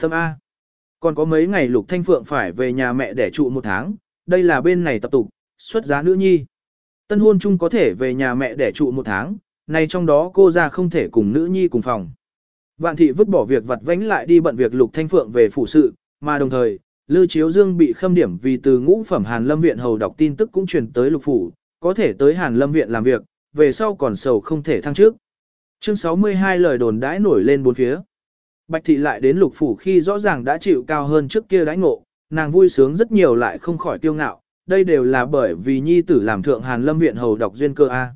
Tâm A. Còn có mấy ngày Lục Thanh Phượng phải về nhà mẹ để trụ một tháng, đây là bên này tập tục, xuất giá nữ nhi. Tân hôn chung có thể về nhà mẹ để trụ một tháng, này trong đó cô ra không thể cùng nữ nhi cùng phòng. Vạn thị vứt bỏ việc vặt vánh lại đi bận việc Lục Thanh Phượng về phụ sự, mà đồng thời, Lư Chiếu Dương bị khâm điểm vì từ ngũ phẩm Hàn Lâm Viện hầu đọc tin tức cũng truyền tới Lục Phủ, có thể tới Hàn Lâm Viện làm việc, về sau còn sầu không thể thăng trước. Chương 62 lời đồn đãi nổi lên bốn phía. Bạch thị lại đến lục phủ khi rõ ràng đã chịu cao hơn trước kia đãi ngộ, nàng vui sướng rất nhiều lại không khỏi tiêu ngạo, đây đều là bởi vì nhi tử làm thượng Hàn Lâm viện hầu đọc duyên cơ A.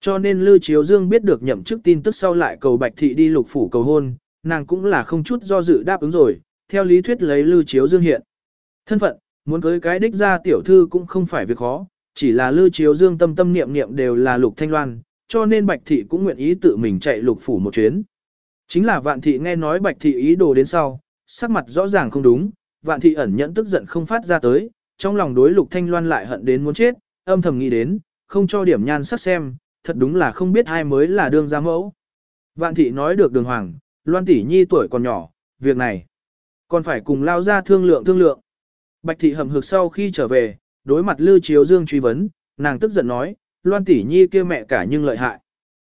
Cho nên Lư Chiếu Dương biết được nhậm chức tin tức sau lại cầu Bạch thị đi lục phủ cầu hôn, nàng cũng là không chút do dự đáp ứng rồi, theo lý thuyết lấy Lư Chiếu Dương hiện. Thân phận, muốn cưới cái đích ra tiểu thư cũng không phải việc khó, chỉ là Lư Chiếu Dương tâm tâm niệm niệm đều là lục thanh loan, cho nên Bạch thị cũng nguyện ý tự mình chạy lục phủ một chuyến. Chính là vạn thị nghe nói bạch thị ý đồ đến sau, sắc mặt rõ ràng không đúng, vạn thị ẩn nhẫn tức giận không phát ra tới, trong lòng đối lục thanh loan lại hận đến muốn chết, âm thầm nghĩ đến, không cho điểm nhan sắc xem, thật đúng là không biết ai mới là đương gia mẫu. Vạn thị nói được đường hoàng, loan tỷ nhi tuổi còn nhỏ, việc này, còn phải cùng lao ra thương lượng thương lượng. Bạch thị hầm hực sau khi trở về, đối mặt Lưu Chiếu Dương truy vấn, nàng tức giận nói, loan tỷ nhi kia mẹ cả nhưng lợi hại.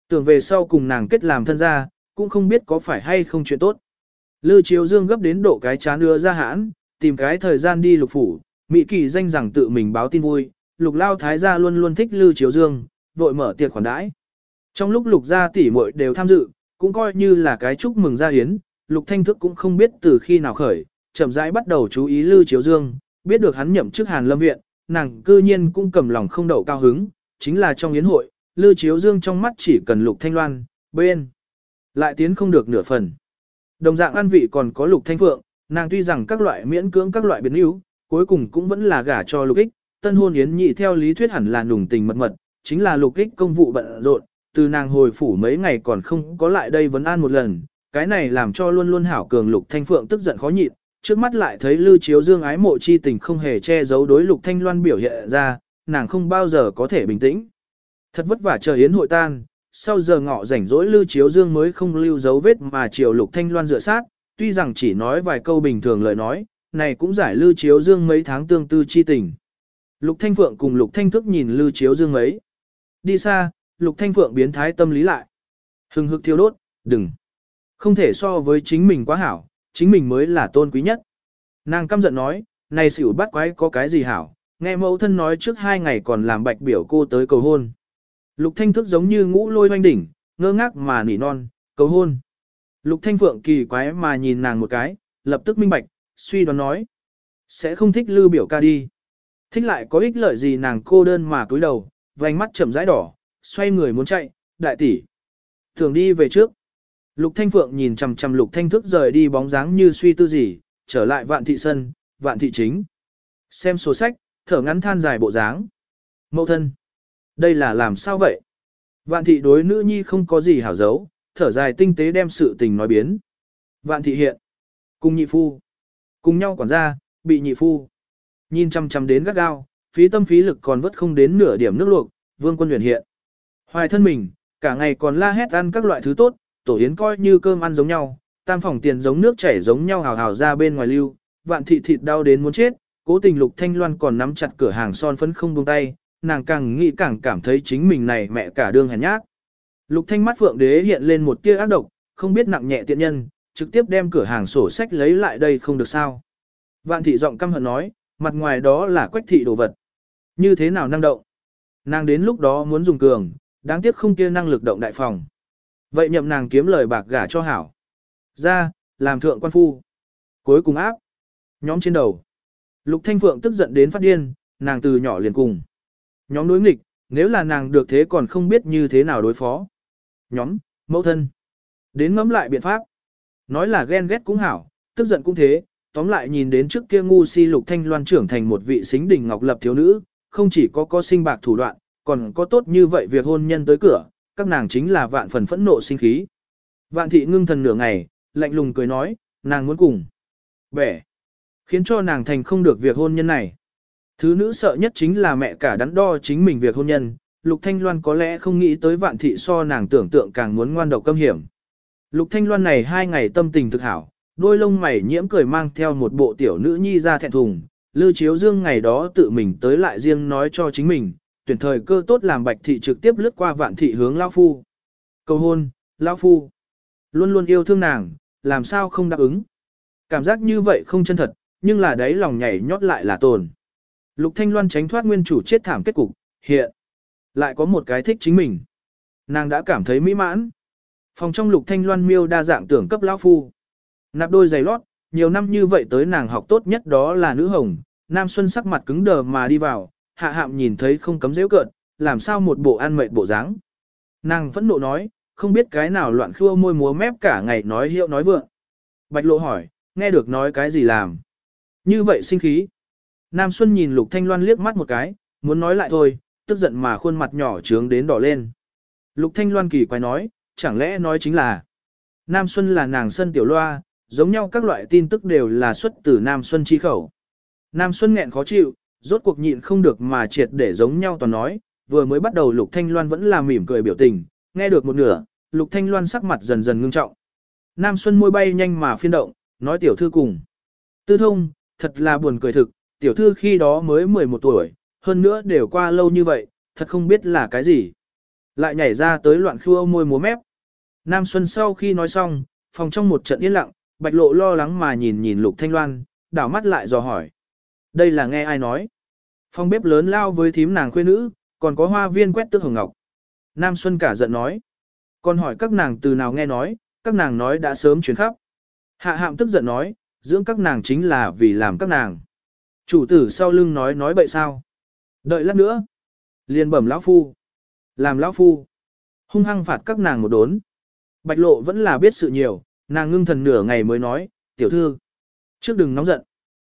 Tưởng về sau cùng nàng kết làm thân gia, cũng không biết có phải hay không chuyện tốt. Lư Chiếu Dương gấp đến độ cái chán đưa ra hãn, tìm cái thời gian đi lục phủ, Mỹ Kỳ danh rằng tự mình báo tin vui, lục lao thái gia luôn luôn thích Lư Chiếu Dương, vội mở tiệc khoản đãi. Trong lúc lục gia tỷ muội đều tham dự, cũng coi như là cái chúc mừng gia hiến, lục thanh thức cũng không biết từ khi nào khởi, chậm rãi bắt đầu chú ý Lư Chiếu Dương, biết được hắn nhậm chức Hàn Lâm Viện, nàng cư nhiên cũng cầm lòng không đậu cao hứng, chính là trong yến hội, Lư Chiếu Dương trong mắt chỉ cần lục thanh loan, bên. Lại tiến không được nửa phần. Đồng dạng ăn vị còn có lục thanh phượng, nàng tuy rằng các loại miễn cưỡng các loại biến yếu, cuối cùng cũng vẫn là gả cho lục ích, tân hôn yến nhị theo lý thuyết hẳn là nùng tình mật mật, chính là lục ích công vụ bận rộn, từ nàng hồi phủ mấy ngày còn không có lại đây vấn an một lần, cái này làm cho luôn luôn hảo cường lục thanh phượng tức giận khó nhịn, trước mắt lại thấy lưu chiếu dương ái mộ chi tình không hề che giấu đối lục thanh loan biểu hiện ra, nàng không bao giờ có thể bình tĩnh. Thật vất vả chờ yến hội tan, sau giờ ngọ rảnh rỗi Lưu Chiếu Dương mới không lưu dấu vết mà chiều Lục Thanh Loan dựa sát, tuy rằng chỉ nói vài câu bình thường lời nói, này cũng giải Lưu Chiếu Dương mấy tháng tương tư chi tình. Lục Thanh Phượng cùng Lục Thanh Thức nhìn Lưu Chiếu Dương mấy. Đi xa, Lục Thanh Phượng biến thái tâm lý lại. Hừng hực thiêu đốt, đừng. Không thể so với chính mình quá hảo, chính mình mới là tôn quý nhất. Nàng căm giận nói, này xỉu bắt quái có cái gì hảo, nghe mẫu thân nói trước hai ngày còn làm bạch biểu cô tới cầu hôn. Lục Thanh thức giống như ngũ lôi hoanh đỉnh, ngơ ngác mà nỉ non, cầu hôn. Lục Thanh Phượng kỳ quái mà nhìn nàng một cái, lập tức minh bạch, suy đoán nói. Sẽ không thích lưu biểu ca đi. Thích lại có ích lợi gì nàng cô đơn mà cúi đầu, vành mắt chậm rãi đỏ, xoay người muốn chạy, đại tỷ. Thường đi về trước. Lục Thanh Phượng nhìn chằm chằm Lục Thanh thức rời đi bóng dáng như suy tư gì, trở lại vạn thị sân, vạn thị chính. Xem sổ sách, thở ngắn than dài bộ dáng. Mậu thân. Đây là làm sao vậy? Vạn thị đối nữ nhi không có gì hảo giấu, thở dài tinh tế đem sự tình nói biến. Vạn thị hiện. Cùng nhị phu. Cùng nhau quản gia, bị nhị phu. Nhìn chăm chăm đến gắt gao, phí tâm phí lực còn vất không đến nửa điểm nước luộc, vương quân huyền hiện. Hoài thân mình, cả ngày còn la hét ăn các loại thứ tốt, tổ yến coi như cơm ăn giống nhau, tam phòng tiền giống nước chảy giống nhau hào hào ra bên ngoài lưu, vạn thị thịt đau đến muốn chết, cố tình lục thanh loan còn nắm chặt cửa hàng son phấn không buông tay, nàng càng nghĩ càng cảm thấy chính mình này mẹ cả đương hèn nhát. Lục thanh mắt phượng đế hiện lên một tia ác độc, không biết nặng nhẹ tiện nhân, trực tiếp đem cửa hàng sổ sách lấy lại đây không được sao. Vạn thị giọng căm hận nói, mặt ngoài đó là quách thị đồ vật. Như thế nào năng động? Nàng đến lúc đó muốn dùng cường, đáng tiếc không kia năng lực động đại phòng. Vậy nhậm nàng kiếm lời bạc gả cho hảo. Ra, làm thượng quan phu. Cuối cùng áp. Nhóm trên đầu. Lục Thanh Phượng tức giận đến phát điên, nàng từ nhỏ liền cùng. Nhóm đối nghịch, nếu là nàng được thế còn không biết như thế nào đối phó. Nhóm, mẫu thân. Đến ngẫm lại biện pháp. Nói là ghen ghét cũng hảo, tức giận cũng thế, tóm lại nhìn đến trước kia ngu si lục thanh loan trưởng thành một vị xính đỉnh ngọc lập thiếu nữ, không chỉ có có sinh bạc thủ đoạn, còn có tốt như vậy việc hôn nhân tới cửa, các nàng chính là vạn phần phẫn nộ sinh khí. Vạn thị ngưng thần nửa ngày, lạnh lùng cười nói, nàng muốn cùng. Bẻ. Khiến cho nàng thành không được việc hôn nhân này. Thứ nữ sợ nhất chính là mẹ cả đắn đo chính mình việc hôn nhân, Lục Thanh Loan có lẽ không nghĩ tới vạn thị so nàng tưởng tượng càng muốn ngoan độc câm hiểm. Lục Thanh Loan này hai ngày tâm tình thực hảo, đôi lông mày nhiễm cười mang theo một bộ tiểu nữ nhi ra thẹn thùng, Lư Chiếu Dương ngày đó tự mình tới lại riêng nói cho chính mình, tuyển thời cơ tốt làm bạch thị trực tiếp lướt qua vạn thị hướng lão Phu. Cầu hôn, lão Phu, luôn luôn yêu thương nàng, làm sao không đáp ứng. Cảm giác như vậy không chân thật, nhưng là đấy lòng nhảy nhót lại là tồn. Lục Thanh Loan tránh thoát nguyên chủ chết thảm kết cục, hiện. Lại có một cái thích chính mình. Nàng đã cảm thấy mỹ mãn. Phòng trong Lục Thanh Loan miêu đa dạng tưởng cấp lão phu. Nạp đôi giày lót, nhiều năm như vậy tới nàng học tốt nhất đó là nữ hồng. Nam Xuân sắc mặt cứng đờ mà đi vào, hạ hạm nhìn thấy không cấm dễ cợt, làm sao một bộ ăn mệt bộ dáng. Nàng phẫn nộ nói, không biết cái nào loạn khua môi múa mép cả ngày nói hiệu nói vượng. Bạch lộ hỏi, nghe được nói cái gì làm. Như vậy sinh khí. Nam Xuân nhìn Lục Thanh Loan liếc mắt một cái, muốn nói lại thôi, tức giận mà khuôn mặt nhỏ trướng đến đỏ lên. Lục Thanh Loan kỳ quái nói, chẳng lẽ nói chính là Nam Xuân là nàng sân tiểu loa, giống nhau các loại tin tức đều là xuất từ Nam Xuân chi khẩu. Nam Xuân nghẹn khó chịu, rốt cuộc nhịn không được mà triệt để giống nhau toàn nói, vừa mới bắt đầu Lục Thanh Loan vẫn là mỉm cười biểu tình, nghe được một nửa, Lục Thanh Loan sắc mặt dần dần ngưng trọng. Nam Xuân môi bay nhanh mà phiên động, nói tiểu thư cùng. Tư thông, thật là buồn cười thực, tiểu thư khi đó mới 11 tuổi, hơn nữa đều qua lâu như vậy, thật không biết là cái gì. Lại nhảy ra tới loạn khua môi múa mép. Nam Xuân sau khi nói xong, phòng trong một trận yên lặng, bạch lộ lo lắng mà nhìn nhìn Lục Thanh Loan, đảo mắt lại dò hỏi. Đây là nghe ai nói? Phòng bếp lớn lao với thím nàng khuê nữ, còn có hoa viên quét tước hồng ngọc. Nam Xuân cả giận nói. Còn hỏi các nàng từ nào nghe nói, các nàng nói đã sớm chuyển khắp. Hạ hạm tức giận nói, dưỡng các nàng chính là vì làm các nàng. Chủ tử sau lưng nói nói bậy sao. Đợi lát nữa. Liền bẩm lão phu. Làm lão phu. Hung hăng phạt các nàng một đốn. Bạch lộ vẫn là biết sự nhiều, nàng ngưng thần nửa ngày mới nói, tiểu thư. Trước đừng nóng giận.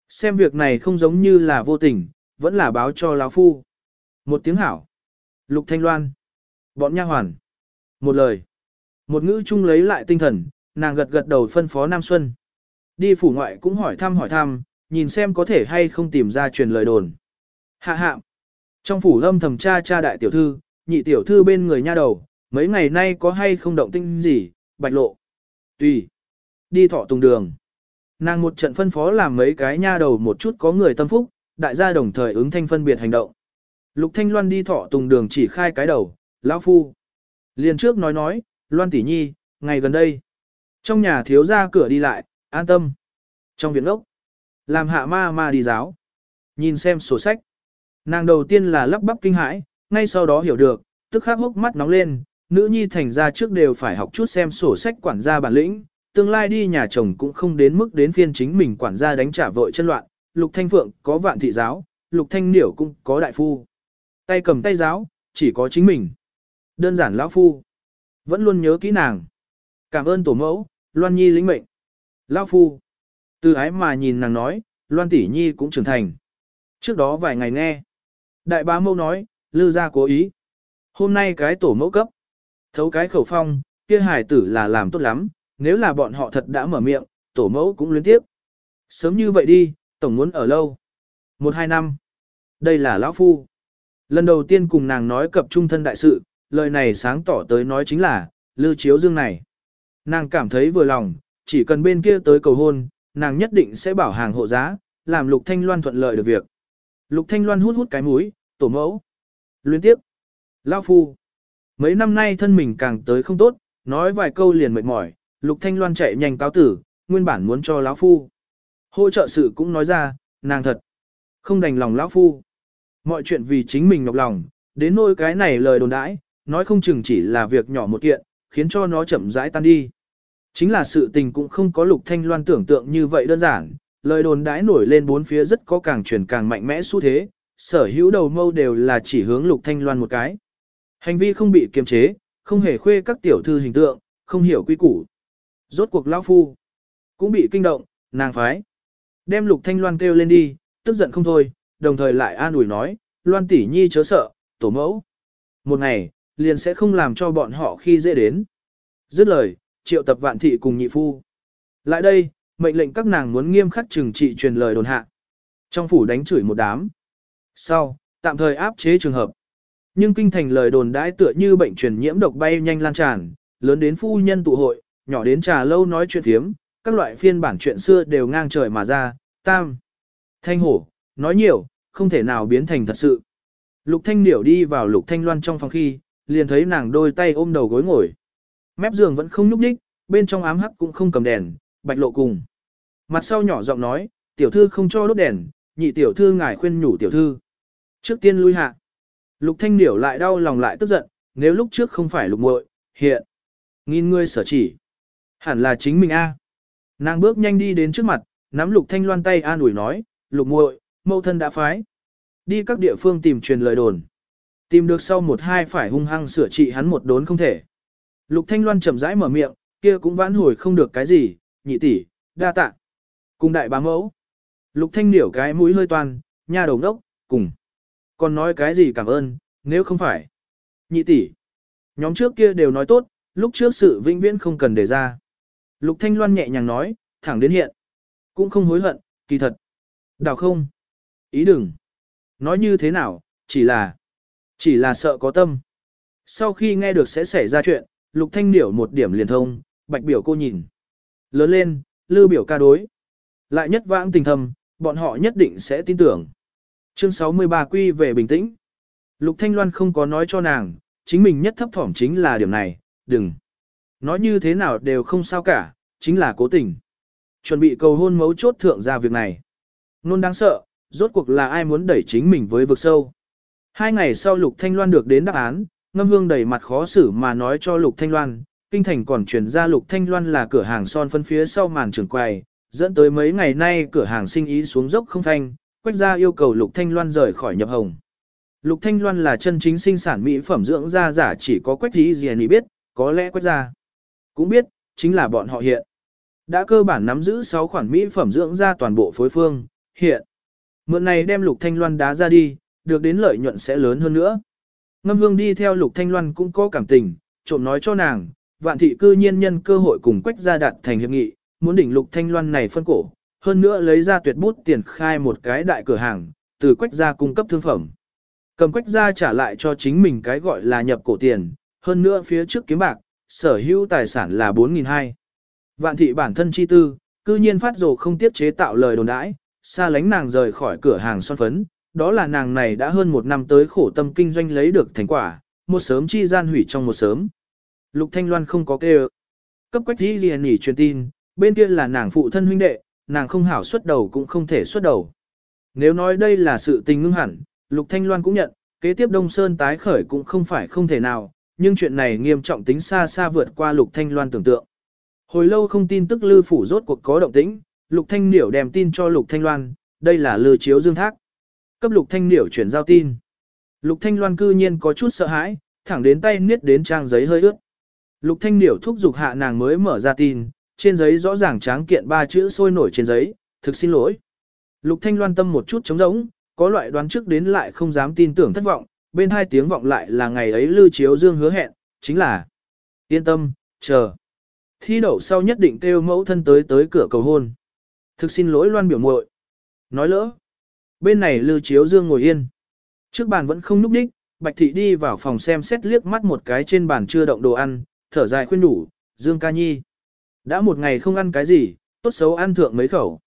Xem việc này không giống như là vô tình, vẫn là báo cho lão phu. Một tiếng hảo. Lục Thanh Loan. Bọn nha hoàn. Một lời. Một ngữ chung lấy lại tinh thần, nàng gật gật đầu phân phó Nam Xuân. Đi phủ ngoại cũng hỏi thăm hỏi thăm, nhìn xem có thể hay không tìm ra truyền lời đồn. Hạ hạ Trong phủ lâm thầm tra cha đại tiểu thư, nhị tiểu thư bên người nha đầu, mấy ngày nay có hay không động tinh gì, bạch lộ. Tùy. Đi thọ tùng đường. Nàng một trận phân phó làm mấy cái nha đầu một chút có người tâm phúc, đại gia đồng thời ứng thanh phân biệt hành động. Lục Thanh Loan đi thọ tùng đường chỉ khai cái đầu, lão phu. Liền trước nói nói, Loan tỷ nhi, ngày gần đây. Trong nhà thiếu gia cửa đi lại, an tâm. Trong viện ốc, làm hạ ma ma đi giáo. Nhìn xem sổ sách. Nàng đầu tiên là lắp bắp kinh hãi, ngay sau đó hiểu được, tức khắc hốc mắt nóng lên, nữ nhi thành ra trước đều phải học chút xem sổ sách quản gia bản lĩnh, tương lai đi nhà chồng cũng không đến mức đến phiên chính mình quản gia đánh trả vội chân loạn, lục thanh phượng có vạn thị giáo, lục thanh niểu cũng có đại phu. Tay cầm tay giáo, chỉ có chính mình. Đơn giản lão phu. Vẫn luôn nhớ kỹ nàng. Cảm ơn tổ mẫu, Loan Nhi lĩnh mệnh. Lão phu. Từ ái mà nhìn nàng nói, Loan tỷ Nhi cũng trưởng thành. Trước đó vài ngày nghe. Đại bá mẫu nói, lư ra cố ý. Hôm nay cái tổ mẫu cấp. Thấu cái khẩu phong, kia hải tử là làm tốt lắm, nếu là bọn họ thật đã mở miệng, tổ mẫu cũng luyến tiếp. Sớm như vậy đi, tổng muốn ở lâu. Một hai năm. Đây là lão phu. Lần đầu tiên cùng nàng nói cập trung thân đại sự, lời này sáng tỏ tới nói chính là, lư chiếu dương này. Nàng cảm thấy vừa lòng, chỉ cần bên kia tới cầu hôn, nàng nhất định sẽ bảo hàng hộ giá, làm Lục Thanh Loan thuận lợi được việc. Lục Thanh Loan hút hút cái mũi, tổ mẫu. Luyến tiếp. Lao phu. Mấy năm nay thân mình càng tới không tốt, nói vài câu liền mệt mỏi, Lục Thanh Loan chạy nhanh cáo tử, nguyên bản muốn cho lão phu. Hỗ trợ sự cũng nói ra, nàng thật. Không đành lòng lão phu. Mọi chuyện vì chính mình nhọc lòng, đến nỗi cái này lời đồn đãi, nói không chừng chỉ là việc nhỏ một kiện, khiến cho nó chậm rãi tan đi. Chính là sự tình cũng không có Lục Thanh Loan tưởng tượng như vậy đơn giản, lời đồn đãi nổi lên bốn phía rất có càng truyền càng mạnh mẽ xu thế, sở hữu đầu mâu đều là chỉ hướng Lục Thanh Loan một cái. Hành vi không bị kiềm chế, không hề khuê các tiểu thư hình tượng, không hiểu quy củ. Rốt cuộc lão phu cũng bị kinh động, nàng phái. Đem Lục Thanh Loan kêu lên đi, tức giận không thôi, đồng thời lại an ủi nói, Loan tỷ nhi chớ sợ, tổ mẫu. Một ngày, liền sẽ không làm cho bọn họ khi dễ đến. Dứt lời, triệu tập vạn thị cùng nhị phu. Lại đây, mệnh lệnh các nàng muốn nghiêm khắc trừng trị truyền lời đồn hạ. Trong phủ đánh chửi một đám. Sau, tạm thời áp chế trường hợp. Nhưng kinh thành lời đồn đãi tựa như bệnh truyền nhiễm độc bay nhanh lan tràn, lớn đến phu nhân tụ hội, nhỏ đến trà lâu nói chuyện thiếm, các loại phiên bản chuyện xưa đều ngang trời mà ra, tam. Thanh hổ, nói nhiều, không thể nào biến thành thật sự. Lục Thanh Điểu đi vào Lục Thanh Loan trong phòng khi, liền thấy nàng đôi tay ôm đầu gối ngồi. Mép giường vẫn không nhúc nhích, bên trong ám hắc cũng không cầm đèn, bạch lộ cùng. Mặt sau nhỏ giọng nói, tiểu thư không cho đốt đèn, nhị tiểu thư ngài khuyên nhủ tiểu thư. Trước tiên lui hạ. Lục Thanh Điểu lại đau lòng lại tức giận, nếu lúc trước không phải lục muội, hiện. Nghìn ngươi sở chỉ. Hẳn là chính mình a. Nàng bước nhanh đi đến trước mặt, nắm Lục Thanh Loan tay an ủi nói, Lục muội, mâu thân đã phái. Đi các địa phương tìm truyền lời đồn. Tìm được sau một hai phải hung hăng sửa trị hắn một đốn không thể. Lục Thanh Loan chậm rãi mở miệng, kia cũng vãn hồi không được cái gì, nhị tỷ, đa tạ. Cùng đại bá mẫu. Lục Thanh điểu cái mũi hơi toan, nha đầu đốc, cùng. Còn nói cái gì cảm ơn, nếu không phải. Nhị tỷ. Nhóm trước kia đều nói tốt, lúc trước sự vĩnh viễn không cần để ra. Lục Thanh Loan nhẹ nhàng nói, thẳng đến hiện. Cũng không hối hận, kỳ thật. Đào không. Ý đừng. Nói như thế nào, chỉ là. Chỉ là sợ có tâm. Sau khi nghe được sẽ xảy ra chuyện, Lục Thanh Điểu một điểm liền thông, bạch biểu cô nhìn. Lớn lên, lư biểu ca đối. Lại nhất vãng tình thầm, bọn họ nhất định sẽ tin tưởng. Chương 63 quy về bình tĩnh. Lục Thanh Loan không có nói cho nàng, chính mình nhất thấp thỏm chính là điểm này, đừng. Nói như thế nào đều không sao cả, chính là cố tình. Chuẩn bị cầu hôn mấu chốt thượng ra việc này. Nôn đáng sợ, rốt cuộc là ai muốn đẩy chính mình với vực sâu. Hai ngày sau Lục Thanh Loan được đến đáp án, ngâm hương đầy mặt khó xử mà nói cho Lục Thanh Loan, kinh thành còn truyền ra Lục Thanh Loan là cửa hàng son phân phía sau màn trường quầy, dẫn tới mấy ngày nay cửa hàng sinh ý xuống dốc không thanh, quách gia yêu cầu Lục Thanh Loan rời khỏi nhập hồng. Lục Thanh Loan là chân chính sinh sản mỹ phẩm dưỡng da giả chỉ có quách tí gì biết, có lẽ quách gia cũng biết, chính là bọn họ hiện. Đã cơ bản nắm giữ 6 khoản mỹ phẩm dưỡng da toàn bộ phối phương, hiện. Mượn này đem Lục Thanh Loan đá ra đi, được đến lợi nhuận sẽ lớn hơn nữa. Ngâm hương đi theo Lục Thanh Loan cũng có cảm tình, trộm nói cho nàng, vạn thị cư nhiên nhân cơ hội cùng quách gia đạt thành hiệp nghị, muốn đỉnh Lục Thanh Loan này phân cổ, hơn nữa lấy ra tuyệt bút tiền khai một cái đại cửa hàng, từ quách gia cung cấp thương phẩm. Cầm quách gia trả lại cho chính mình cái gọi là nhập cổ tiền, hơn nữa phía trước kiếm bạc, sở hữu tài sản là 4.200. Vạn thị bản thân chi tư, cư nhiên phát rồ không tiết chế tạo lời đồn đãi, xa lánh nàng rời khỏi cửa hàng son phấn, đó là nàng này đã hơn một năm tới khổ tâm kinh doanh lấy được thành quả, một sớm chi gian hủy trong một sớm. Lục Thanh Loan không có kêu. Cấp quách đi liền nhỉ truyền tin, bên kia là nàng phụ thân huynh đệ, nàng không hảo xuất đầu cũng không thể xuất đầu. Nếu nói đây là sự tình ngưng hẳn, Lục Thanh Loan cũng nhận, kế tiếp Đông Sơn tái khởi cũng không phải không thể nào, nhưng chuyện này nghiêm trọng tính xa xa vượt qua Lục Thanh Loan tưởng tượng. Hồi lâu không tin tức Lư phủ rốt cuộc có động tĩnh, Lục Thanh Niểu đem tin cho Lục Thanh Loan, đây là Lư Chiếu Dương Thác. Cấp Lục Thanh Niểu chuyển giao tin. Lục Thanh Loan cư nhiên có chút sợ hãi, thẳng đến tay niết đến trang giấy hơi ướt. Lục Thanh Niểu thúc giục hạ nàng mới mở ra tin, trên giấy rõ ràng tráng kiện ba chữ sôi nổi trên giấy, thực xin lỗi. Lục Thanh Loan tâm một chút trống rỗng, có loại đoán trước đến lại không dám tin tưởng thất vọng, bên hai tiếng vọng lại là ngày ấy lưu Chiếu Dương hứa hẹn, chính là Yên tâm, chờ. Thi đậu sau nhất định kêu mẫu thân tới tới cửa cầu hôn. Thực xin lỗi Loan biểu muội. Nói lỡ. Bên này Lư Chiếu Dương ngồi yên. Trước bàn vẫn không núp đích, Bạch Thị đi vào phòng xem xét liếc mắt một cái trên bàn chưa động đồ ăn, thở dài khuyên đủ, Dương ca nhi. Đã một ngày không ăn cái gì, tốt xấu ăn thượng mấy khẩu.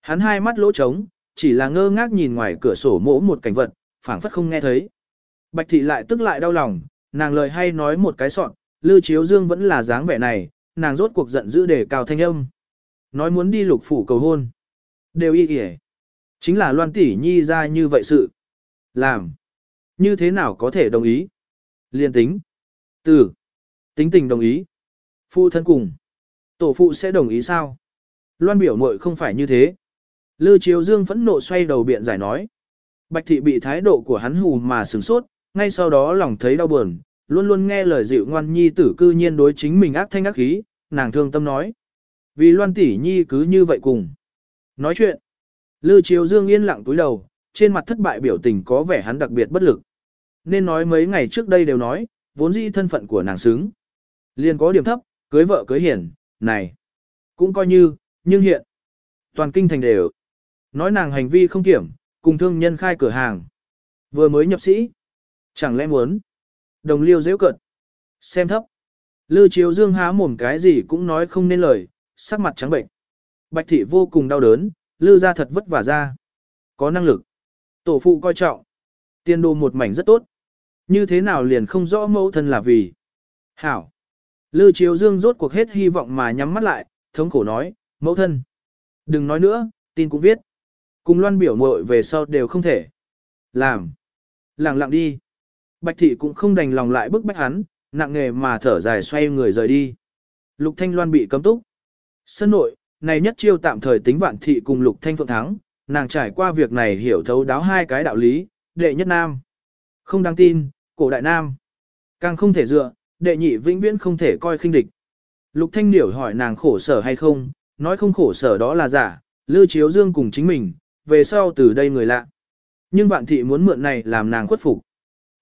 Hắn hai mắt lỗ trống, chỉ là ngơ ngác nhìn ngoài cửa sổ mỗ một cảnh vật, phảng phất không nghe thấy. Bạch thị lại tức lại đau lòng, nàng lời hay nói một cái sọn, Lư Chiếu Dương vẫn là dáng vẻ này, nàng rốt cuộc giận dữ để cao thanh âm. Nói muốn đi lục phủ cầu hôn. Đều y kìa. Chính là Loan tỷ nhi ra như vậy sự. Làm. Như thế nào có thể đồng ý? Liên tính. Từ. Tính tình đồng ý. Phụ thân cùng. Tổ phụ sẽ đồng ý sao? Loan biểu muội không phải như thế. Lư Chiếu Dương phẫn nộ xoay đầu biện giải nói. Bạch thị bị thái độ của hắn hù mà sửng sốt, ngay sau đó lòng thấy đau buồn, luôn luôn nghe lời dịu ngoan nhi tử cư nhiên đối chính mình ác thanh ác khí, nàng thương tâm nói. Vì loan tỷ nhi cứ như vậy cùng. Nói chuyện. Lư Chiếu Dương yên lặng túi đầu, trên mặt thất bại biểu tình có vẻ hắn đặc biệt bất lực. Nên nói mấy ngày trước đây đều nói, vốn dĩ thân phận của nàng xứng. Liền có điểm thấp, cưới vợ cưới hiển, này. Cũng coi như, nhưng hiện. Toàn kinh thành đều. Nói nàng hành vi không kiểm, cùng thương nhân khai cửa hàng. Vừa mới nhập sĩ. Chẳng lẽ muốn. Đồng liêu dễ cận. Xem thấp. Lư chiếu dương há mồm cái gì cũng nói không nên lời, sắc mặt trắng bệnh. Bạch thị vô cùng đau đớn, lư ra thật vất vả ra. Có năng lực. Tổ phụ coi trọng. Tiên đồ một mảnh rất tốt. Như thế nào liền không rõ mẫu thân là vì. Hảo. Lư chiếu dương rốt cuộc hết hy vọng mà nhắm mắt lại, thống khổ nói, mẫu thân. Đừng nói nữa, tin cũng viết. Cùng loan biểu muội về sau đều không thể. Làm. Lặng lặng đi. Bạch thị cũng không đành lòng lại bức bách hắn, nặng nghề mà thở dài xoay người rời đi. Lục Thanh Loan bị cấm túc. Sân nội, này nhất chiêu tạm thời tính vạn thị cùng Lục Thanh Phượng thắng, nàng trải qua việc này hiểu thấu đáo hai cái đạo lý, đệ nhất nam. Không đáng tin, cổ đại nam. Càng không thể dựa, đệ nhị vĩnh viễn không thể coi khinh địch. Lục Thanh Điểu hỏi nàng khổ sở hay không, nói không khổ sở đó là giả, Lư Chiếu Dương cùng chính mình, về sau từ đây người lạ. Nhưng vạn thị muốn mượn này làm nàng khuất phục.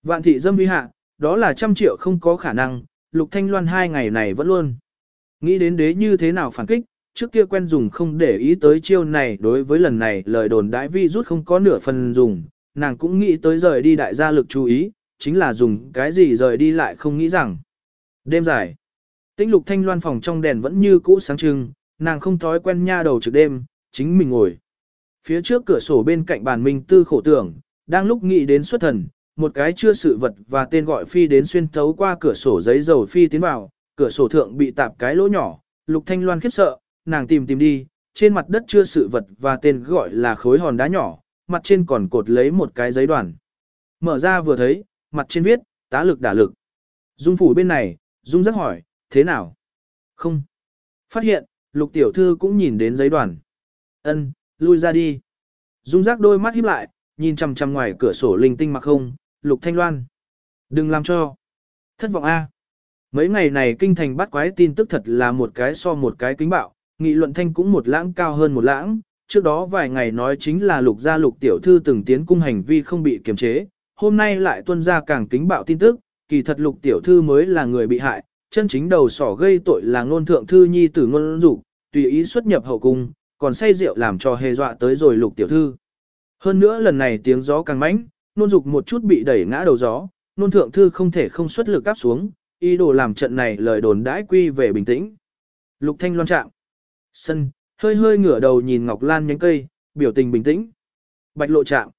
Vạn thị dâm vi hạ, đó là trăm triệu không có khả năng, Lục Thanh Loan hai ngày này vẫn luôn. Nghĩ đến đế như thế nào phản kích, trước kia quen dùng không để ý tới chiêu này đối với lần này lời đồn đãi vi rút không có nửa phần dùng, nàng cũng nghĩ tới rời đi đại gia lực chú ý, chính là dùng cái gì rời đi lại không nghĩ rằng. Đêm dài, tĩnh lục thanh loan phòng trong đèn vẫn như cũ sáng trưng, nàng không thói quen nha đầu trực đêm, chính mình ngồi. Phía trước cửa sổ bên cạnh bàn mình tư khổ tưởng, đang lúc nghĩ đến xuất thần, một cái chưa sự vật và tên gọi phi đến xuyên thấu qua cửa sổ giấy dầu phi tiến vào, cửa sổ thượng bị tạp cái lỗ nhỏ, lục thanh loan khiếp sợ, nàng tìm tìm đi, trên mặt đất chưa sự vật và tên gọi là khối hòn đá nhỏ, mặt trên còn cột lấy một cái giấy đoàn. Mở ra vừa thấy, mặt trên viết, tá lực đả lực. Dung phủ bên này, Dung rất hỏi, thế nào? Không. Phát hiện, lục tiểu thư cũng nhìn đến giấy đoàn. Ân, lui ra đi. Dung giác đôi mắt híp lại, nhìn chằm chằm ngoài cửa sổ linh tinh mặc không, lục thanh loan. Đừng làm cho. Thất vọng a. Mấy ngày này kinh thành bắt quái tin tức thật là một cái so một cái kính bạo, nghị luận thanh cũng một lãng cao hơn một lãng, trước đó vài ngày nói chính là lục gia lục tiểu thư từng tiến cung hành vi không bị kiềm chế, hôm nay lại tuân ra càng kính bạo tin tức, kỳ thật lục tiểu thư mới là người bị hại, chân chính đầu sỏ gây tội là ngôn thượng thư nhi tử ngôn dục, tùy ý xuất nhập hậu cung, còn say rượu làm cho hề dọa tới rồi lục tiểu thư. Hơn nữa lần này tiếng gió càng mãnh, nôn dục một chút bị đẩy ngã đầu gió, nôn thượng thư không thể không xuất lực áp xuống, ý đồ làm trận này lời đồn đãi quy về bình tĩnh. Lục thanh loan trạng. Sân, hơi hơi ngửa đầu nhìn Ngọc Lan nhánh cây, biểu tình bình tĩnh. Bạch lộ chạm.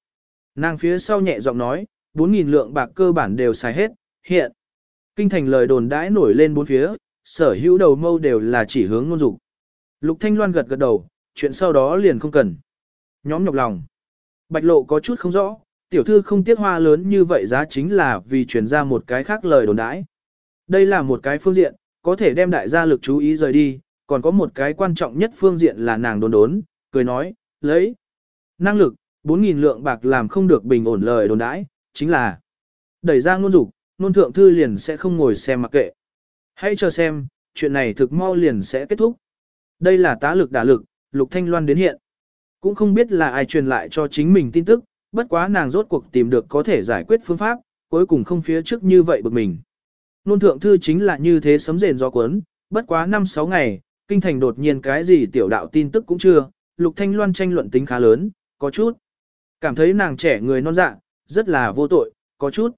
Nàng phía sau nhẹ giọng nói, 4.000 lượng bạc cơ bản đều xài hết, hiện. Kinh thành lời đồn đãi nổi lên bốn phía, sở hữu đầu mâu đều là chỉ hướng ngôn dục. Lục Thanh Loan gật gật đầu, chuyện sau đó liền không cần. Nhóm nhọc lòng. Bạch lộ có chút không rõ, tiểu thư không tiếc hoa lớn như vậy giá chính là vì truyền ra một cái khác lời đồn đãi. Đây là một cái phương diện, có thể đem đại gia lực chú ý rời đi, còn có một cái quan trọng nhất phương diện là nàng đồn đốn, cười nói, lấy năng lực, 4.000 lượng bạc làm không được bình ổn lời đồn đãi, chính là đẩy ra ngôn dục, nôn thượng thư liền sẽ không ngồi xem mặc kệ. Hãy chờ xem, chuyện này thực mau liền sẽ kết thúc. Đây là tá lực đả lực, Lục Thanh Loan đến hiện. Cũng không biết là ai truyền lại cho chính mình tin tức, bất quá nàng rốt cuộc tìm được có thể giải quyết phương pháp, cuối cùng không phía trước như vậy bực mình. Nôn thượng thư chính là như thế sấm rền gió cuốn, bất quá 5-6 ngày, kinh thành đột nhiên cái gì tiểu đạo tin tức cũng chưa, Lục Thanh Loan tranh luận tính khá lớn, có chút. Cảm thấy nàng trẻ người non dạ, rất là vô tội, có chút.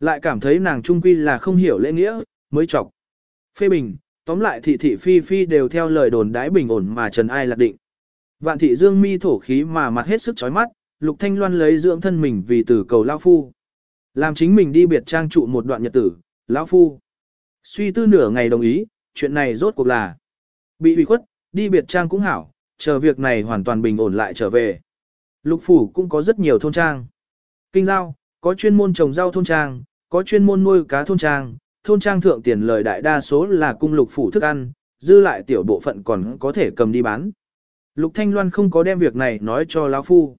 Lại cảm thấy nàng trung quy là không hiểu lễ nghĩa, mới chọc. Phê bình, tóm lại thị thị phi phi đều theo lời đồn đãi bình ổn mà trần ai lạc định. Vạn thị dương mi thổ khí mà mặt hết sức chói mắt, Lục Thanh Loan lấy dưỡng thân mình vì tử cầu lao phu. Làm chính mình đi biệt trang trụ một đoạn nhật tử, lão phu. Suy tư nửa ngày đồng ý, chuyện này rốt cuộc là bị ủy khuất, đi biệt trang cũng hảo, chờ việc này hoàn toàn bình ổn lại trở về. Lục phủ cũng có rất nhiều thôn trang. Kinh giao, có chuyên môn trồng rau thôn trang, có chuyên môn nuôi cá thôn trang, thôn trang thượng tiền lời đại đa số là cung lục phủ thức ăn, dư lại tiểu bộ phận còn có thể cầm đi bán. Lục Thanh Loan không có đem việc này nói cho lão phu.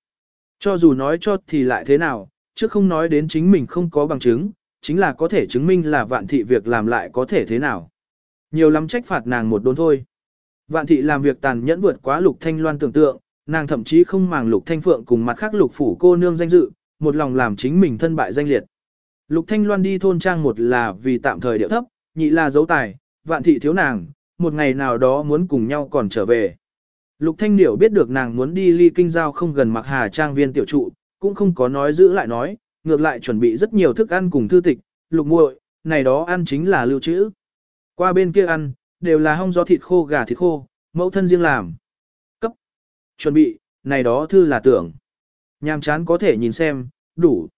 Cho dù nói cho thì lại thế nào, chứ không nói đến chính mình không có bằng chứng, chính là có thể chứng minh là vạn thị việc làm lại có thể thế nào. Nhiều lắm trách phạt nàng một đốn thôi. Vạn thị làm việc tàn nhẫn vượt quá lục thanh loan tưởng tượng, nàng thậm chí không màng lục thanh phượng cùng mặt khác lục phủ cô nương danh dự, một lòng làm chính mình thân bại danh liệt. Lục thanh loan đi thôn trang một là vì tạm thời điệu thấp, nhị là dấu tài, vạn thị thiếu nàng, một ngày nào đó muốn cùng nhau còn trở về. Lục thanh điểu biết được nàng muốn đi ly kinh giao không gần mặc hà trang viên tiểu trụ, cũng không có nói giữ lại nói, ngược lại chuẩn bị rất nhiều thức ăn cùng thư tịch, lục muội, này đó ăn chính là lưu trữ. Qua bên kia ăn, đều là hong gió thịt khô gà thịt khô, Mẫu thân riêng làm. Cấp. Chuẩn bị, này đó thư là tưởng. Nhàm chán có thể nhìn xem, đủ.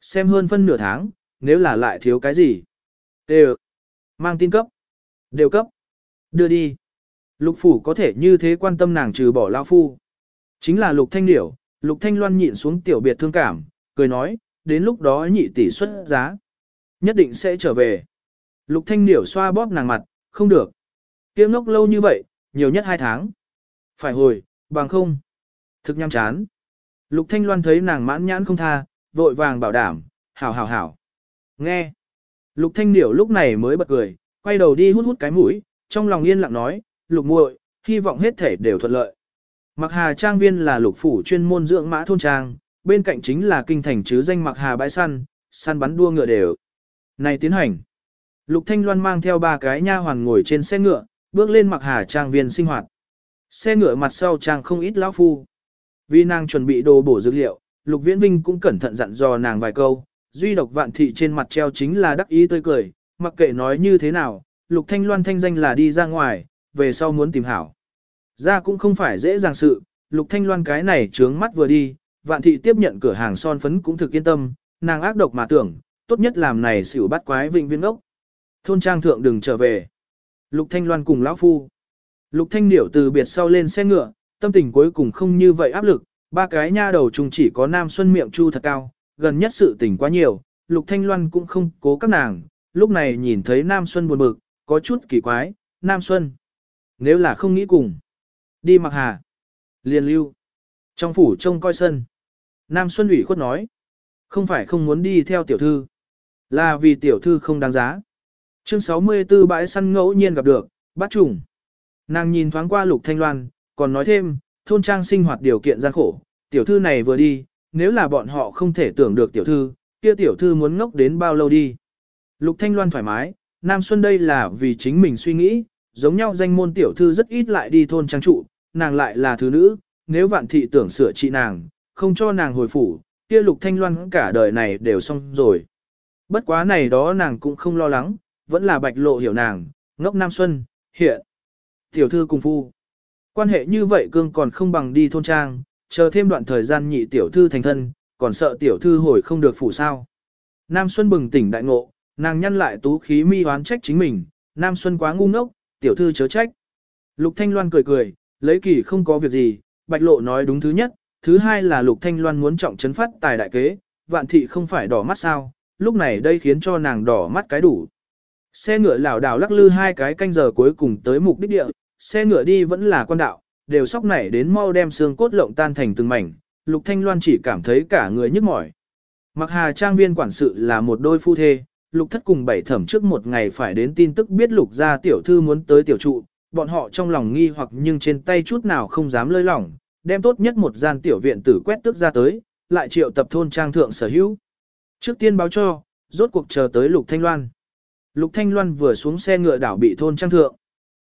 Xem hơn phân nửa tháng, nếu là lại thiếu cái gì. Đều. Mang tin cấp. Đều cấp. Đưa đi. Lục phủ có thể như thế quan tâm nàng trừ bỏ lao phu. Chính là lục thanh điểu, lục thanh loan nhịn xuống tiểu biệt thương cảm, cười nói, đến lúc đó nhị tỷ xuất giá. Nhất định sẽ trở về. Lục thanh điểu xoa bóp nàng mặt, không được. Kiếng ngốc lâu như vậy, nhiều nhất hai tháng. Phải hồi, bằng không. Thực nhăm chán. Lục thanh loan thấy nàng mãn nhãn không tha, vội vàng bảo đảm, hảo hảo hảo. Nghe. Lục thanh điểu lúc này mới bật cười, quay đầu đi hút hút cái mũi, trong lòng yên lặng nói, lục muội, hy vọng hết thể đều thuận lợi. Mặc Hà Trang Viên là lục phủ chuyên môn dưỡng mã thôn trang, bên cạnh chính là kinh thành chứ danh Mặc Hà bãi săn, săn bắn đua ngựa đều. Này tiến hành. Lục Thanh Loan mang theo ba cái nha hoàn ngồi trên xe ngựa, bước lên Mặc Hà Trang Viên sinh hoạt. Xe ngựa mặt sau trang không ít lão phu. Vì nàng chuẩn bị đồ bổ dược liệu, Lục Viễn Vinh cũng cẩn thận dặn dò nàng vài câu, duy độc vạn thị trên mặt treo chính là đắc ý tươi cười, mặc kệ nói như thế nào, Lục Thanh Loan thanh danh là đi ra ngoài, về sau muốn tìm hảo. Ra cũng không phải dễ dàng sự, Lục Thanh Loan cái này trướng mắt vừa đi, vạn thị tiếp nhận cửa hàng son phấn cũng thực yên tâm, nàng ác độc mà tưởng, tốt nhất làm này xỉu bắt quái vinh viên ốc. Thôn trang thượng đừng trở về. Lục Thanh Loan cùng lão phu. Lục Thanh Điểu từ biệt sau lên xe ngựa, tâm tình cuối cùng không như vậy áp lực, ba cái nha đầu chung chỉ có Nam Xuân miệng chu thật cao, gần nhất sự tình quá nhiều, Lục Thanh Loan cũng không cố các nàng, lúc này nhìn thấy Nam Xuân buồn bực, có chút kỳ quái, Nam Xuân. Nếu là không nghĩ cùng, đi mặc hà, liền lưu. Trong phủ trông coi sân. Nam Xuân ủy khuất nói, không phải không muốn đi theo tiểu thư, là vì tiểu thư không đáng giá. Chương 64 bãi săn ngẫu nhiên gặp được, bắt trùng. Nàng nhìn thoáng qua Lục Thanh Loan, còn nói thêm, thôn trang sinh hoạt điều kiện gian khổ, tiểu thư này vừa đi, nếu là bọn họ không thể tưởng được tiểu thư, kia tiểu thư muốn ngốc đến bao lâu đi. Lục Thanh Loan thoải mái, Nam Xuân đây là vì chính mình suy nghĩ, giống nhau danh môn tiểu thư rất ít lại đi thôn trang trụ, nàng lại là thứ nữ, nếu vạn thị tưởng sửa trị nàng, không cho nàng hồi phủ, kia Lục Thanh Loan cả đời này đều xong rồi. Bất quá này đó nàng cũng không lo lắng, vẫn là bạch lộ hiểu nàng, ngốc Nam Xuân, hiện. Tiểu thư cùng phu. Quan hệ như vậy cương còn không bằng đi thôn trang, chờ thêm đoạn thời gian nhị tiểu thư thành thân, còn sợ tiểu thư hồi không được phủ sao. Nam Xuân bừng tỉnh đại ngộ, nàng nhăn lại tú khí mi hoán trách chính mình, Nam Xuân quá ngu ngốc, tiểu thư chớ trách. Lục Thanh Loan cười cười, lấy kỳ không có việc gì, Bạch Lộ nói đúng thứ nhất, thứ hai là Lục Thanh Loan muốn trọng trấn phát tài đại kế, vạn thị không phải đỏ mắt sao, lúc này đây khiến cho nàng đỏ mắt cái đủ. Xe ngựa lảo đảo lắc lư hai cái canh giờ cuối cùng tới mục đích địa, xe ngựa đi vẫn là quan đạo, đều sóc nảy đến mau đem xương cốt lộng tan thành từng mảnh, Lục Thanh Loan chỉ cảm thấy cả người nhức mỏi. Mặc hà trang viên quản sự là một đôi phu thê, Lục Thất cùng bảy thẩm trước một ngày phải đến tin tức biết Lục gia tiểu thư muốn tới tiểu trụ, bọn họ trong lòng nghi hoặc nhưng trên tay chút nào không dám lơi lỏng, đem tốt nhất một gian tiểu viện tử quét tức ra tới, lại triệu tập thôn trang thượng sở hữu. Trước tiên báo cho, rốt cuộc chờ tới Lục Thanh Loan. Lục Thanh Loan vừa xuống xe ngựa đảo bị thôn trang thượng.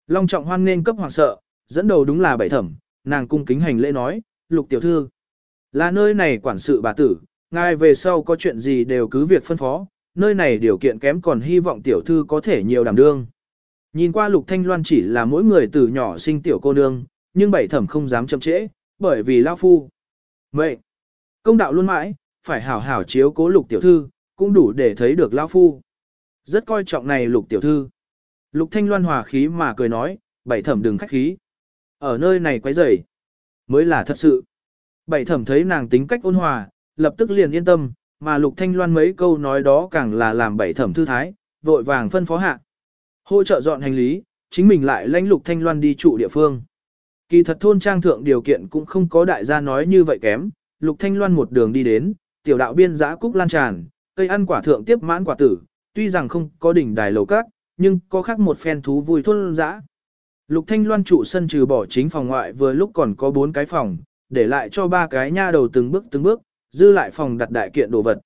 Long trọng hoan nên cấp hoàng sợ, dẫn đầu đúng là bảy thẩm, nàng cung kính hành lễ nói, Lục tiểu thư. Là nơi này quản sự bà tử, ngài về sau có chuyện gì đều cứ việc phân phó, nơi này điều kiện kém còn hy vọng tiểu thư có thể nhiều đảm đương. Nhìn qua Lục Thanh Loan chỉ là mỗi người từ nhỏ sinh tiểu cô nương, nhưng bảy thẩm không dám chậm trễ, bởi vì lao phu. Vậy, công đạo luôn mãi, phải hảo hảo chiếu cố Lục tiểu thư, cũng đủ để thấy được lao phu. Rất coi trọng này Lục tiểu thư. Lục Thanh Loan hòa khí mà cười nói, bảy thẩm đừng khách khí. Ở nơi này quấy rầy, mới là thật sự. Bảy thẩm thấy nàng tính cách ôn hòa, lập tức liền yên tâm, mà Lục Thanh Loan mấy câu nói đó càng là làm bảy thẩm thư thái, vội vàng phân phó hạ. Hỗ trợ dọn hành lý, chính mình lại lãnh Lục Thanh Loan đi trụ địa phương. Kỳ thật thôn trang thượng điều kiện cũng không có đại gia nói như vậy kém, Lục Thanh Loan một đường đi đến, tiểu đạo biên giã cúc lan tràn, cây ăn quả thượng tiếp mãn quả tử, tuy rằng không có đỉnh đài lầu các, nhưng có khác một phen thú vui thôn dã. Lục Thanh Loan trụ sân trừ bỏ chính phòng ngoại vừa lúc còn có bốn cái phòng, để lại cho ba cái nha đầu từng bước từng bước, dư lại phòng đặt đại kiện đồ vật.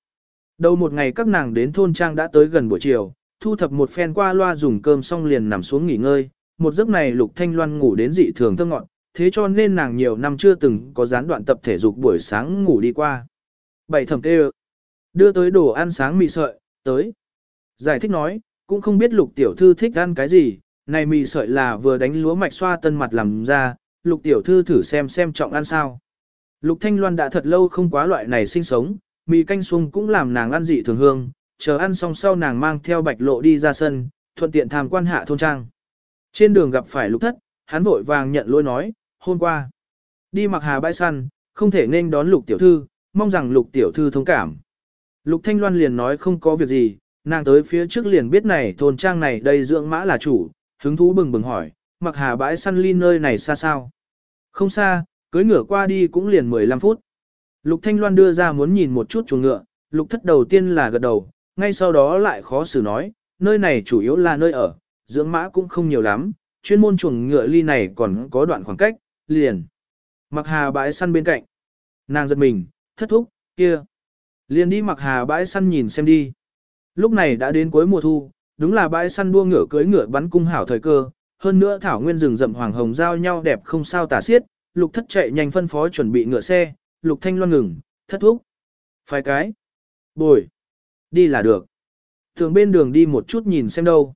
Đầu một ngày các nàng đến thôn trang đã tới gần buổi chiều, thu thập một phen qua loa dùng cơm xong liền nằm xuống nghỉ ngơi, một giấc này Lục Thanh Loan ngủ đến dị thường thơ ngọn, thế cho nên nàng nhiều năm chưa từng có gián đoạn tập thể dục buổi sáng ngủ đi qua. Bảy thẩm tê đưa tới đồ ăn sáng mì sợi, tới. Giải thích nói, cũng không biết Lục Tiểu Thư thích ăn cái gì, này mì sợi là vừa đánh lúa mạch xoa tân mặt làm ra, lục tiểu thư thử xem xem trọng ăn sao. Lục Thanh Loan đã thật lâu không quá loại này sinh sống, mì canh xuông cũng làm nàng ăn dị thường hương, chờ ăn xong sau nàng mang theo bạch lộ đi ra sân, thuận tiện tham quan hạ thôn trang. Trên đường gặp phải lục thất, hắn vội vàng nhận lỗi nói, hôm qua, đi mặc hà bãi săn, không thể nên đón lục tiểu thư, mong rằng lục tiểu thư thông cảm. Lục Thanh Loan liền nói không có việc gì, nàng tới phía trước liền biết này thôn trang này đây dưỡng mã là chủ, hứng thú bừng bừng hỏi, mặc hà bãi săn ly nơi này xa sao? Không xa, cưới ngựa qua đi cũng liền 15 phút. Lục Thanh Loan đưa ra muốn nhìn một chút chuồng ngựa, lục thất đầu tiên là gật đầu, ngay sau đó lại khó xử nói, nơi này chủ yếu là nơi ở, dưỡng mã cũng không nhiều lắm, chuyên môn chuồng ngựa ly này còn có đoạn khoảng cách, liền. Mặc hà bãi săn bên cạnh. Nàng giật mình, thất thúc, kia. Liền đi mặc hà bãi săn nhìn xem đi. Lúc này đã đến cuối mùa thu, đúng là bãi săn đua ngựa cưới ngựa bắn cung hảo thời cơ, hơn nữa thảo nguyên rừng rậm hoàng hồng giao nhau đẹp không sao tả xiết, lục thất chạy nhanh phân phó chuẩn bị ngựa xe, lục thanh loan ngừng, thất thúc. Phải cái. Bồi. Đi là được. Thường bên đường đi một chút nhìn xem đâu.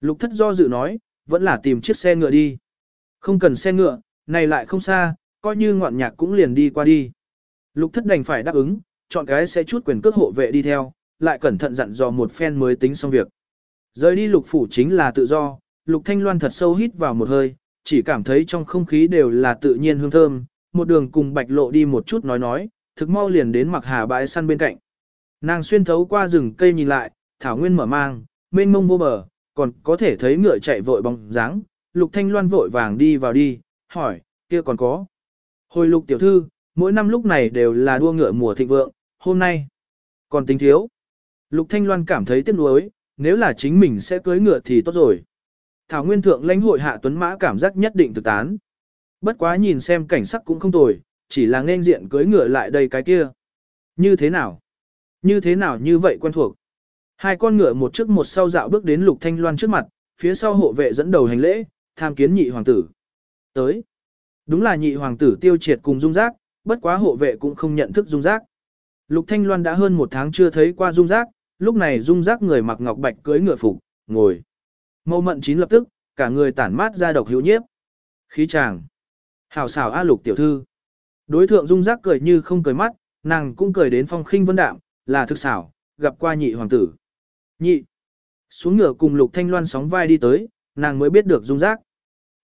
Lục thất do dự nói, vẫn là tìm chiếc xe ngựa đi. Không cần xe ngựa, này lại không xa, coi như ngoạn nhạc cũng liền đi qua đi. Lục thất đành phải đáp ứng, chọn cái sẽ chút quyền cước hộ vệ đi theo, lại cẩn thận dặn dò một phen mới tính xong việc. Rời đi lục phủ chính là tự do, lục thanh loan thật sâu hít vào một hơi, chỉ cảm thấy trong không khí đều là tự nhiên hương thơm, một đường cùng bạch lộ đi một chút nói nói, thực mau liền đến mặc hà bãi săn bên cạnh. Nàng xuyên thấu qua rừng cây nhìn lại, thảo nguyên mở mang, mênh mông vô bờ, còn có thể thấy ngựa chạy vội bóng dáng, lục thanh loan vội vàng đi vào đi, hỏi, kia còn có. Hồi lục tiểu thư, mỗi năm lúc này đều là đua ngựa mùa thịnh vượng, hôm nay còn tính thiếu. Lục Thanh Loan cảm thấy tiếc nuối, nếu là chính mình sẽ cưới ngựa thì tốt rồi. Thảo Nguyên Thượng lãnh hội hạ tuấn mã cảm giác nhất định thực tán. Bất quá nhìn xem cảnh sắc cũng không tồi, chỉ là nên diện cưới ngựa lại đây cái kia. Như thế nào? Như thế nào như vậy quen thuộc? Hai con ngựa một trước một sau dạo bước đến Lục Thanh Loan trước mặt, phía sau hộ vệ dẫn đầu hành lễ, tham kiến nhị hoàng tử. Tới. Đúng là nhị hoàng tử tiêu triệt cùng dung giác, bất quá hộ vệ cũng không nhận thức dung giác. Lục Thanh Loan đã hơn một tháng chưa thấy qua dung giác, lúc này dung giác người mặc ngọc bạch cưới ngựa phục, ngồi. Mâu mận chín lập tức, cả người tản mát ra độc hữu nhiếp. Khí chàng. Hảo xảo A lục tiểu thư. Đối thượng dung giác cười như không cười mắt, nàng cũng cười đến phong khinh vân đạm, là thực xảo, gặp qua nhị hoàng tử. Nhị. Xuống ngựa cùng lục thanh loan sóng vai đi tới, nàng mới biết được dung giác.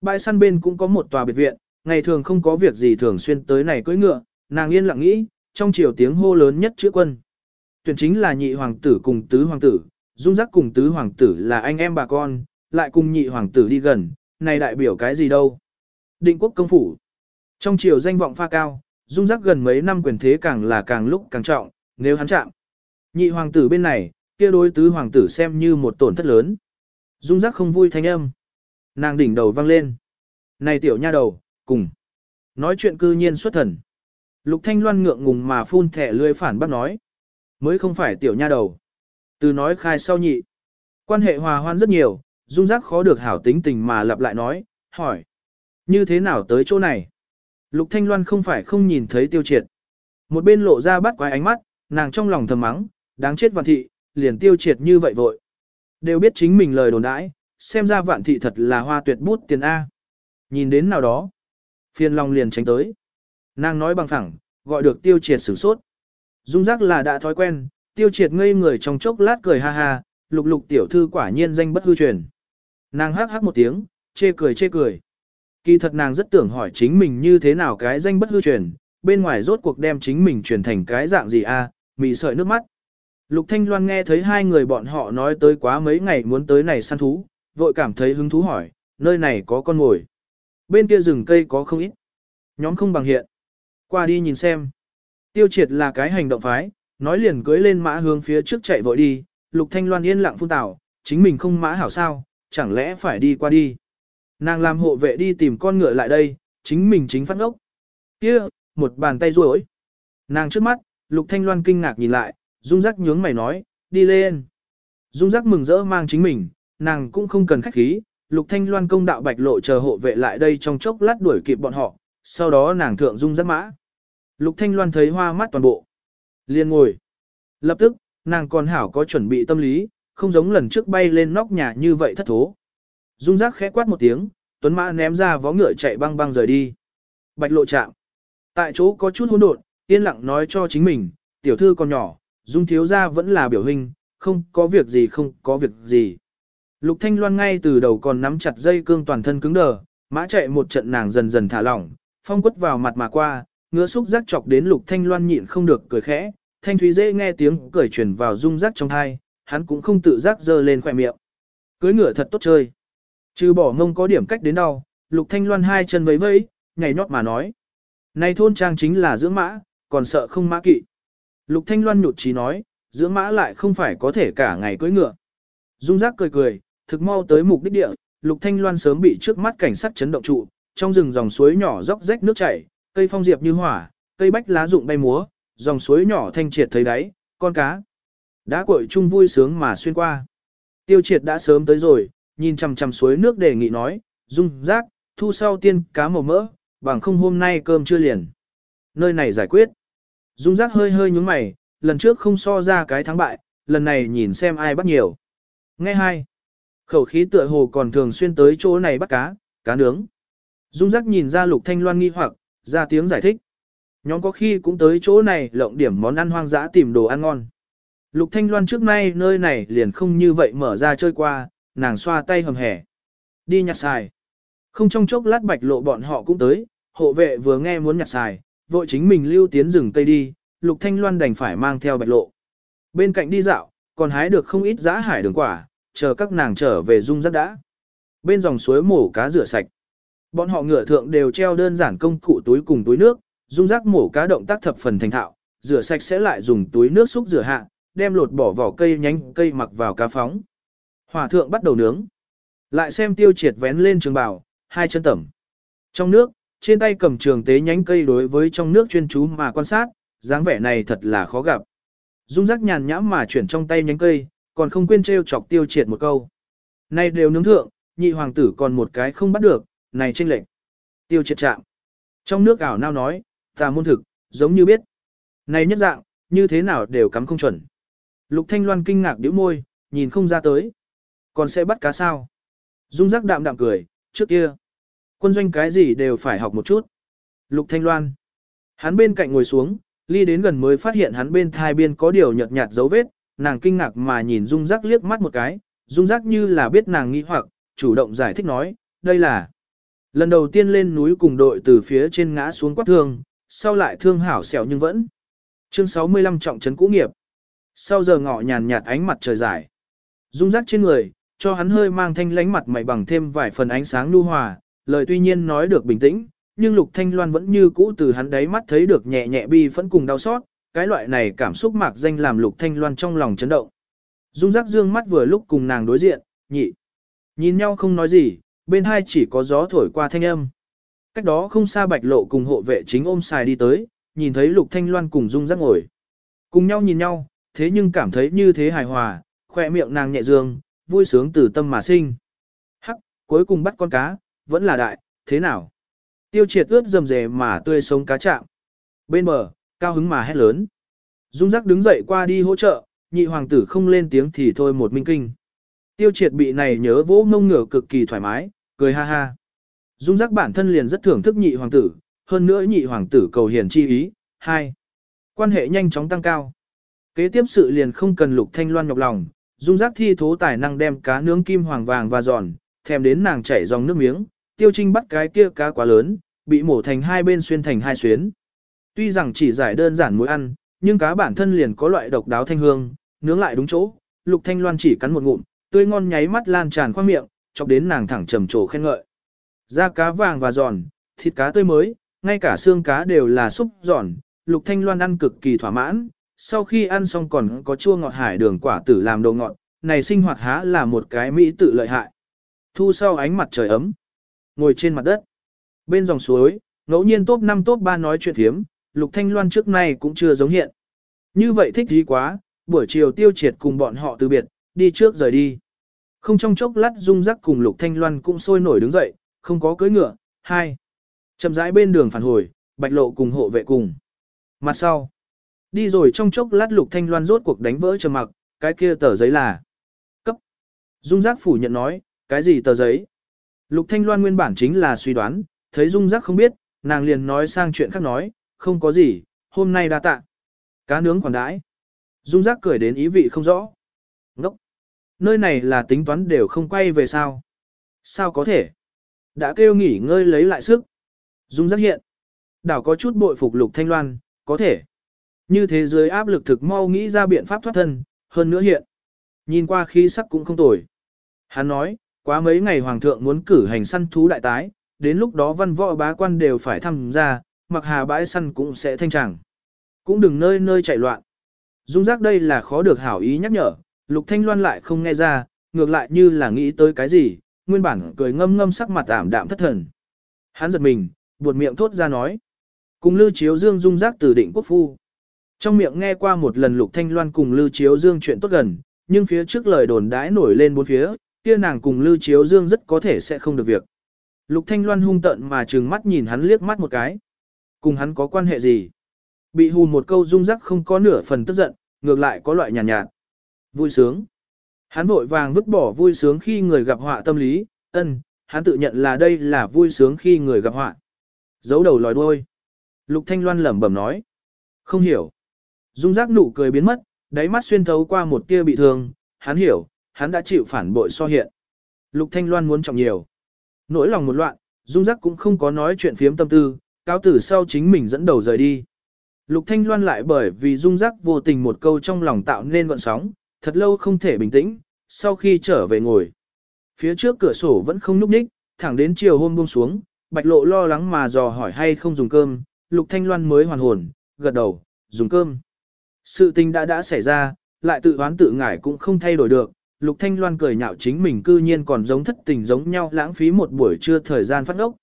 Bãi săn bên cũng có một tòa biệt viện, ngày thường không có việc gì thường xuyên tới này cưỡi ngựa, nàng yên lặng nghĩ, trong chiều tiếng hô lớn nhất chữ quân. Tuyển chính là nhị hoàng tử cùng tứ hoàng tử, dung giác cùng tứ hoàng tử là anh em bà con, lại cùng nhị hoàng tử đi gần, này đại biểu cái gì đâu. Định quốc công phủ. Trong chiều danh vọng pha cao, dung giác gần mấy năm quyền thế càng là càng lúc càng trọng, nếu hắn chạm. Nhị hoàng tử bên này, kia đối tứ hoàng tử xem như một tổn thất lớn. Dung giác không vui thanh âm. Nàng đỉnh đầu vang lên. Này tiểu nha đầu, cùng. Nói chuyện cư nhiên xuất thần. Lục Thanh Loan ngượng ngùng mà phun thẻ lươi phản bác nói. Mới không phải tiểu nha đầu. Từ nói khai sau nhị. Quan hệ hòa hoan rất nhiều, dung giác khó được hảo tính tình mà lặp lại nói, hỏi. Như thế nào tới chỗ này? Lục Thanh Loan không phải không nhìn thấy tiêu triệt. Một bên lộ ra bắt quái ánh mắt, nàng trong lòng thầm mắng, đáng chết vạn thị, liền tiêu triệt như vậy vội. Đều biết chính mình lời đồn đãi, xem ra vạn thị thật là hoa tuyệt bút tiền A. Nhìn đến nào đó, phiền lòng liền tránh tới. Nàng nói bằng phẳng, gọi được tiêu triệt sửng sốt. Dung giác là đã thói quen, tiêu triệt ngây người trong chốc lát cười ha ha, lục lục tiểu thư quả nhiên danh bất hư truyền. Nàng hắc hắc một tiếng, chê cười chê cười. Kỳ thật nàng rất tưởng hỏi chính mình như thế nào cái danh bất hư truyền, bên ngoài rốt cuộc đem chính mình truyền thành cái dạng gì a, à, mị sợi nước mắt. Lục Thanh Loan nghe thấy hai người bọn họ nói tới quá mấy ngày muốn tới này săn thú, vội cảm thấy hứng thú hỏi, nơi này có con ngồi. Bên kia rừng cây có không ít. Nhóm không bằng hiện. Qua đi nhìn xem. Tiêu triệt là cái hành động phái, nói liền cưới lên mã hướng phía trước chạy vội đi, Lục Thanh Loan yên lặng phun tảo, chính mình không mã hảo sao, chẳng lẽ phải đi qua đi. Nàng làm hộ vệ đi tìm con ngựa lại đây, chính mình chính phát ngốc. Kia, một bàn tay ruỗi. Nàng trước mắt, Lục Thanh Loan kinh ngạc nhìn lại, Dung Giác nhướng mày nói, đi lên. Dung Giác mừng rỡ mang chính mình, nàng cũng không cần khách khí, Lục Thanh Loan công đạo bạch lộ chờ hộ vệ lại đây trong chốc lát đuổi kịp bọn họ, sau đó nàng thượng Dung Giác mã. Lục Thanh Loan thấy hoa mắt toàn bộ. liền ngồi. Lập tức, nàng còn hảo có chuẩn bị tâm lý, không giống lần trước bay lên nóc nhà như vậy thất thố. Dung giác khẽ quát một tiếng, tuấn mã ném ra vó ngựa chạy băng băng rời đi. Bạch lộ chạm. Tại chỗ có chút hỗn độn, yên lặng nói cho chính mình, tiểu thư còn nhỏ, Dung thiếu gia vẫn là biểu hình, không có việc gì không có việc gì. Lục Thanh Loan ngay từ đầu còn nắm chặt dây cương toàn thân cứng đờ, mã chạy một trận nàng dần dần thả lỏng, phong quất vào mặt mà qua, ngứa xúc giác chọc đến Lục Thanh Loan nhịn không được cười khẽ, Thanh Thúy dễ nghe tiếng cười truyền vào rung rắc trong tai, hắn cũng không tự giác giơ lên khóe miệng. Cưới ngựa thật tốt chơi. Trừ bỏ mông có điểm cách đến đâu, Lục Thanh Loan hai chân vẫy vẫy, nhảy nhót mà nói. Này thôn trang chính là dưỡng mã, còn sợ không mã kỵ. Lục Thanh Loan nhụt chí nói, dưỡng mã lại không phải có thể cả ngày cưỡi ngựa. Dung giác cười cười, thực mau tới mục đích địa, Lục Thanh Loan sớm bị trước mắt cảnh sát chấn động trụ, trong rừng dòng suối nhỏ róc rách nước chảy, cây phong diệp như hỏa, cây bách lá rụng bay múa, dòng suối nhỏ thanh triệt thấy đáy, con cá. Đã cội chung vui sướng mà xuyên qua. Tiêu triệt đã sớm tới rồi, nhìn chằm chằm suối nước đề nghị nói, dung giác, thu sau tiên cá màu mỡ, bằng không hôm nay cơm chưa liền. Nơi này giải quyết. Dung giác hơi hơi nhúng mày, lần trước không so ra cái thắng bại, lần này nhìn xem ai bắt nhiều. Nghe hai. Khẩu khí tựa hồ còn thường xuyên tới chỗ này bắt cá, cá nướng. Dung giác nhìn ra lục thanh loan nghi hoặc, ra tiếng giải thích. Nhóm có khi cũng tới chỗ này lộng điểm món ăn hoang dã tìm đồ ăn ngon. Lục thanh loan trước nay nơi này liền không như vậy mở ra chơi qua, nàng xoa tay hầm hẻ. Đi nhặt xài. Không trong chốc lát bạch lộ bọn họ cũng tới, hộ vệ vừa nghe muốn nhặt xài, vội chính mình lưu tiến rừng tây đi, lục thanh loan đành phải mang theo bạch lộ. Bên cạnh đi dạo, còn hái được không ít giá hải đường quả, chờ các nàng trở về dung rất đã. Bên dòng suối mổ cá rửa sạch. Bọn họ ngựa thượng đều treo đơn giản công cụ túi cùng túi nước, dung rác mổ cá động tác thập phần thành thạo, rửa sạch sẽ lại dùng túi nước xúc rửa hạ, đem lột bỏ vỏ cây nhánh cây mặc vào cá phóng. Hỏa thượng bắt đầu nướng. Lại xem tiêu triệt vén lên trường bào, hai chân tẩm. Trong nước, trên tay cầm trường tế nhánh cây đối với trong nước chuyên chú mà quan sát, dáng vẻ này thật là khó gặp. Dung rắc nhàn nhãm mà chuyển trong tay nhánh cây, còn không quên trêu chọc tiêu triệt một câu. Này đều nướng thượng, nhị hoàng tử còn một cái không bắt được, này tranh lệnh. Tiêu triệt chạm. Trong nước ảo nao nói, ta môn thực, giống như biết. Này nhất dạng, như thế nào đều cắm không chuẩn. Lục Thanh Loan kinh ngạc điếu môi, nhìn không ra tới. Còn sẽ bắt cá sao? Dung giác đạm đạm cười, trước kia. Quân doanh cái gì đều phải học một chút. Lục Thanh Loan. Hắn bên cạnh ngồi xuống, ly đến gần mới phát hiện hắn bên thai biên có điều nhợt nhạt dấu vết, nàng kinh ngạc mà nhìn Dung giác liếc mắt một cái, Dung giác như là biết nàng nghĩ hoặc, chủ động giải thích nói, đây là lần đầu tiên lên núi cùng đội từ phía trên ngã xuống quát thương, sau lại thương hảo xẻo nhưng vẫn. Chương 65 trọng trấn cũ nghiệp. Sau giờ ngọ nhàn nhạt ánh mặt trời dài. Dung rắc trên người, cho hắn hơi mang thanh lánh mặt mày bằng thêm vài phần ánh sáng nu hòa, lời tuy nhiên nói được bình tĩnh, nhưng Lục Thanh Loan vẫn như cũ từ hắn đáy mắt thấy được nhẹ nhẹ bi phẫn cùng đau xót, cái loại này cảm xúc mạc danh làm Lục Thanh Loan trong lòng chấn động. Dung rắc dương mắt vừa lúc cùng nàng đối diện, nhị. Nhìn nhau không nói gì, bên hai chỉ có gió thổi qua thanh âm. Cách đó không xa bạch lộ cùng hộ vệ chính ôm xài đi tới, nhìn thấy Lục Thanh Loan cùng Dung rắc ngồi. Cùng nhau nhìn nhau, thế nhưng cảm thấy như thế hài hòa, khoe miệng nàng nhẹ dương, vui sướng từ tâm mà sinh. Hắc, cuối cùng bắt con cá, vẫn là đại, thế nào? Tiêu triệt ướt dầm dề mà tươi sống cá chạm. Bên bờ, cao hứng mà hét lớn. Dung giác đứng dậy qua đi hỗ trợ, nhị hoàng tử không lên tiếng thì thôi một minh kinh. Tiêu triệt bị này nhớ vỗ mông ngửa cực kỳ thoải mái, cười ha ha. Dung giác bản thân liền rất thưởng thức nhị hoàng tử, hơn nữa nhị hoàng tử cầu hiền chi ý. Hai, Quan hệ nhanh chóng tăng cao. Kế tiếp sự liền không cần lục thanh loan nhọc lòng, dung giác thi thố tài năng đem cá nướng kim hoàng vàng và giòn, thèm đến nàng chảy dòng nước miếng, tiêu trinh bắt cái kia cá quá lớn, bị mổ thành hai bên xuyên thành hai xuyến. Tuy rằng chỉ giải đơn giản muối ăn, nhưng cá bản thân liền có loại độc đáo thanh hương, nướng lại đúng chỗ, lục thanh loan chỉ cắn một ngụm, tươi ngon nháy mắt lan tràn qua miệng, chọc đến nàng thẳng trầm trồ khen ngợi. Da cá vàng và giòn, thịt cá tươi mới, ngay cả xương cá đều là súp giòn, lục thanh loan ăn cực kỳ thỏa mãn, sau khi ăn xong còn có chua ngọt hải đường quả tử làm đồ ngọt, này sinh hoạt há là một cái mỹ tự lợi hại. Thu sau ánh mặt trời ấm, ngồi trên mặt đất, bên dòng suối, ngẫu nhiên top 5 top 3 nói chuyện thiếm, Lục Thanh Loan trước nay cũng chưa giống hiện. Như vậy thích gì quá, buổi chiều tiêu triệt cùng bọn họ từ biệt, đi trước rời đi. Không trong chốc lát dung rắc cùng Lục Thanh Loan cũng sôi nổi đứng dậy, không có cưỡi ngựa. Hai, chậm rãi bên đường phản hồi, bạch lộ cùng hộ vệ cùng. Mặt sau, Đi rồi trong chốc lát lục thanh loan rốt cuộc đánh vỡ trầm mặc, cái kia tờ giấy là cấp. Dung giác phủ nhận nói, Cái gì tờ giấy? Lục Thanh Loan nguyên bản chính là suy đoán, thấy Dung Giác không biết, nàng liền nói sang chuyện khác nói, không có gì, hôm nay đa tạ. Cá nướng còn đãi. Dung Giác cười đến ý vị không rõ. Nơi này là tính toán đều không quay về sao? Sao có thể? Đã kêu nghỉ ngơi lấy lại sức. Dung Giác hiện. Đảo có chút bội phục Lục Thanh Loan, có thể. Như thế giới áp lực thực mau nghĩ ra biện pháp thoát thân, hơn nữa hiện. Nhìn qua khí sắc cũng không tồi. Hắn nói, quá mấy ngày hoàng thượng muốn cử hành săn thú đại tái, đến lúc đó văn võ bá quan đều phải tham gia, mặc hà bãi săn cũng sẽ thanh tràng. Cũng đừng nơi nơi chạy loạn. Dung giác đây là khó được hảo ý nhắc nhở, lục thanh loan lại không nghe ra, ngược lại như là nghĩ tới cái gì, nguyên bản cười ngâm ngâm sắc mặt ảm đạm thất thần. Hắn giật mình, buột miệng thốt ra nói. Cùng lưu chiếu dương dung giác từ định quốc phu. Trong miệng nghe qua một lần lục thanh loan cùng lưu chiếu dương chuyện tốt gần, nhưng phía trước lời đồn đãi nổi lên bốn phía, kia nàng cùng lưu chiếu dương rất có thể sẽ không được việc. Lục thanh loan hung tận mà trừng mắt nhìn hắn liếc mắt một cái. Cùng hắn có quan hệ gì? Bị hù một câu dung rắc không có nửa phần tức giận, ngược lại có loại nhàn nhạt, nhạt. Vui sướng. Hắn vội vàng vứt bỏ vui sướng khi người gặp họa tâm lý, ân, hắn tự nhận là đây là vui sướng khi người gặp họa. Giấu đầu lòi đuôi. Lục Thanh Loan lẩm bẩm nói. Không hiểu. Dung giác nụ cười biến mất, đáy mắt xuyên thấu qua một tia bị thương, hắn hiểu, hắn đã chịu phản bội so hiện. Lục Thanh Loan muốn trọng nhiều. Nỗi lòng một loạn, Dung giác cũng không có nói chuyện phiếm tâm tư, cáo tử sau chính mình dẫn đầu rời đi. Lục Thanh Loan lại bởi vì Dung giác vô tình một câu trong lòng tạo nên gọn sóng, thật lâu không thể bình tĩnh, sau khi trở về ngồi. Phía trước cửa sổ vẫn không núp ních, thẳng đến chiều hôm buông xuống, bạch lộ lo lắng mà dò hỏi hay không dùng cơm, Lục Thanh Loan mới hoàn hồn, gật đầu, dùng cơm. Sự tình đã đã xảy ra, lại tự oán tự ngải cũng không thay đổi được. Lục Thanh Loan cười nhạo chính mình cư nhiên còn giống thất tình giống nhau lãng phí một buổi trưa thời gian phát ốc.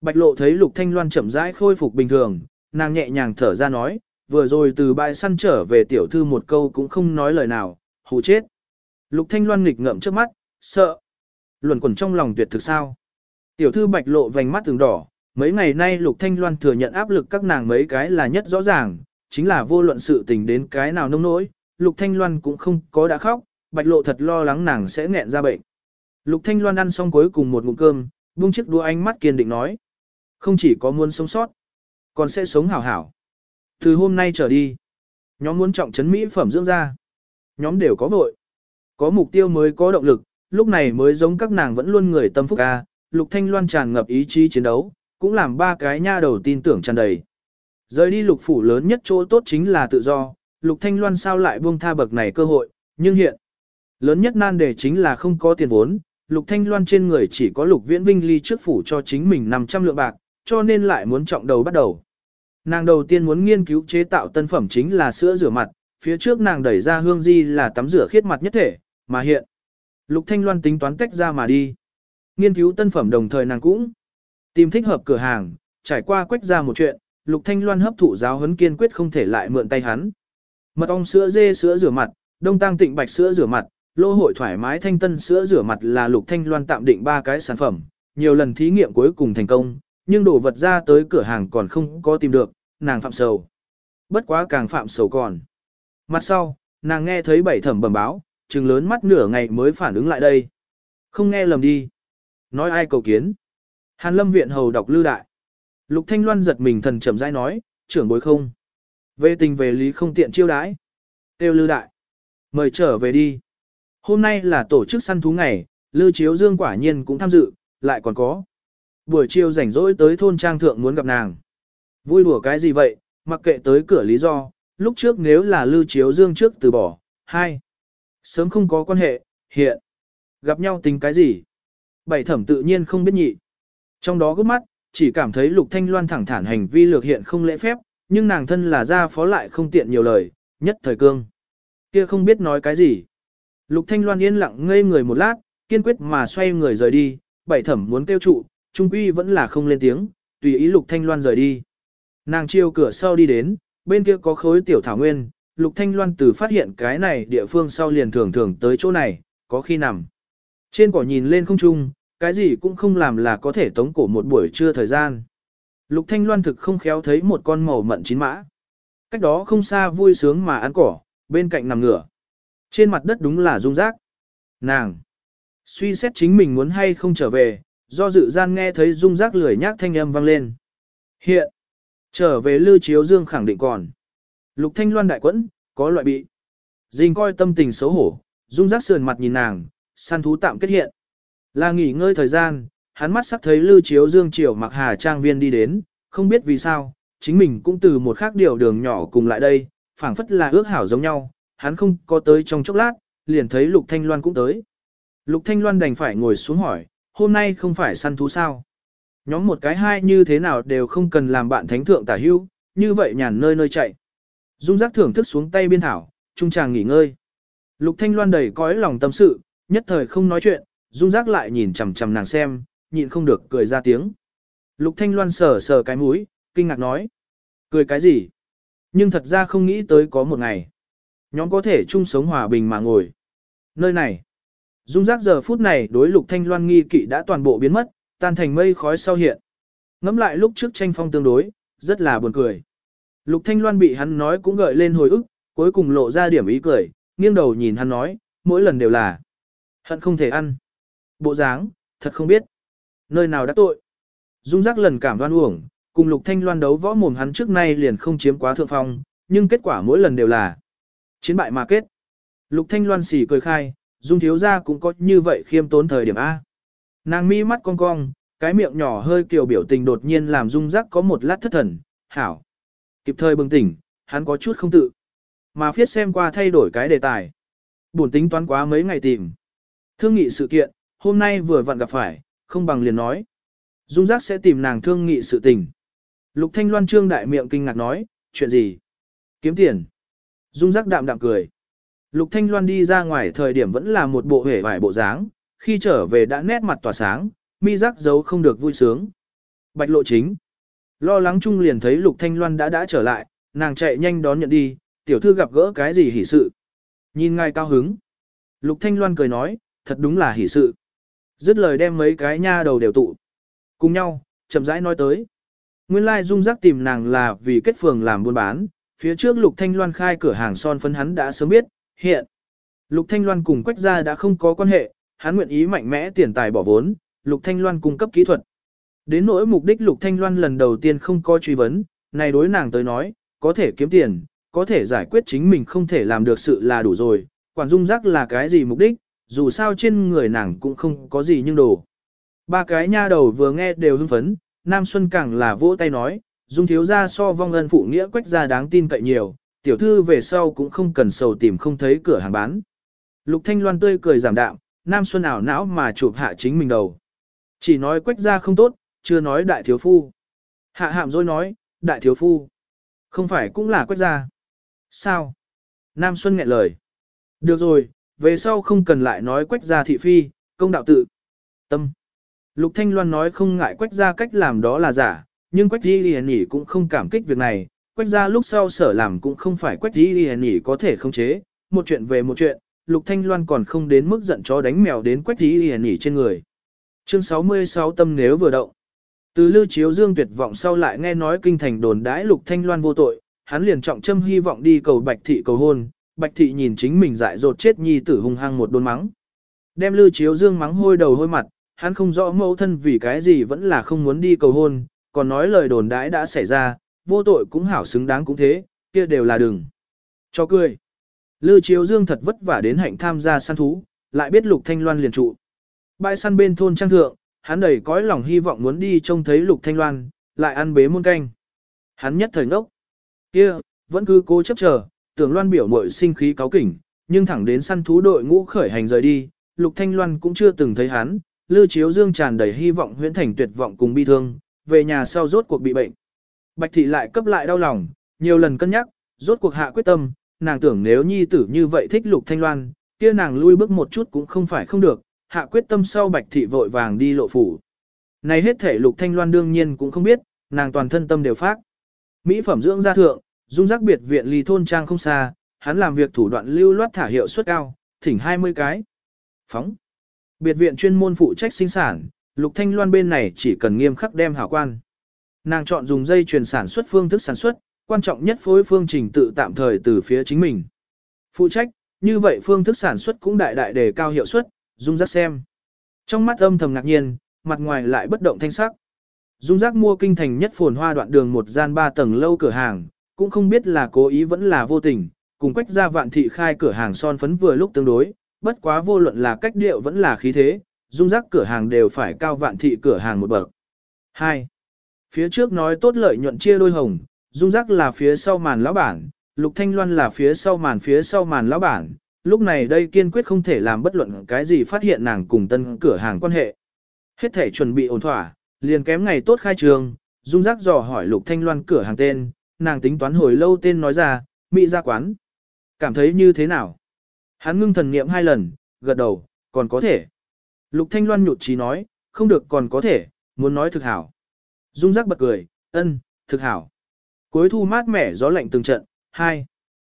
Bạch lộ thấy Lục Thanh Loan chậm rãi khôi phục bình thường, nàng nhẹ nhàng thở ra nói, vừa rồi từ bãi săn trở về tiểu thư một câu cũng không nói lời nào, hù chết. Lục Thanh Loan nghịch ngợm trước mắt, sợ. Luẩn quẩn trong lòng tuyệt thực sao. Tiểu thư bạch lộ vành mắt từng đỏ, mấy ngày nay Lục Thanh Loan thừa nhận áp lực các nàng mấy cái là nhất rõ ràng, chính là vô luận sự tình đến cái nào nông nỗi, Lục Thanh Loan cũng không có đã khóc, Bạch Lộ thật lo lắng nàng sẽ nghẹn ra bệnh. Lục Thanh Loan ăn xong cuối cùng một ngụm cơm, buông chiếc đũa ánh mắt kiên định nói. Không chỉ có muốn sống sót, còn sẽ sống hảo hảo. Từ hôm nay trở đi, nhóm muốn trọng trấn mỹ phẩm dưỡng da. Nhóm đều có vội. Có mục tiêu mới có động lực, lúc này mới giống các nàng vẫn luôn người tâm phúc a, Lục Thanh Loan tràn ngập ý chí chiến đấu, cũng làm ba cái nha đầu tin tưởng tràn đầy. Rời đi lục phủ lớn nhất chỗ tốt chính là tự do, lục thanh loan sao lại buông tha bậc này cơ hội, nhưng hiện, lớn nhất nan đề chính là không có tiền vốn, lục thanh loan trên người chỉ có lục viễn vinh ly trước phủ cho chính mình 500 lượng bạc, cho nên lại muốn trọng đầu bắt đầu. Nàng đầu tiên muốn nghiên cứu chế tạo tân phẩm chính là sữa rửa mặt, phía trước nàng đẩy ra hương di là tắm rửa khiết mặt nhất thể, mà hiện, lục thanh loan tính toán tách ra mà đi. Nghiên cứu tân phẩm đồng thời nàng cũng tìm thích hợp cửa hàng, trải qua quách ra một chuyện, Lục Thanh Loan hấp thụ giáo huấn kiên quyết không thể lại mượn tay hắn. Mật ong sữa dê sữa rửa mặt, đông tăng tịnh bạch sữa rửa mặt, lô hội thoải mái thanh tân sữa rửa mặt là Lục Thanh Loan tạm định ba cái sản phẩm, nhiều lần thí nghiệm cuối cùng thành công, nhưng đồ vật ra tới cửa hàng còn không có tìm được, nàng phạm sầu. Bất quá càng phạm sầu còn. Mặt sau, nàng nghe thấy bảy thẩm bẩm báo, trừng lớn mắt nửa ngày mới phản ứng lại đây. Không nghe lầm đi. Nói ai cầu kiến. Hàn lâm viện hầu đọc lưu đại. Lục Thanh Loan giật mình thần chậm rãi nói, trưởng bối không. Về tình về lý không tiện chiêu đãi. Tiêu Lưu đại. Mời trở về đi. Hôm nay là tổ chức săn thú ngày, Lư Chiếu Dương quả nhiên cũng tham dự, lại còn có. Buổi chiều rảnh rỗi tới thôn trang thượng muốn gặp nàng. Vui đùa cái gì vậy, mặc kệ tới cửa lý do, lúc trước nếu là lưu Chiếu Dương trước từ bỏ, hai. Sớm không có quan hệ, hiện. Gặp nhau tính cái gì? Bảy thẩm tự nhiên không biết nhị. Trong đó gấp mắt, chỉ cảm thấy Lục Thanh Loan thẳng thản hành vi lược hiện không lễ phép, nhưng nàng thân là gia phó lại không tiện nhiều lời, nhất thời cương. Kia không biết nói cái gì. Lục Thanh Loan yên lặng ngây người một lát, kiên quyết mà xoay người rời đi, bảy thẩm muốn kêu trụ, trung quy vẫn là không lên tiếng, tùy ý Lục Thanh Loan rời đi. Nàng chiêu cửa sau đi đến, bên kia có khối tiểu thảo nguyên, Lục Thanh Loan từ phát hiện cái này địa phương sau liền thường thường tới chỗ này, có khi nằm. Trên cỏ nhìn lên không trung, cái gì cũng không làm là có thể tống cổ một buổi trưa thời gian. Lục Thanh Loan thực không khéo thấy một con màu mận chín mã. Cách đó không xa vui sướng mà ăn cỏ, bên cạnh nằm ngửa. Trên mặt đất đúng là rung rác. Nàng! Suy xét chính mình muốn hay không trở về, do dự gian nghe thấy rung rác lười nhác thanh âm vang lên. Hiện, trở về Lư Chiếu Dương khẳng định còn. Lục Thanh Loan đại quẫn, có loại bị. Dình coi tâm tình xấu hổ, rung giác sườn mặt nhìn nàng, săn thú tạm kết hiện. Là nghỉ ngơi thời gian, hắn mắt sắc thấy Lư Chiếu Dương chiều mặc hà trang viên đi đến, không biết vì sao, chính mình cũng từ một khác điều đường nhỏ cùng lại đây, phảng phất là ước hảo giống nhau, hắn không có tới trong chốc lát, liền thấy Lục Thanh Loan cũng tới. Lục Thanh Loan đành phải ngồi xuống hỏi, hôm nay không phải săn thú sao? Nhóm một cái hai như thế nào đều không cần làm bạn thánh thượng tả hưu, như vậy nhàn nơi nơi chạy. Dung giác thưởng thức xuống tay biên thảo, trung chàng nghỉ ngơi. Lục Thanh Loan đầy cõi lòng tâm sự, nhất thời không nói chuyện, Dung giác lại nhìn chằm chằm nàng xem, nhịn không được cười ra tiếng. Lục Thanh Loan sờ sờ cái mũi, kinh ngạc nói. Cười cái gì? Nhưng thật ra không nghĩ tới có một ngày. Nhóm có thể chung sống hòa bình mà ngồi. Nơi này. Dung giác giờ phút này đối lục thanh loan nghi kỵ đã toàn bộ biến mất, tan thành mây khói sau hiện. Ngắm lại lúc trước tranh phong tương đối, rất là buồn cười. Lục thanh loan bị hắn nói cũng gợi lên hồi ức, cuối cùng lộ ra điểm ý cười, nghiêng đầu nhìn hắn nói, mỗi lần đều là hận không thể ăn. Bộ dáng, thật không biết. Nơi nào đã tội. Dung giác lần cảm đoan uổng, cùng lục thanh loan đấu võ mồm hắn trước nay liền không chiếm quá thượng phong, nhưng kết quả mỗi lần đều là chiến bại mà kết. Lục thanh loan xỉ cười khai, dung thiếu gia cũng có như vậy khiêm tốn thời điểm A. Nàng mi mắt cong cong, cái miệng nhỏ hơi kiều biểu tình đột nhiên làm dung giác có một lát thất thần, hảo. Kịp thời bừng tỉnh, hắn có chút không tự. Mà phiết xem qua thay đổi cái đề tài. Buồn tính toán quá mấy ngày tìm. Thương nghị sự kiện, hôm nay vừa vặn gặp phải, không bằng liền nói. Dung giác sẽ tìm nàng thương nghị sự tình. Lục Thanh Loan trương đại miệng kinh ngạc nói, chuyện gì? Kiếm tiền. Dung giác đạm đạm cười. Lục Thanh Loan đi ra ngoài thời điểm vẫn là một bộ hể vải bộ dáng, khi trở về đã nét mặt tỏa sáng, mi giác giấu không được vui sướng. Bạch lộ chính. Lo lắng chung liền thấy Lục Thanh Loan đã đã trở lại, nàng chạy nhanh đón nhận đi, tiểu thư gặp gỡ cái gì hỉ sự. Nhìn ngài cao hứng. Lục Thanh Loan cười nói, thật đúng là hỉ sự. Dứt lời đem mấy cái nha đầu đều tụ. Cùng nhau, chậm rãi nói tới. Nguyên lai dung giác tìm nàng là vì kết phường làm buôn bán, phía trước Lục Thanh Loan khai cửa hàng son phấn hắn đã sớm biết, hiện. Lục Thanh Loan cùng Quách gia đã không có quan hệ, hắn nguyện ý mạnh mẽ tiền tài bỏ vốn, Lục Thanh Loan cung cấp kỹ thuật. Đến nỗi mục đích Lục Thanh Loan lần đầu tiên không có truy vấn, này đối nàng tới nói, có thể kiếm tiền, có thể giải quyết chính mình không thể làm được sự là đủ rồi, quản dung giác là cái gì mục đích, dù sao trên người nàng cũng không có gì nhưng đồ. Ba cái nha đầu vừa nghe đều hưng phấn, Nam Xuân càng là vỗ tay nói, dung thiếu gia so vong ân phụ nghĩa quách gia đáng tin cậy nhiều, tiểu thư về sau cũng không cần sầu tìm không thấy cửa hàng bán. Lục Thanh Loan tươi cười giảm đạm, Nam Xuân ảo não mà chụp hạ chính mình đầu. Chỉ nói quách gia không tốt, chưa nói đại thiếu phu. Hạ hạm rồi nói, đại thiếu phu. Không phải cũng là quách gia. Sao? Nam Xuân nghẹn lời. Được rồi, về sau không cần lại nói quách gia thị phi, công đạo tự. Tâm. Lục Thanh Loan nói không ngại quách gia cách làm đó là giả, nhưng quách đi liền nhỉ cũng không cảm kích việc này, quách gia lúc sau sở làm cũng không phải quách đi liền nhỉ có thể khống chế, một chuyện về một chuyện, Lục Thanh Loan còn không đến mức giận chó đánh mèo đến quách tí liền nhỉ trên người. Chương 66 tâm nếu vừa động. Từ lưu chiếu dương tuyệt vọng sau lại nghe nói kinh thành đồn đãi Lục Thanh Loan vô tội, hắn liền trọng châm hy vọng đi cầu Bạch Thị cầu hôn, Bạch Thị nhìn chính mình dại dột chết nhi tử hung hăng một đôn mắng. Đem lưu chiếu dương mắng hôi đầu hôi mặt, hắn không rõ mẫu thân vì cái gì vẫn là không muốn đi cầu hôn, còn nói lời đồn đãi đã xảy ra, vô tội cũng hảo xứng đáng cũng thế, kia đều là đừng. Cho cười. Lư Chiếu Dương thật vất vả đến hạnh tham gia săn thú, lại biết Lục Thanh Loan liền trụ. Bãi săn bên thôn trang thượng, hắn đầy cõi lòng hy vọng muốn đi trông thấy Lục Thanh Loan, lại ăn bế muôn canh. Hắn nhất thời ngốc. Kia, vẫn cứ cố chấp chờ, tưởng Loan biểu muội sinh khí cáo kỉnh, nhưng thẳng đến săn thú đội ngũ khởi hành rời đi, Lục Thanh Loan cũng chưa từng thấy hắn, Lư Chiếu Dương tràn đầy hy vọng huyễn thành tuyệt vọng cùng bi thương, về nhà sau rốt cuộc bị bệnh. Bạch thị lại cấp lại đau lòng, nhiều lần cân nhắc, rốt cuộc hạ quyết tâm, nàng tưởng nếu nhi tử như vậy thích Lục Thanh Loan, kia nàng lui bước một chút cũng không phải không được, hạ quyết tâm sau Bạch thị vội vàng đi lộ phủ. Này hết thể Lục Thanh Loan đương nhiên cũng không biết, nàng toàn thân tâm đều phát. Mỹ phẩm dưỡng gia thượng, dung giác biệt viện lì thôn trang không xa, hắn làm việc thủ đoạn lưu loát thả hiệu suất cao, thỉnh 20 cái. Phóng. Biệt viện chuyên môn phụ trách sinh sản, Lục Thanh Loan bên này chỉ cần nghiêm khắc đem hảo quan. Nàng chọn dùng dây truyền sản xuất phương thức sản xuất, quan trọng nhất phối phương trình tự tạm thời từ phía chính mình. Phụ trách, như vậy phương thức sản xuất cũng đại đại đề cao hiệu suất, dung giác xem. Trong mắt âm thầm ngạc nhiên, mặt ngoài lại bất động thanh sắc. Dung giác mua kinh thành nhất phồn hoa đoạn đường một gian ba tầng lâu cửa hàng, cũng không biết là cố ý vẫn là vô tình, cùng quách ra vạn thị khai cửa hàng son phấn vừa lúc tương đối, bất quá vô luận là cách điệu vẫn là khí thế, dung giác cửa hàng đều phải cao vạn thị cửa hàng một bậc. 2. Phía trước nói tốt lợi nhuận chia đôi hồng, dung giác là phía sau màn lão bản, lục thanh loan là phía sau màn phía sau màn lão bản, lúc này đây kiên quyết không thể làm bất luận cái gì phát hiện nàng cùng tân cửa hàng quan hệ. Hết thể chuẩn bị ổn thỏa, liền kém ngày tốt khai trường, dung giác dò hỏi lục thanh loan cửa hàng tên, nàng tính toán hồi lâu tên nói ra, mỹ gia quán. Cảm thấy như thế nào? Hắn ngưng thần niệm hai lần, gật đầu, còn có thể. Lục thanh loan nhụt chí nói, không được còn có thể, muốn nói thực hảo. Dung giác bật cười, ân, thực hảo. Cuối thu mát mẻ gió lạnh từng trận, hai.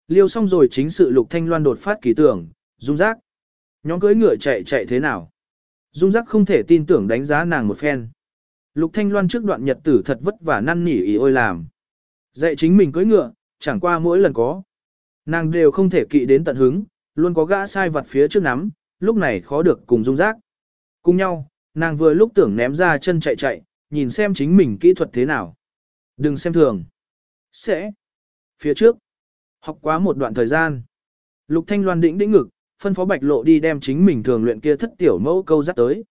Liêu xong rồi chính sự lục thanh loan đột phát kỳ tưởng, dung giác. Nhóm cưỡi ngựa chạy chạy thế nào? Dung giác không thể tin tưởng đánh giá nàng một phen. Lục thanh loan trước đoạn nhật tử thật vất vả năn nỉ ý ôi làm. Dạy chính mình cưỡi ngựa, chẳng qua mỗi lần có. Nàng đều không thể kỵ đến tận hứng, luôn có gã sai vặt phía trước nắm, lúc này khó được cùng dung giác. Cùng nhau, nàng vừa lúc tưởng ném ra chân chạy chạy, nhìn xem chính mình kỹ thuật thế nào. Đừng xem thường. Sẽ. Phía trước. Học quá một đoạn thời gian. Lục Thanh Loan đĩnh đĩnh ngực, phân phó Bạch Lộ đi đem chính mình thường luyện kia thất tiểu mẫu câu dắt tới.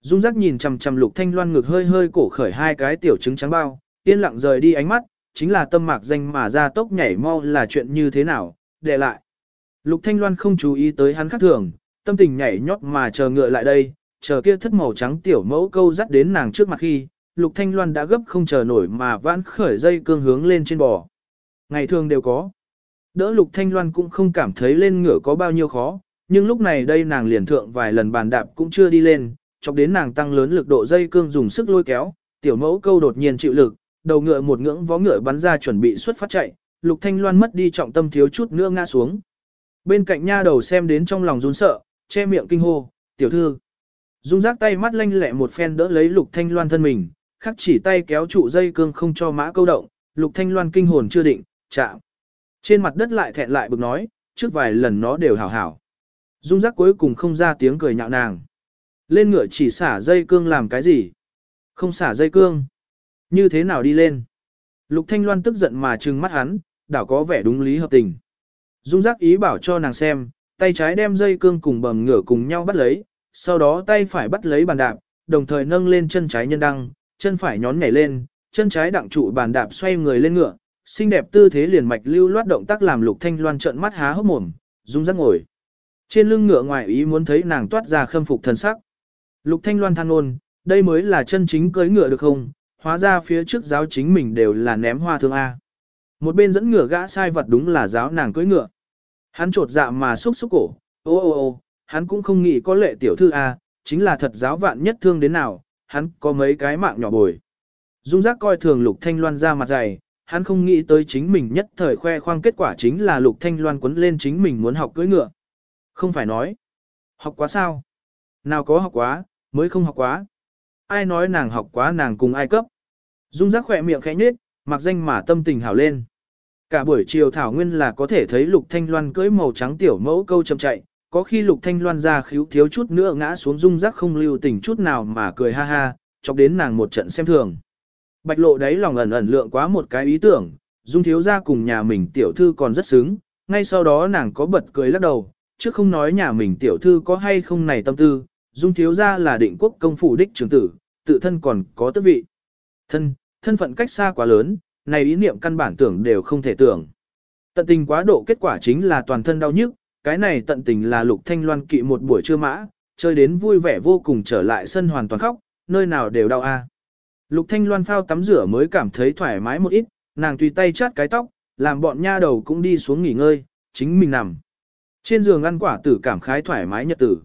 Dung giác nhìn chằm chằm Lục Thanh Loan ngực hơi hơi cổ khởi hai cái tiểu trứng trắng bao, yên lặng rời đi ánh mắt, chính là tâm mạc danh mà ra tốc nhảy mau là chuyện như thế nào, để lại. Lục Thanh Loan không chú ý tới hắn khác thường, tâm tình nhảy nhót mà chờ ngựa lại đây, chờ kia thất màu trắng tiểu mẫu câu dắt đến nàng trước mặt khi, Lục Thanh Loan đã gấp không chờ nổi mà vãn khởi dây cương hướng lên trên bò. Ngày thường đều có. Đỡ Lục Thanh Loan cũng không cảm thấy lên ngựa có bao nhiêu khó, nhưng lúc này đây nàng liền thượng vài lần bàn đạp cũng chưa đi lên, chọc đến nàng tăng lớn lực độ dây cương dùng sức lôi kéo, tiểu mẫu câu đột nhiên chịu lực, đầu ngựa một ngưỡng vó ngựa bắn ra chuẩn bị xuất phát chạy, Lục Thanh Loan mất đi trọng tâm thiếu chút nữa ngã xuống. Bên cạnh nha đầu xem đến trong lòng run sợ, che miệng kinh hô, tiểu thư. Dung giác tay mắt lanh lẹ một phen đỡ lấy Lục Thanh Loan thân mình, khắc chỉ tay kéo trụ dây cương không cho mã câu động, Lục Thanh Loan kinh hồn chưa định, chạm. Trên mặt đất lại thẹn lại bực nói, trước vài lần nó đều hảo hảo. Dung giác cuối cùng không ra tiếng cười nhạo nàng. Lên ngựa chỉ xả dây cương làm cái gì? Không xả dây cương. Như thế nào đi lên? Lục Thanh Loan tức giận mà trừng mắt hắn, đảo có vẻ đúng lý hợp tình. Dung giác ý bảo cho nàng xem, tay trái đem dây cương cùng bầm ngựa cùng nhau bắt lấy, sau đó tay phải bắt lấy bàn đạp, đồng thời nâng lên chân trái nhân đăng, chân phải nhón nhảy lên, chân trái đặng trụ bàn đạp xoay người lên ngựa, xinh đẹp tư thế liền mạch lưu loát động tác làm Lục Thanh Loan trợn mắt há hốc mồm, rung rắc ngồi. Trên lưng ngựa ngoài ý muốn thấy nàng toát ra khâm phục thần sắc. Lục Thanh Loan than ôn, đây mới là chân chính cưỡi ngựa được không, hóa ra phía trước giáo chính mình đều là ném hoa thương A. Một bên dẫn ngựa gã sai vật đúng là giáo nàng cưỡi ngựa. Hắn trột dạ mà xúc xúc cổ, ô ô ô, hắn cũng không nghĩ có lệ tiểu thư A, chính là thật giáo vạn nhất thương đến nào, hắn có mấy cái mạng nhỏ bồi. Dung giác coi thường lục thanh loan ra mặt dày, hắn không nghĩ tới chính mình nhất thời khoe khoang kết quả chính là lục thanh loan quấn lên chính mình muốn học cưỡi ngựa. Không phải nói. Học quá sao? Nào có học quá, mới không học quá. Ai nói nàng học quá nàng cùng ai cấp. Dung giác khỏe miệng khẽ nhếch, mặc danh mà tâm tình hảo lên. Cả buổi chiều Thảo Nguyên là có thể thấy Lục Thanh Loan cưỡi màu trắng tiểu mẫu câu chậm chạy, có khi Lục Thanh Loan ra khíu thiếu chút nữa ngã xuống rung rắc không lưu tình chút nào mà cười ha ha, chọc đến nàng một trận xem thường. Bạch lộ đấy lòng ẩn ẩn lượng quá một cái ý tưởng, dung thiếu ra cùng nhà mình tiểu thư còn rất sướng, ngay sau đó nàng có bật cười lắc đầu, chứ không nói nhà mình tiểu thư có hay không này tâm tư, dung thiếu ra là định quốc công phủ đích trưởng tử, tự thân còn có tước vị. Thân, thân phận cách xa quá lớn, này ý niệm căn bản tưởng đều không thể tưởng. Tận tình quá độ kết quả chính là toàn thân đau nhức, cái này tận tình là lục thanh loan kỵ một buổi trưa mã, chơi đến vui vẻ vô cùng trở lại sân hoàn toàn khóc, nơi nào đều đau a. À. Lục thanh loan phao tắm rửa mới cảm thấy thoải mái một ít, nàng tùy tay chát cái tóc, làm bọn nha đầu cũng đi xuống nghỉ ngơi, chính mình nằm. Trên giường ăn quả tử cảm khái thoải mái nhật tử.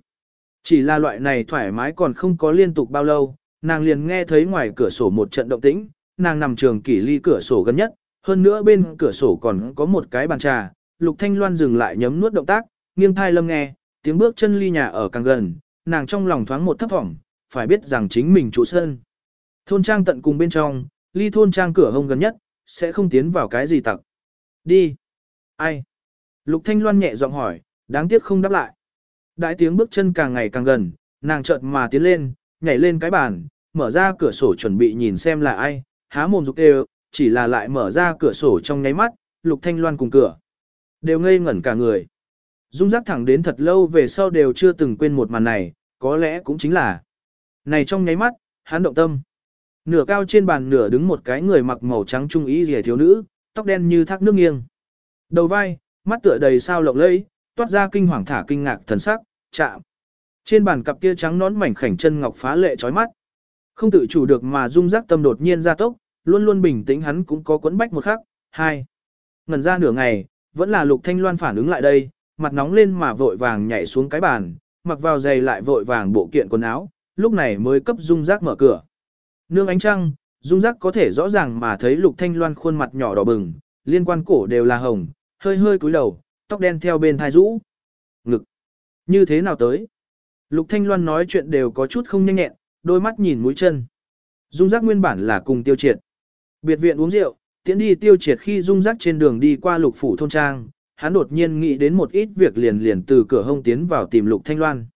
Chỉ là loại này thoải mái còn không có liên tục bao lâu, nàng liền nghe thấy ngoài cửa sổ một trận động tĩnh, nàng nằm trường kỷ ly cửa sổ gần nhất, hơn nữa bên cửa sổ còn có một cái bàn trà, Lục Thanh Loan dừng lại nhấm nuốt động tác, nghiêng thai lâm nghe, tiếng bước chân ly nhà ở càng gần, nàng trong lòng thoáng một thấp vọng, phải biết rằng chính mình trụ sơn, Thôn trang tận cùng bên trong, ly thôn trang cửa hông gần nhất, sẽ không tiến vào cái gì tặc. Đi. Ai? Lục Thanh Loan nhẹ giọng hỏi, đáng tiếc không đáp lại. Đại tiếng bước chân càng ngày càng gần, nàng chợt mà tiến lên, nhảy lên cái bàn, mở ra cửa sổ chuẩn bị nhìn xem là ai, há mồm rục đều, chỉ là lại mở ra cửa sổ trong nháy mắt, Lục Thanh Loan cùng cửa. Đều ngây ngẩn cả người. Dung giác thẳng đến thật lâu về sau đều chưa từng quên một màn này, có lẽ cũng chính là. Này trong nháy mắt, hắn động tâm. Nửa cao trên bàn nửa đứng một cái người mặc màu trắng trung ý rẻ thiếu nữ, tóc đen như thác nước nghiêng. Đầu vai, mắt tựa đầy sao lộng lẫy, toát ra kinh hoàng thả kinh ngạc thần sắc, chạm. Trên bàn cặp kia trắng nón mảnh khảnh chân ngọc phá lệ chói mắt. Không tự chủ được mà dung giác tâm đột nhiên ra tốc, luôn luôn bình tĩnh hắn cũng có quấn bách một khắc, hai. Ngần ra nửa ngày, vẫn là lục thanh loan phản ứng lại đây, mặt nóng lên mà vội vàng nhảy xuống cái bàn, mặc vào giày lại vội vàng bộ kiện quần áo, lúc này mới cấp dung giác mở cửa. Nương ánh trăng, dung giác có thể rõ ràng mà thấy lục thanh loan khuôn mặt nhỏ đỏ bừng, liên quan cổ đều là hồng, hơi hơi cúi đầu, tóc đen theo bên thai rũ. Ngực! Như thế nào tới? Lục thanh loan nói chuyện đều có chút không nhanh nhẹn, đôi mắt nhìn mũi chân. Dung giác nguyên bản là cùng tiêu triệt. Biệt viện uống rượu, tiễn đi tiêu triệt khi dung rắc trên đường đi qua lục phủ thôn trang, hắn đột nhiên nghĩ đến một ít việc liền liền từ cửa hông tiến vào tìm lục thanh loan.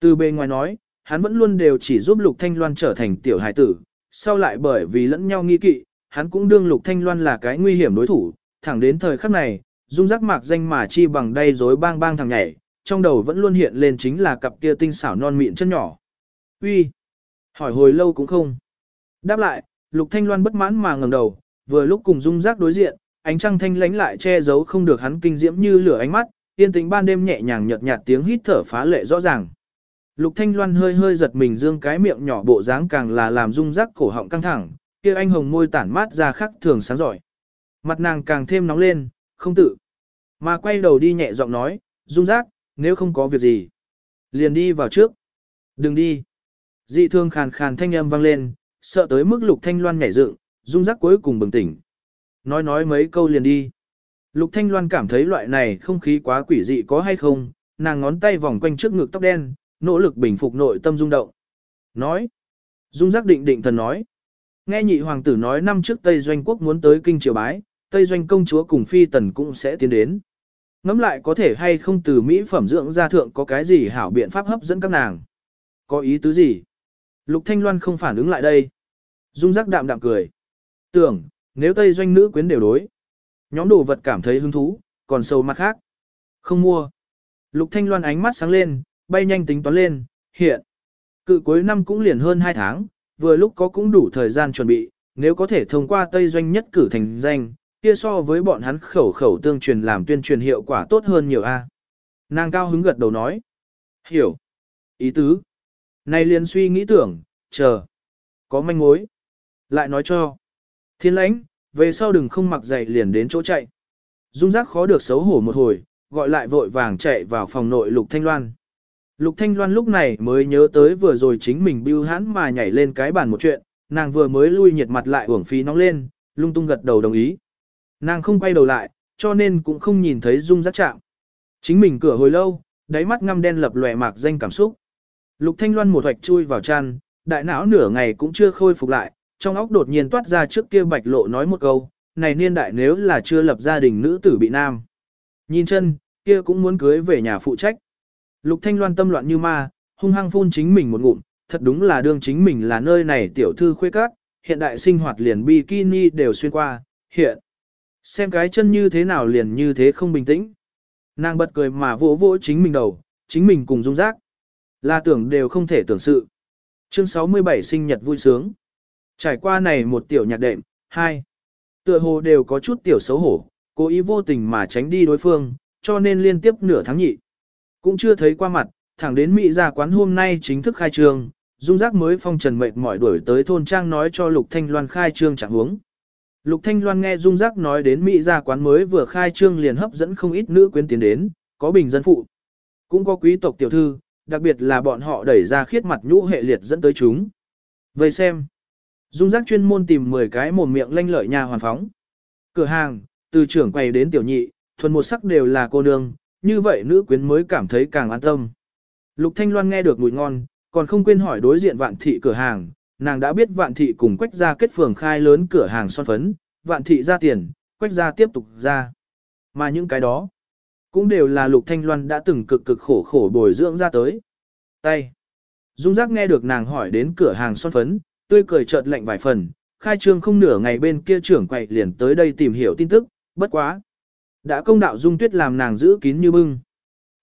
Từ bề ngoài nói, hắn vẫn luôn đều chỉ giúp lục thanh loan trở thành tiểu hải tử, sau lại bởi vì lẫn nhau nghi kỵ, hắn cũng đương lục thanh loan là cái nguy hiểm đối thủ, thẳng đến thời khắc này, dung rắc mạc danh mà chi bằng đây rối bang bang thằng nhảy, trong đầu vẫn luôn hiện lên chính là cặp kia tinh xảo non mịn chân nhỏ. Uy, Hỏi hồi lâu cũng không. Đáp lại, Lục Thanh Loan bất mãn mà ngẩng đầu, vừa lúc cùng dung giác đối diện, ánh trăng thanh lánh lại che giấu không được hắn kinh diễm như lửa ánh mắt, yên tĩnh ban đêm nhẹ nhàng nhợt nhạt tiếng hít thở phá lệ rõ ràng. Lục Thanh Loan hơi hơi giật mình dương cái miệng nhỏ bộ dáng càng là làm dung giác cổ họng căng thẳng, kia anh hồng môi tản mát ra khắc thường sáng giỏi. Mặt nàng càng thêm nóng lên, không tự. Mà quay đầu đi nhẹ giọng nói, dung giác, nếu không có việc gì. Liền đi vào trước. Đừng đi. Dị thương khàn khàn thanh âm vang lên, sợ tới mức lục thanh loan nhảy dựng, dung giác cuối cùng bừng tỉnh. Nói nói mấy câu liền đi. Lục thanh loan cảm thấy loại này không khí quá quỷ dị có hay không, nàng ngón tay vòng quanh trước ngực tóc đen, nỗ lực bình phục nội tâm rung động. Nói. Dung giác định định thần nói. Nghe nhị hoàng tử nói năm trước Tây Doanh quốc muốn tới kinh triều bái, Tây Doanh công chúa cùng phi tần cũng sẽ tiến đến. Ngắm lại có thể hay không từ Mỹ phẩm dưỡng gia thượng có cái gì hảo biện pháp hấp dẫn các nàng. Có ý tứ gì? Lục Thanh Loan không phản ứng lại đây. Dung giác đạm đạm cười. Tưởng, nếu Tây Doanh nữ quyến đều đối. Nhóm đồ vật cảm thấy hứng thú, còn sâu mặt khác. Không mua. Lục Thanh Loan ánh mắt sáng lên, bay nhanh tính toán lên, hiện. Cự cuối năm cũng liền hơn 2 tháng, vừa lúc có cũng đủ thời gian chuẩn bị, nếu có thể thông qua Tây Doanh nhất cử thành danh, kia so với bọn hắn khẩu khẩu tương truyền làm tuyên truyền hiệu quả tốt hơn nhiều a. Nàng cao hứng gật đầu nói. Hiểu. Ý tứ. Này liền suy nghĩ tưởng, chờ. Có manh mối. Lại nói cho. Thiên lãnh, về sau đừng không mặc giày liền đến chỗ chạy. Dung giác khó được xấu hổ một hồi, gọi lại vội vàng chạy vào phòng nội Lục Thanh Loan. Lục Thanh Loan lúc này mới nhớ tới vừa rồi chính mình bưu hãn mà nhảy lên cái bàn một chuyện, nàng vừa mới lui nhiệt mặt lại uổng phí nóng lên, lung tung gật đầu đồng ý. Nàng không quay đầu lại, cho nên cũng không nhìn thấy dung giác chạm. Chính mình cửa hồi lâu, đáy mắt ngăm đen lập lòe mạc danh cảm xúc. Lục Thanh Loan một hoạch chui vào chăn, đại não nửa ngày cũng chưa khôi phục lại, trong óc đột nhiên toát ra trước kia bạch lộ nói một câu, này niên đại nếu là chưa lập gia đình nữ tử bị nam. Nhìn chân, kia cũng muốn cưới về nhà phụ trách. Lục Thanh Loan tâm loạn như ma, hung hăng phun chính mình một ngụm, thật đúng là đương chính mình là nơi này tiểu thư khuê các, hiện đại sinh hoạt liền bikini đều xuyên qua, hiện. Xem cái chân như thế nào liền như thế không bình tĩnh. Nàng bật cười mà vỗ vỗ chính mình đầu, chính mình cùng dung giác. Là tưởng đều không thể tưởng sự. Chương 67 sinh nhật vui sướng. Trải qua này một tiểu nhạc đệm, hai. Tựa hồ đều có chút tiểu xấu hổ, cố ý vô tình mà tránh đi đối phương, cho nên liên tiếp nửa tháng nhị. Cũng chưa thấy qua mặt, thẳng đến Mỹ gia quán hôm nay chính thức khai trương, dung giác mới phong trần mệt mỏi đuổi tới thôn trang nói cho Lục Thanh Loan khai trương chẳng huống. Lục Thanh Loan nghe dung giác nói đến Mỹ gia quán mới vừa khai trương liền hấp dẫn không ít nữ quyến tiến đến, có bình dân phụ, cũng có quý tộc tiểu thư, đặc biệt là bọn họ đẩy ra khiết mặt nhũ hệ liệt dẫn tới chúng. Vậy xem, dung giác chuyên môn tìm 10 cái mồm miệng lanh lợi nhà hoàn phóng. Cửa hàng, từ trưởng quầy đến tiểu nhị, thuần một sắc đều là cô nương, như vậy nữ quyến mới cảm thấy càng an tâm. Lục Thanh Loan nghe được mùi ngon, còn không quên hỏi đối diện vạn thị cửa hàng, nàng đã biết vạn thị cùng quách Gia kết phường khai lớn cửa hàng son phấn, vạn thị ra tiền, quách Gia tiếp tục ra. Mà những cái đó, cũng đều là Lục Thanh Loan đã từng cực cực khổ khổ bồi dưỡng ra tới. Tay. Dung giác nghe được nàng hỏi đến cửa hàng son phấn, tươi cười chợt lạnh vài phần, khai trương không nửa ngày bên kia trưởng quậy liền tới đây tìm hiểu tin tức, bất quá. Đã công đạo Dung Tuyết làm nàng giữ kín như bưng.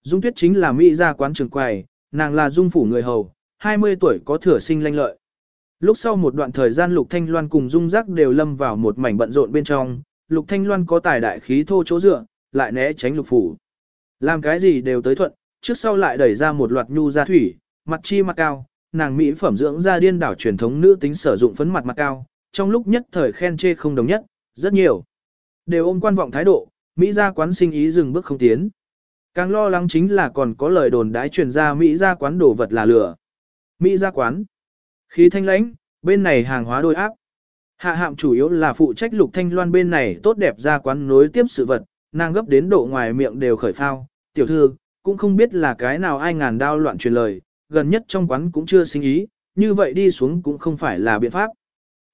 Dung Tuyết chính là Mỹ gia quán trưởng quầy, nàng là Dung phủ người hầu, 20 tuổi có thừa sinh lanh lợi. Lúc sau một đoạn thời gian Lục Thanh Loan cùng Dung Giác đều lâm vào một mảnh bận rộn bên trong, Lục Thanh Loan có tài đại khí thô chỗ dựa, lại né tránh Lục phủ. Làm cái gì đều tới thuận, trước sau lại đẩy ra một loạt nhu gia thủy, mặt chi mặt cao, nàng mỹ phẩm dưỡng da điên đảo truyền thống nữ tính sử dụng phấn mặt mặt cao, trong lúc nhất thời khen chê không đồng nhất, rất nhiều. Đều ôm quan vọng thái độ, Mỹ gia quán sinh ý dừng bước không tiến. Càng lo lắng chính là còn có lời đồn đãi truyền ra Mỹ gia quán đồ vật là lửa. Mỹ gia quán. Khí thanh lãnh, bên này hàng hóa đôi áp. Hạ hạm chủ yếu là phụ trách lục thanh loan bên này tốt đẹp ra quán nối tiếp sự vật, nàng gấp đến độ ngoài miệng đều khởi phao. Tiểu thư, cũng không biết là cái nào ai ngàn đao loạn truyền lời, gần nhất trong quán cũng chưa sinh ý, như vậy đi xuống cũng không phải là biện pháp.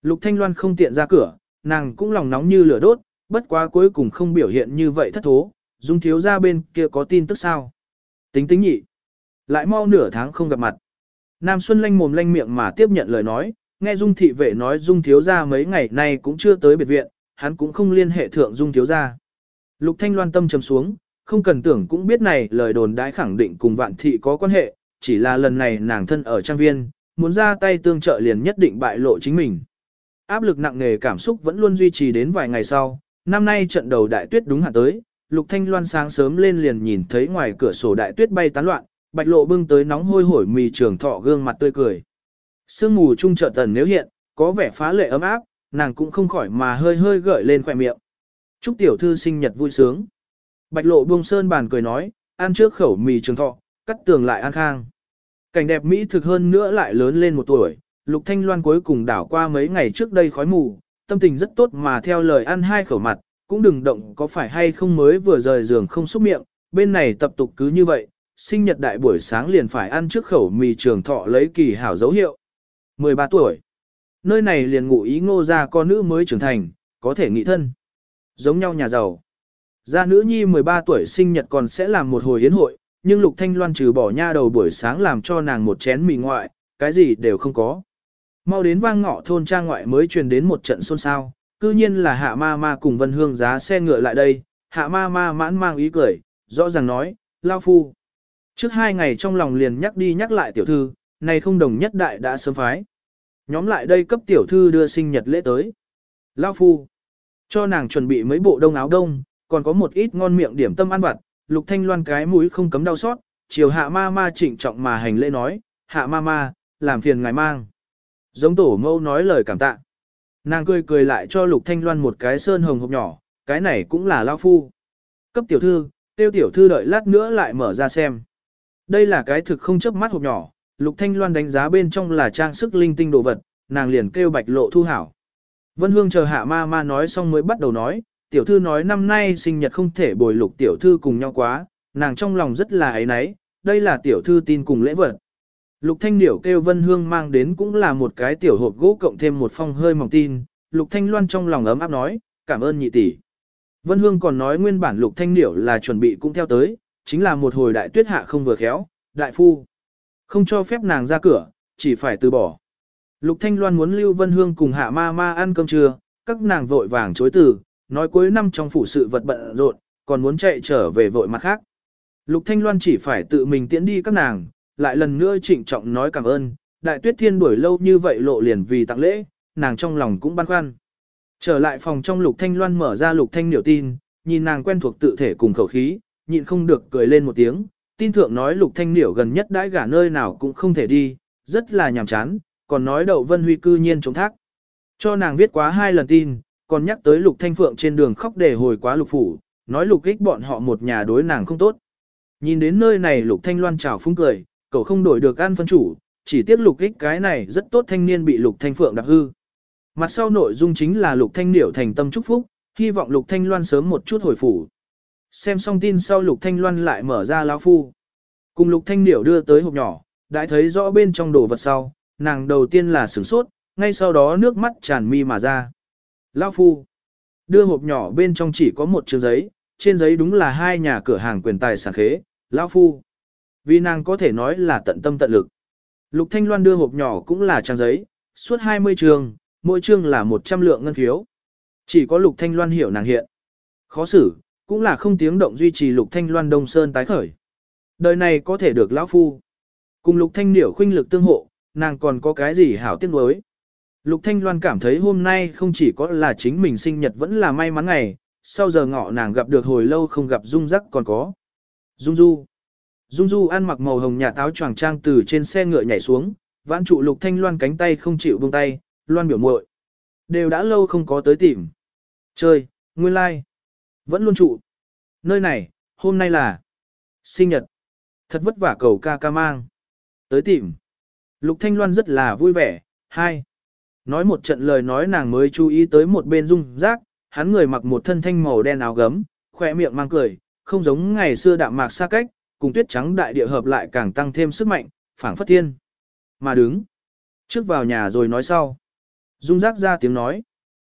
Lục Thanh Loan không tiện ra cửa, nàng cũng lòng nóng như lửa đốt, bất quá cuối cùng không biểu hiện như vậy thất thố, dung thiếu gia bên kia có tin tức sao. Tính tính nhị. Lại mau nửa tháng không gặp mặt. Nam Xuân lanh mồm lanh miệng mà tiếp nhận lời nói, nghe dung thị vệ nói dung thiếu gia mấy ngày nay cũng chưa tới biệt viện, hắn cũng không liên hệ thượng dung thiếu gia. Lục Thanh Loan tâm trầm xuống, không cần tưởng cũng biết này lời đồn đãi khẳng định cùng vạn thị có quan hệ, chỉ là lần này nàng thân ở trang viên, muốn ra tay tương trợ liền nhất định bại lộ chính mình. Áp lực nặng nề cảm xúc vẫn luôn duy trì đến vài ngày sau, năm nay trận đầu đại tuyết đúng hạn tới, Lục Thanh Loan sáng sớm lên liền nhìn thấy ngoài cửa sổ đại tuyết bay tán loạn, bạch lộ bưng tới nóng hôi hổi mì trường thọ gương mặt tươi cười. Sương mù trung trợ tần nếu hiện, có vẻ phá lệ ấm áp, nàng cũng không khỏi mà hơi hơi gợi lên khỏe miệng. Chúc tiểu thư sinh nhật vui sướng. Bạch lộ buông sơn bàn cười nói, ăn trước khẩu mì trường thọ, cắt tường lại an khang. Cảnh đẹp Mỹ thực hơn nữa lại lớn lên một tuổi, Lục Thanh Loan cuối cùng đảo qua mấy ngày trước đây khói mù, tâm tình rất tốt mà theo lời ăn hai khẩu mặt, cũng đừng động có phải hay không mới vừa rời giường không xúc miệng, bên này tập tục cứ như vậy, sinh nhật đại buổi sáng liền phải ăn trước khẩu mì trường thọ lấy kỳ hảo dấu hiệu. 13 tuổi. Nơi này liền ngụ ý ngô ra con nữ mới trưởng thành, có thể nghị thân. Giống nhau nhà giàu. Gia nữ nhi 13 tuổi sinh nhật còn sẽ làm một hồi yến hội, nhưng Lục Thanh Loan trừ bỏ nha đầu buổi sáng làm cho nàng một chén mì ngoại, cái gì đều không có. Mau đến vang ngọ thôn trang ngoại mới truyền đến một trận xôn xao, cư nhiên là hạ ma ma cùng vân hương giá xe ngựa lại đây, hạ ma ma mãn mang ý cười, rõ ràng nói, lao phu. Trước hai ngày trong lòng liền nhắc đi nhắc lại tiểu thư, này không đồng nhất đại đã sớm phái. Nhóm lại đây cấp tiểu thư đưa sinh nhật lễ tới. Lao phu. Cho nàng chuẩn bị mấy bộ đông áo đông, còn có một ít ngon miệng điểm tâm ăn vặt, lục thanh loan cái mũi không cấm đau xót, chiều hạ ma ma trịnh trọng mà hành lễ nói, hạ ma ma, làm phiền ngài mang. Giống tổ mâu nói lời cảm tạ. Nàng cười cười lại cho lục thanh loan một cái sơn hồng hộp nhỏ, cái này cũng là lao phu. Cấp tiểu thư, tiêu tiểu thư đợi lát nữa lại mở ra xem. Đây là cái thực không chấp mắt hộp nhỏ, lục thanh loan đánh giá bên trong là trang sức linh tinh đồ vật, nàng liền kêu bạch lộ thu hảo. Vân Hương chờ hạ ma ma nói xong mới bắt đầu nói, tiểu thư nói năm nay sinh nhật không thể bồi lục tiểu thư cùng nhau quá, nàng trong lòng rất là ấy náy, đây là tiểu thư tin cùng lễ vật. Lục Thanh Điểu kêu Vân Hương mang đến cũng là một cái tiểu hộp gỗ cộng thêm một phong hơi mỏng tin, Lục Thanh Loan trong lòng ấm áp nói, cảm ơn nhị tỷ. Vân Hương còn nói nguyên bản Lục Thanh Điểu là chuẩn bị cũng theo tới, chính là một hồi đại tuyết hạ không vừa khéo, đại phu. Không cho phép nàng ra cửa, chỉ phải từ bỏ. Lục Thanh Loan muốn lưu Vân Hương cùng hạ ma ma ăn cơm trưa, các nàng vội vàng chối từ, nói cuối năm trong phủ sự vật bận rộn, còn muốn chạy trở về vội mặt khác. Lục Thanh Loan chỉ phải tự mình tiễn đi các nàng, lại lần nữa trịnh trọng nói cảm ơn, đại tuyết thiên đuổi lâu như vậy lộ liền vì tặng lễ, nàng trong lòng cũng băn khoăn. Trở lại phòng trong Lục Thanh Loan mở ra Lục Thanh Niểu tin, nhìn nàng quen thuộc tự thể cùng khẩu khí, nhịn không được cười lên một tiếng, tin thượng nói Lục Thanh Niểu gần nhất đãi gả nơi nào cũng không thể đi, rất là nhàm chán, còn nói đậu Vân Huy cư nhiên chống thác. Cho nàng viết quá hai lần tin, còn nhắc tới Lục Thanh Phượng trên đường khóc để hồi quá Lục Phủ, nói Lục Kích bọn họ một nhà đối nàng không tốt. Nhìn đến nơi này Lục Thanh Loan chào phúng cười, cậu không đổi được an phân chủ, chỉ tiếc Lục Kích cái này rất tốt thanh niên bị Lục Thanh Phượng đạp hư. Mặt sau nội dung chính là Lục Thanh Điểu thành tâm chúc phúc, hy vọng Lục Thanh Loan sớm một chút hồi phủ. Xem xong tin sau Lục Thanh Loan lại mở ra lão phu. Cùng Lục Thanh Điểu đưa tới hộp nhỏ, đã thấy rõ bên trong đồ vật sau, nàng đầu tiên là sửng sốt, ngay sau đó nước mắt tràn mi mà ra. Lão phu. Đưa hộp nhỏ bên trong chỉ có một trường giấy, trên giấy đúng là hai nhà cửa hàng quyền tài sản khế, lão phu. Vì nàng có thể nói là tận tâm tận lực. Lục Thanh Loan đưa hộp nhỏ cũng là trang giấy, suốt 20 trường, mỗi chương là 100 lượng ngân phiếu. Chỉ có Lục Thanh Loan hiểu nàng hiện. Khó xử, cũng là không tiếng động duy trì Lục Thanh Loan Đông Sơn tái khởi. Đời này có thể được lão phu. Cùng Lục Thanh Điểu khuynh lực tương hộ, nàng còn có cái gì hảo tiếc nuối. Lục Thanh Loan cảm thấy hôm nay không chỉ có là chính mình sinh nhật vẫn là may mắn ngày, sau giờ ngọ nàng gặp được hồi lâu không gặp Dung Giác còn có. Dung Du. Dung Du ăn mặc màu hồng nhà táo choàng trang từ trên xe ngựa nhảy xuống, vãn trụ Lục Thanh Loan cánh tay không chịu buông tay, Loan biểu muội Đều đã lâu không có tới tìm. Chơi, nguyên lai. Like. Vẫn luôn trụ. Nơi này, hôm nay là sinh nhật. Thật vất vả cầu ca ca mang. Tới tìm. Lục Thanh Loan rất là vui vẻ. Hai. Nói một trận lời nói nàng mới chú ý tới một bên dung rác, hắn người mặc một thân thanh màu đen áo gấm, khỏe miệng mang cười, không giống ngày xưa đạm mạc xa cách, cùng tuyết trắng đại địa hợp lại càng tăng thêm sức mạnh, phảng phất thiên. Mà đứng. Trước vào nhà rồi nói sau. Dung rác ra tiếng nói.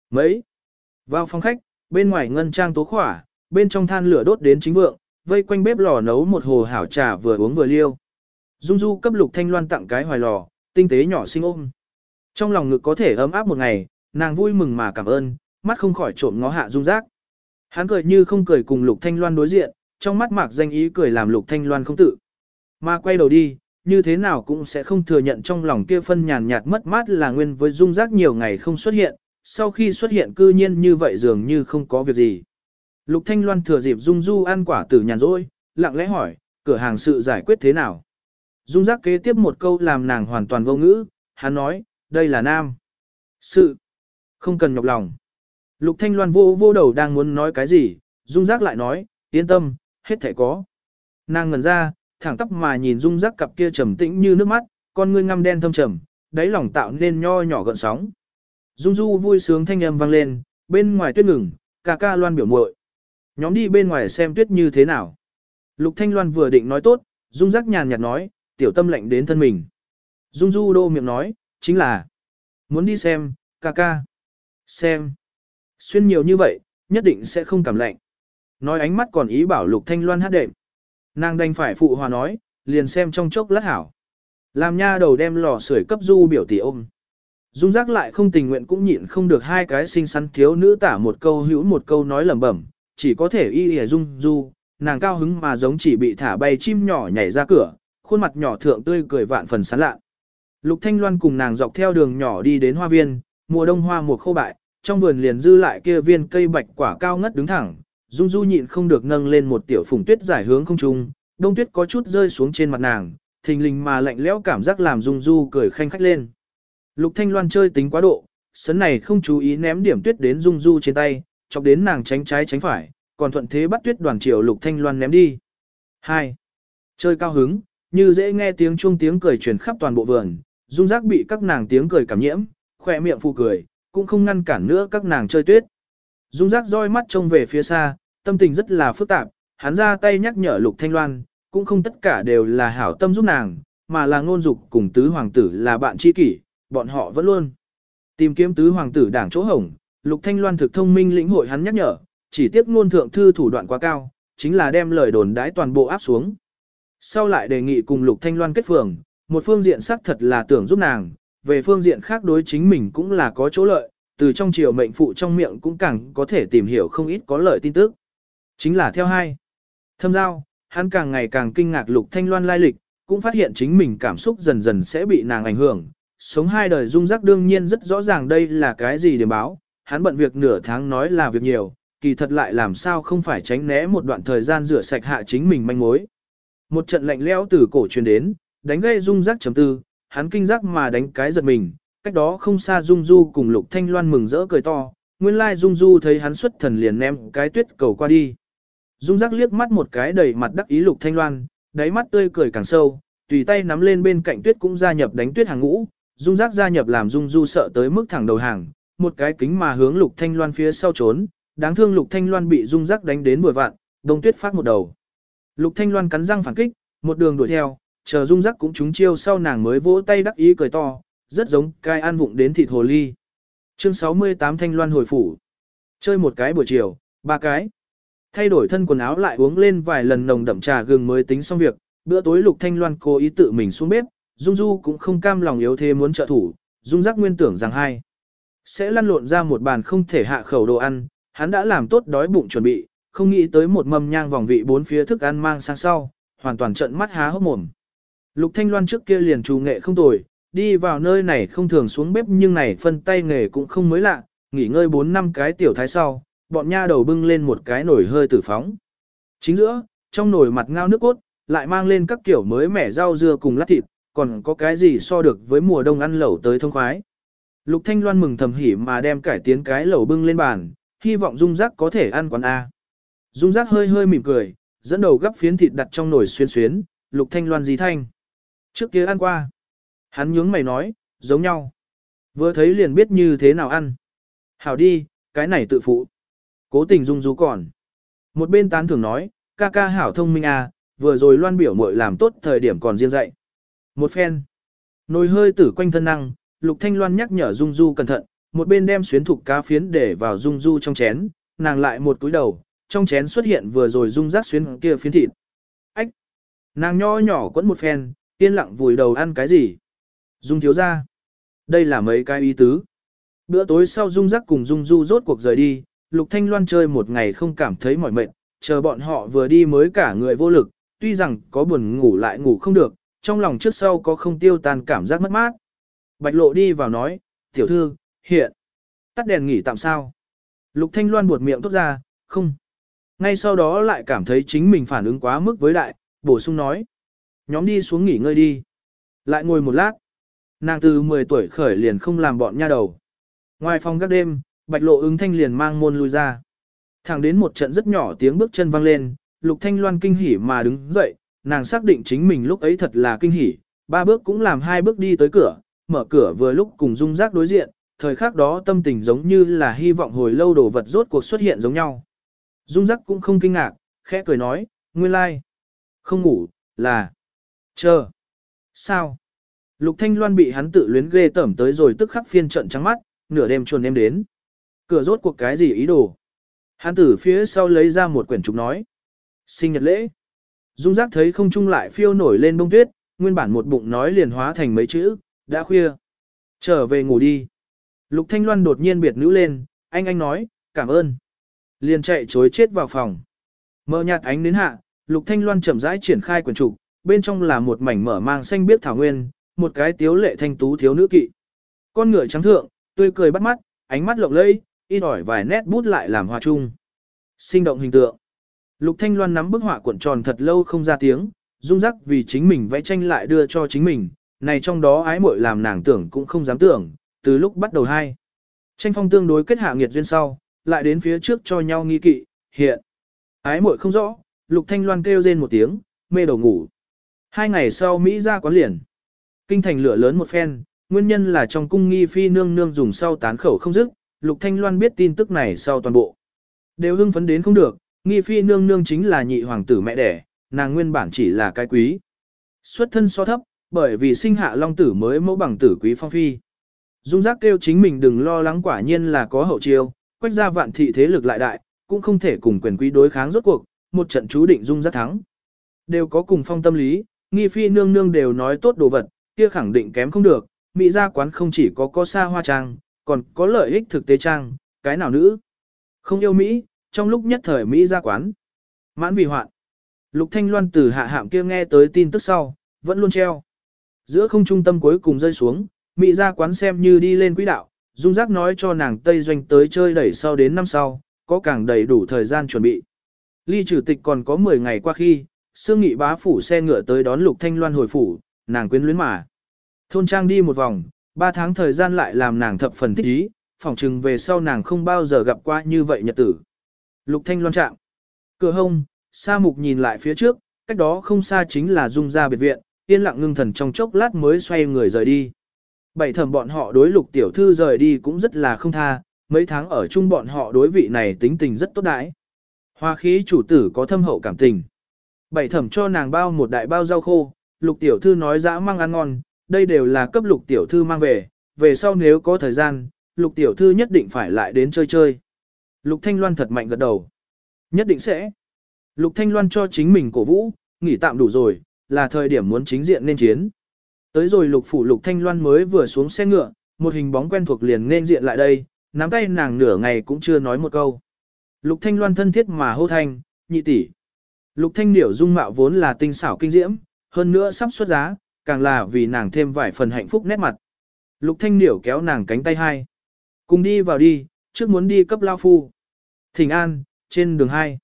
Mấy. Vào phòng khách, bên ngoài ngân trang tố khỏa, bên trong than lửa đốt đến chính vượng, vây quanh bếp lò nấu một hồ hảo trà vừa uống vừa liêu. Dung Du cấp Lục Thanh Loan tặng cái hoài lò, tinh tế nhỏ xinh ôm. Trong lòng ngực có thể ấm áp một ngày, nàng vui mừng mà cảm ơn, mắt không khỏi trộm ngó hạ Dung Giác. Hắn cười như không cười cùng Lục Thanh Loan đối diện, trong mắt mạc danh ý cười làm Lục Thanh Loan không tự. Mà quay đầu đi, như thế nào cũng sẽ không thừa nhận trong lòng kia phân nhàn nhạt mất mát là nguyên với Dung Giác nhiều ngày không xuất hiện, sau khi xuất hiện cư nhiên như vậy dường như không có việc gì. Lục Thanh Loan thừa dịp Dung Du ăn quả tử nhàn rỗi, lặng lẽ hỏi, cửa hàng sự giải quyết thế nào? Dung giác kế tiếp một câu làm nàng hoàn toàn vô ngữ, hắn nói, đây là nam. Sự. Không cần nhọc lòng. Lục Thanh Loan vô vô đầu đang muốn nói cái gì, Dung giác lại nói, yên tâm, hết thể có. Nàng ngẩn ra, thẳng tắp mà nhìn Dung giác cặp kia trầm tĩnh như nước mắt, con ngươi ngăm đen thâm trầm, đáy lòng tạo nên nho nhỏ gợn sóng. Dung Du vui sướng thanh âm vang lên, bên ngoài tuyết ngừng, ca ca Loan biểu muội. Nhóm đi bên ngoài xem tuyết như thế nào. Lục Thanh Loan vừa định nói tốt, Dung giác nhàn nhạt nói, tiểu tâm lệnh đến thân mình. Dung Du đô miệng nói, chính là, muốn đi xem, ca ca. Xem. Xuyên nhiều như vậy, nhất định sẽ không cảm lạnh. Nói ánh mắt còn ý bảo Lục Thanh Loan hát đệm. Nàng đành phải phụ hòa nói, liền xem trong chốc lát hảo. Làm nha đầu đem lò sưởi cấp Du biểu tỷ ôm. Dung giác lại không tình nguyện cũng nhịn không được hai cái xinh xắn thiếu nữ tả một câu hữu một câu nói lẩm bẩm, chỉ có thể y y dung du, nàng cao hứng mà giống chỉ bị thả bay chim nhỏ nhảy ra cửa, khuôn mặt nhỏ thượng tươi cười vạn phần sán lạ. Lục Thanh Loan cùng nàng dọc theo đường nhỏ đi đến hoa viên, mùa đông hoa mùa khô bại, trong vườn liền dư lại kia viên cây bạch quả cao ngất đứng thẳng, Dung Du nhịn không được nâng lên một tiểu phùng tuyết giải hướng không trung, đông tuyết có chút rơi xuống trên mặt nàng, thình lình mà lạnh lẽo cảm giác làm Dung Du cười khanh khách lên. Lục Thanh Loan chơi tính quá độ, sấn này không chú ý ném điểm tuyết đến Dung Du trên tay, chọc đến nàng tránh trái tránh phải, còn thuận thế bắt tuyết đoàn triều Lục Thanh Loan ném đi. 2. Chơi cao hứng, như dễ nghe tiếng chuông tiếng cười truyền khắp toàn bộ vườn, dung giác bị các nàng tiếng cười cảm nhiễm, khỏe miệng phù cười, cũng không ngăn cản nữa các nàng chơi tuyết. Dung giác roi mắt trông về phía xa, tâm tình rất là phức tạp, hắn ra tay nhắc nhở Lục Thanh Loan, cũng không tất cả đều là hảo tâm giúp nàng, mà là ngôn dục cùng tứ hoàng tử là bạn tri kỷ, bọn họ vẫn luôn tìm kiếm tứ hoàng tử đảng chỗ hổng. Lục Thanh Loan thực thông minh lĩnh hội hắn nhắc nhở, chỉ tiếc ngôn thượng thư thủ đoạn quá cao, chính là đem lời đồn đãi toàn bộ áp xuống. Sau lại đề nghị cùng Lục Thanh Loan kết phường, một phương diện xác thật là tưởng giúp nàng, về phương diện khác đối chính mình cũng là có chỗ lợi, từ trong chiều mệnh phụ trong miệng cũng càng có thể tìm hiểu không ít có lợi tin tức. Chính là theo hai. Thâm giao, hắn càng ngày càng kinh ngạc Lục Thanh Loan lai lịch, cũng phát hiện chính mình cảm xúc dần dần sẽ bị nàng ảnh hưởng. Sống hai đời dung rắc đương nhiên rất rõ ràng đây là cái gì để báo, hắn bận việc nửa tháng nói là việc nhiều, kỳ thật lại làm sao không phải tránh né một đoạn thời gian rửa sạch hạ chính mình manh mối. Một trận lạnh lẽo từ cổ truyền đến, đánh gây rung rắc chấm tư, hắn kinh giác mà đánh cái giật mình, cách đó không xa Dung Du cùng Lục Thanh Loan mừng rỡ cười to, nguyên lai Dung Du thấy hắn xuất thần liền ném cái tuyết cầu qua đi. Dung giác liếc mắt một cái đầy mặt đắc ý Lục Thanh Loan, đáy mắt tươi cười càng sâu, tùy tay nắm lên bên cạnh tuyết cũng gia nhập đánh tuyết hàng ngũ, Dung giác gia nhập làm Dung Du sợ tới mức thẳng đầu hàng, một cái kính mà hướng Lục Thanh Loan phía sau trốn, đáng thương Lục Thanh Loan bị Dung giác đánh đến vội vạn, đông tuyết phát một đầu. Lục Thanh Loan cắn răng phản kích, một đường đuổi theo, chờ Dung Giác cũng trúng chiêu sau nàng mới vỗ tay đắc ý cười to, rất giống cai an vụng đến thịt hồ ly. Chương 68 Thanh Loan hồi phủ. Chơi một cái buổi chiều, ba cái. Thay đổi thân quần áo lại uống lên vài lần nồng đậm trà gừng mới tính xong việc, bữa tối Lục Thanh Loan cố ý tự mình xuống bếp, Dung Du cũng không cam lòng yếu thế muốn trợ thủ, Dung giác nguyên tưởng rằng hai. Sẽ lăn lộn ra một bàn không thể hạ khẩu đồ ăn, hắn đã làm tốt đói bụng chuẩn bị, không nghĩ tới một mâm nhang vòng vị bốn phía thức ăn mang sang sau, hoàn toàn trợn mắt há hốc mồm. Lục Thanh Loan trước kia liền trù nghệ không tồi, đi vào nơi này không thường xuống bếp nhưng này phân tay nghề cũng không mới lạ, nghỉ ngơi 4 năm cái tiểu thái sau, bọn nha đầu bưng lên một cái nồi hơi tử phóng. Chính giữa, trong nồi mặt ngao nước cốt, lại mang lên các kiểu mới mẻ rau dưa cùng lát thịt, còn có cái gì so được với mùa đông ăn lẩu tới thông khoái. Lục Thanh Loan mừng thầm hỉ mà đem cải tiến cái lẩu bưng lên bàn, hy vọng Dung Giác có thể ăn quán A. Dung Giác hơi hơi mỉm cười, dẫn đầu gấp phiến thịt đặt trong nồi xuyên xuyến, Lục Thanh Loan gì thanh. Trước kia ăn qua. Hắn nhướng mày nói, giống nhau. Vừa thấy liền biết như thế nào ăn. Hảo đi, cái này tự phụ. Cố tình dung rú còn. Một bên tán thưởng nói, ca ca hảo thông minh à, vừa rồi loan biểu muội làm tốt thời điểm còn riêng dạy. Một phen. Nồi hơi tử quanh thân năng, lục thanh loan nhắc nhở dung du cẩn thận, một bên đem xuyến thục cá phiến để vào dung du trong chén, nàng lại một cúi đầu, trong chén xuất hiện vừa rồi dung rác xuyến kia phiến thịt. Ách! Nàng nho nhỏ quấn một phen, yên lặng vùi đầu ăn cái gì? Dung thiếu ra. Đây là mấy cái ý tứ. Bữa tối sau Dung Giác cùng Dung Du rốt cuộc rời đi, Lục Thanh Loan chơi một ngày không cảm thấy mỏi mệt, chờ bọn họ vừa đi mới cả người vô lực, tuy rằng có buồn ngủ lại ngủ không được, trong lòng trước sau có không tiêu tan cảm giác mất mát. Bạch Lộ đi vào nói, tiểu thư, hiện, tắt đèn nghỉ tạm sao. Lục Thanh Loan buột miệng tốt ra, không. Ngay sau đó lại cảm thấy chính mình phản ứng quá mức với đại, bổ sung nói. Nhóm đi xuống nghỉ ngơi đi. Lại ngồi một lát. Nàng từ 10 tuổi khởi liền không làm bọn nha đầu. Ngoài phòng các đêm, bạch lộ ứng thanh liền mang môn lui ra. Thẳng đến một trận rất nhỏ tiếng bước chân vang lên, lục thanh loan kinh hỉ mà đứng dậy, nàng xác định chính mình lúc ấy thật là kinh hỉ, ba bước cũng làm hai bước đi tới cửa, mở cửa vừa lúc cùng dung giác đối diện, thời khắc đó tâm tình giống như là hy vọng hồi lâu đồ vật rốt cuộc xuất hiện giống nhau. Dung giác cũng không kinh ngạc, khẽ cười nói, nguyên lai, like. không ngủ, là, chờ, sao? Lục Thanh Loan bị hắn tự luyến ghê tởm tới rồi tức khắc phiên trận trắng mắt, nửa đêm chuồn em đến. Cửa rốt cuộc cái gì ý đồ. Hắn từ phía sau lấy ra một quyển trục nói. Sinh nhật lễ. Dung giác thấy không trung lại phiêu nổi lên bông tuyết, nguyên bản một bụng nói liền hóa thành mấy chữ, đã khuya. Trở về ngủ đi. Lục Thanh Loan đột nhiên biệt nữ lên, anh anh nói, cảm ơn. Liền chạy chối chết vào phòng. Mở nhạt ánh đến hạ, Lục Thanh Loan chậm rãi triển khai quyển trục, bên trong là một mảnh mở mang xanh biếc thảo nguyên, một cái tiếu lệ thanh tú thiếu nữ kỵ. Con ngựa trắng thượng, tươi cười bắt mắt, ánh mắt lộng lẫy, in ỏi vài nét bút lại làm hòa chung. Sinh động hình tượng. Lục Thanh Loan nắm bức họa cuộn tròn thật lâu không ra tiếng, rung rắc vì chính mình vẽ tranh lại đưa cho chính mình, này trong đó ái muội làm nàng tưởng cũng không dám tưởng, từ lúc bắt đầu hai. Tranh phong tương đối kết hạ nghiệt duyên sau, lại đến phía trước cho nhau nghi kỵ, hiện. Ái muội không rõ, Lục Thanh Loan kêu rên một tiếng, mê đầu ngủ. Hai ngày sau Mỹ ra quán liền. Kinh thành lửa lớn một phen, nguyên nhân là trong cung nghi phi nương nương dùng sau tán khẩu không dứt, Lục Thanh Loan biết tin tức này sau toàn bộ. Đều hưng phấn đến không được, nghi phi nương nương chính là nhị hoàng tử mẹ đẻ, nàng nguyên bản chỉ là cái quý. Xuất thân so thấp, bởi vì sinh hạ long tử mới mẫu bằng tử quý phong phi. Dung giác kêu chính mình đừng lo lắng quả nhiên là có hậu chiêu, quách ra vạn thị thế lực lại đại, cũng không thể cùng quyền quý đối kháng rốt cuộc, một trận chú định dung giác thắng. Đều có cùng phong tâm lý, nghi phi nương nương đều nói tốt đồ vật, kia khẳng định kém không được, Mỹ gia quán không chỉ có có xa hoa trang, còn có lợi ích thực tế trang, cái nào nữ. Không yêu Mỹ, trong lúc nhất thời Mỹ gia quán. Mãn vì hoạn. Lục Thanh Loan từ hạ hạm kia nghe tới tin tức sau, vẫn luôn treo. Giữa không trung tâm cuối cùng rơi xuống, Mỹ gia quán xem như đi lên quỹ đạo, Dung Giác nói cho nàng Tây Doanh tới chơi đẩy sau đến năm sau, có càng đầy đủ thời gian chuẩn bị. Ly chủ tịch còn có 10 ngày qua khi, Sương Nghị bá phủ xe ngựa tới đón Lục Thanh Loan hồi phủ, nàng quyến luyến mà. Thôn trang đi một vòng, ba tháng thời gian lại làm nàng thập phần thích ý, phỏng chừng về sau nàng không bao giờ gặp qua như vậy nhật tử. Lục Thanh loan chạm Cửa hông, Sa Mục nhìn lại phía trước, cách đó không xa chính là Dung gia biệt viện, yên lặng ngưng thần trong chốc lát mới xoay người rời đi. Bảy thẩm bọn họ đối lục tiểu thư rời đi cũng rất là không tha, mấy tháng ở chung bọn họ đối vị này tính tình rất tốt đãi. Hoa khí chủ tử có thâm hậu cảm tình. Bảy thẩm cho nàng bao một đại bao rau khô, lục tiểu thư nói dã mang ăn ngon, đây đều là cấp lục tiểu thư mang về, về sau nếu có thời gian, lục tiểu thư nhất định phải lại đến chơi chơi. Lục Thanh Loan thật mạnh gật đầu. Nhất định sẽ. Lục Thanh Loan cho chính mình cổ vũ, nghỉ tạm đủ rồi, là thời điểm muốn chính diện nên chiến. Tới rồi lục phủ lục thanh loan mới vừa xuống xe ngựa, một hình bóng quen thuộc liền nên diện lại đây, nắm tay nàng nửa ngày cũng chưa nói một câu. Lục thanh loan thân thiết mà hô thanh, nhị tỷ. Lục thanh điểu dung mạo vốn là tinh xảo kinh diễm, hơn nữa sắp xuất giá, càng là vì nàng thêm vài phần hạnh phúc nét mặt. Lục thanh điểu kéo nàng cánh tay hai. Cùng đi vào đi, trước muốn đi cấp lao phu. Thỉnh an, trên đường hai.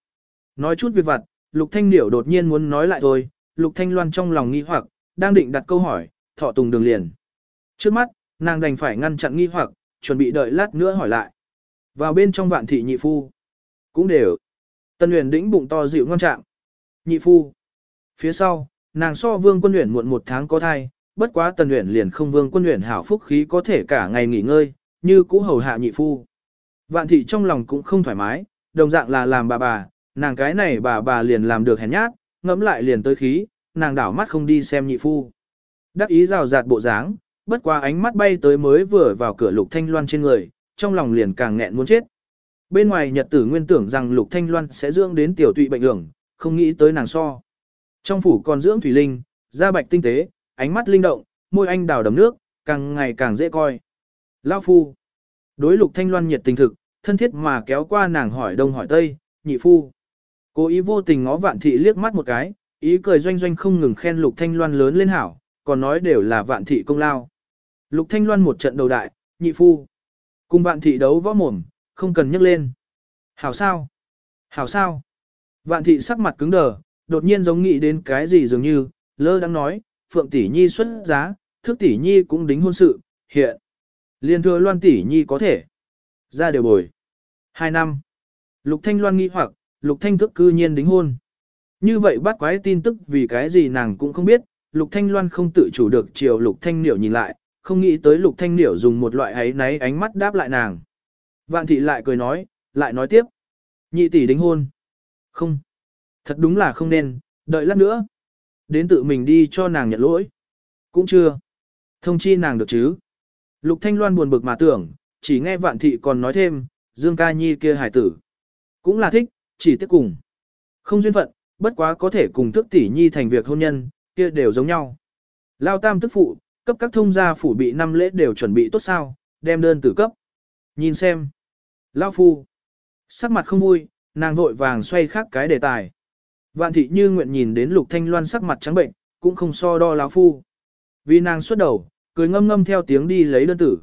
Nói chút việc vặt, lục thanh điểu đột nhiên muốn nói lại thôi, lục thanh loan trong lòng nghi hoặc, đang định đặt câu hỏi, thọ tùng đường liền. Trước mắt, nàng đành phải ngăn chặn nghi hoặc, chuẩn bị đợi lát nữa hỏi lại. Vào bên trong vạn thị nhị phu. Cũng đều. Tân huyền đĩnh bụng to dịu ngon trạng. Nhị phu. Phía sau, nàng so vương quân luyện muộn một tháng có thai, bất quá tần luyện liền không vương quân luyện hảo phúc khí có thể cả ngày nghỉ ngơi, như cũ hầu hạ nhị phu. Vạn thị trong lòng cũng không thoải mái, đồng dạng là làm bà bà, nàng cái này bà bà liền làm được hèn nhát, ngẫm lại liền tới khí, nàng đảo mắt không đi xem nhị phu. Đắc ý rào rạt bộ dáng, bất quá ánh mắt bay tới mới vừa vào cửa lục thanh loan trên người, trong lòng liền càng nghẹn muốn chết. Bên ngoài nhật tử nguyên tưởng rằng lục thanh loan sẽ dưỡng đến tiểu tụy bệnh ưởng, không nghĩ tới nàng so. Trong phủ còn dưỡng thủy linh, da bạch tinh tế, ánh mắt linh động, môi anh đào đầm nước, càng ngày càng dễ coi. Lao phu. Đối lục thanh loan nhiệt tình thực, thân thiết mà kéo qua nàng hỏi đông hỏi tây, nhị phu. Cố ý vô tình ngó vạn thị liếc mắt một cái, ý cười doanh doanh không ngừng khen lục thanh loan lớn lên hảo, còn nói đều là vạn thị công lao. Lục thanh loan một trận đầu đại, nhị phu. Cùng vạn thị đấu võ mồm, không cần nhắc lên. Hảo sao? Hảo sao? Vạn thị sắc mặt cứng đờ, đột nhiên giống nghĩ đến cái gì dường như, lơ đang nói, phượng tỷ nhi xuất giá, thước tỷ nhi cũng đính hôn sự, hiện. Liên thừa loan tỷ nhi có thể. Ra đều bồi. Hai năm. Lục thanh loan nghi hoặc, lục thanh thức cư nhiên đính hôn. Như vậy bắt quái tin tức vì cái gì nàng cũng không biết, lục thanh loan không tự chủ được chiều lục thanh niểu nhìn lại, không nghĩ tới lục thanh niểu dùng một loại ấy náy ánh mắt đáp lại nàng. Vạn thị lại cười nói, lại nói tiếp. Nhị tỷ đính hôn. Không. Thật đúng là không nên, đợi lát nữa. Đến tự mình đi cho nàng nhận lỗi. Cũng chưa. Thông chi nàng được chứ. Lục Thanh Loan buồn bực mà tưởng, chỉ nghe vạn thị còn nói thêm, Dương ca nhi kia hải tử. Cũng là thích, chỉ tiếc cùng. Không duyên phận, bất quá có thể cùng thức tỷ nhi thành việc hôn nhân, kia đều giống nhau. Lao tam tức phụ, cấp các thông gia phủ bị năm lễ đều chuẩn bị tốt sao, đem đơn tử cấp. Nhìn xem. Lao phu. Sắc mặt không vui, nàng vội vàng xoay khác cái đề tài. Vạn thị như nguyện nhìn đến lục thanh loan sắc mặt trắng bệnh, cũng không so đo lão phu. Vì nàng xuất đầu, cười ngâm ngâm theo tiếng đi lấy đơn tử.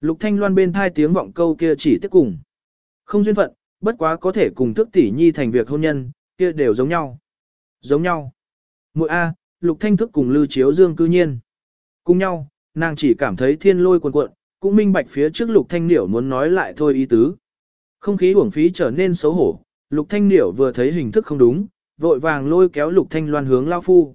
Lục thanh loan bên thai tiếng vọng câu kia chỉ tiếp cùng. Không duyên phận, bất quá có thể cùng thức tỷ nhi thành việc hôn nhân, kia đều giống nhau. Giống nhau. Mội A, lục thanh thức cùng lưu chiếu dương cư nhiên. Cùng nhau, nàng chỉ cảm thấy thiên lôi cuồn cuộn, cũng minh bạch phía trước lục thanh điểu muốn nói lại thôi ý tứ. Không khí uổng phí trở nên xấu hổ, lục thanh điểu vừa thấy hình thức không đúng, vội vàng lôi kéo lục thanh loan hướng lao phu.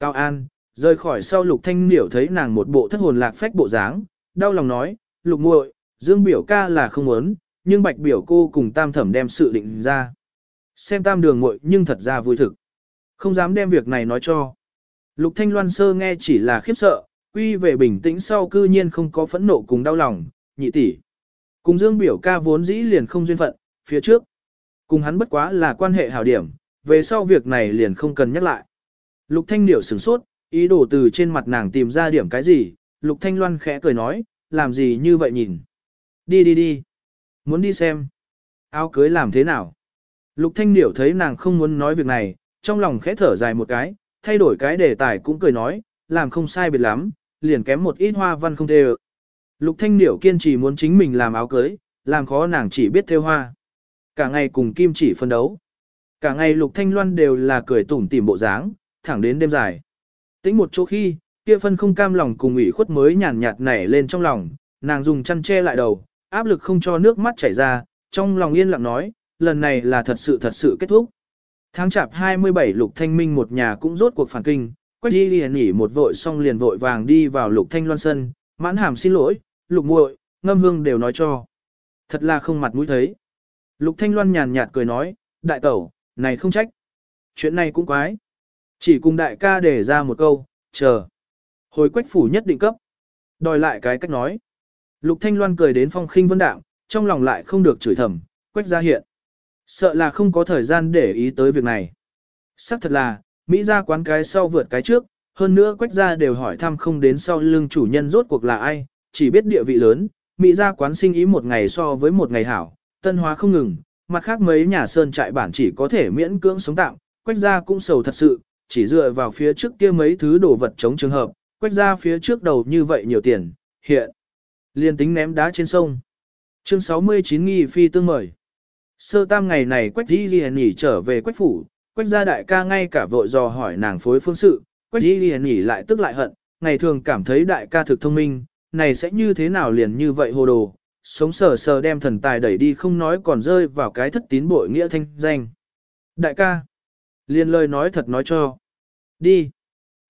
Cao An, rời khỏi sau lục thanh điểu thấy nàng một bộ thất hồn lạc phách bộ dáng, đau lòng nói, lục muội, dương biểu ca là không muốn, nhưng bạch biểu cô cùng tam thẩm đem sự định ra. Xem tam đường muội nhưng thật ra vui thực. Không dám đem việc này nói cho. Lục thanh loan sơ nghe chỉ là khiếp sợ, quy về bình tĩnh sau cư nhiên không có phẫn nộ cùng đau lòng, nhị tỷ. Cùng Dương biểu ca vốn dĩ liền không duyên phận, phía trước. Cùng hắn bất quá là quan hệ hảo điểm, về sau việc này liền không cần nhắc lại. Lục Thanh Điểu sửng sốt, ý đồ từ trên mặt nàng tìm ra điểm cái gì, Lục Thanh Loan khẽ cười nói, làm gì như vậy nhìn. Đi đi đi. Muốn đi xem. Áo cưới làm thế nào? Lục Thanh Điểu thấy nàng không muốn nói việc này, trong lòng khẽ thở dài một cái, thay đổi cái đề tài cũng cười nói, làm không sai biệt lắm, liền kém một ít hoa văn không thê Lục Thanh Điểu kiên trì muốn chính mình làm áo cưới, làm khó nàng chỉ biết thêu hoa. Cả ngày cùng Kim chỉ phân đấu. Cả ngày Lục Thanh Loan đều là cười tủm tỉm bộ dáng, thẳng đến đêm dài. Tính một chỗ khi, kia phân không cam lòng cùng ủy khuất mới nhàn nhạt nảy lên trong lòng, nàng dùng chăn che lại đầu, áp lực không cho nước mắt chảy ra, trong lòng yên lặng nói, lần này là thật sự thật sự kết thúc. Tháng chạp 27 Lục Thanh Minh một nhà cũng rốt cuộc phản kinh, Quách đi liền nghỉ một vội xong liền vội vàng đi vào Lục Thanh Loan sân, mãn hàm xin lỗi, lục muội, ngâm hương đều nói cho. Thật là không mặt mũi thấy. Lục Thanh Loan nhàn nhạt cười nói, đại tẩu, này không trách. Chuyện này cũng quái. Chỉ cùng đại ca để ra một câu, chờ. Hồi quách phủ nhất định cấp. Đòi lại cái cách nói. Lục Thanh Loan cười đến phong khinh vân đạm, trong lòng lại không được chửi thầm, quách ra hiện. Sợ là không có thời gian để ý tới việc này. Sắc thật là, Mỹ ra quán cái sau vượt cái trước, hơn nữa quách gia đều hỏi thăm không đến sau lưng chủ nhân rốt cuộc là ai, chỉ biết địa vị lớn, mỹ gia quán sinh ý một ngày so với một ngày hảo, tân hóa không ngừng, mặt khác mấy nhà sơn trại bản chỉ có thể miễn cưỡng sống tạm, quách gia cũng sầu thật sự, chỉ dựa vào phía trước kia mấy thứ đồ vật chống trường hợp, quách gia phía trước đầu như vậy nhiều tiền, hiện liên tính ném đá trên sông. Chương 69 nghi phi tương mời. Sơ tam ngày này quách đi liền nghỉ trở về quách phủ, quách gia đại ca ngay cả vội dò hỏi nàng phối phương sự, quách đi liền nghỉ lại tức lại hận, ngày thường cảm thấy đại ca thực thông minh, này sẽ như thế nào liền như vậy hồ đồ, sống sờ sờ đem thần tài đẩy đi không nói còn rơi vào cái thất tín bội nghĩa thanh danh. Đại ca, liền lời nói thật nói cho. Đi.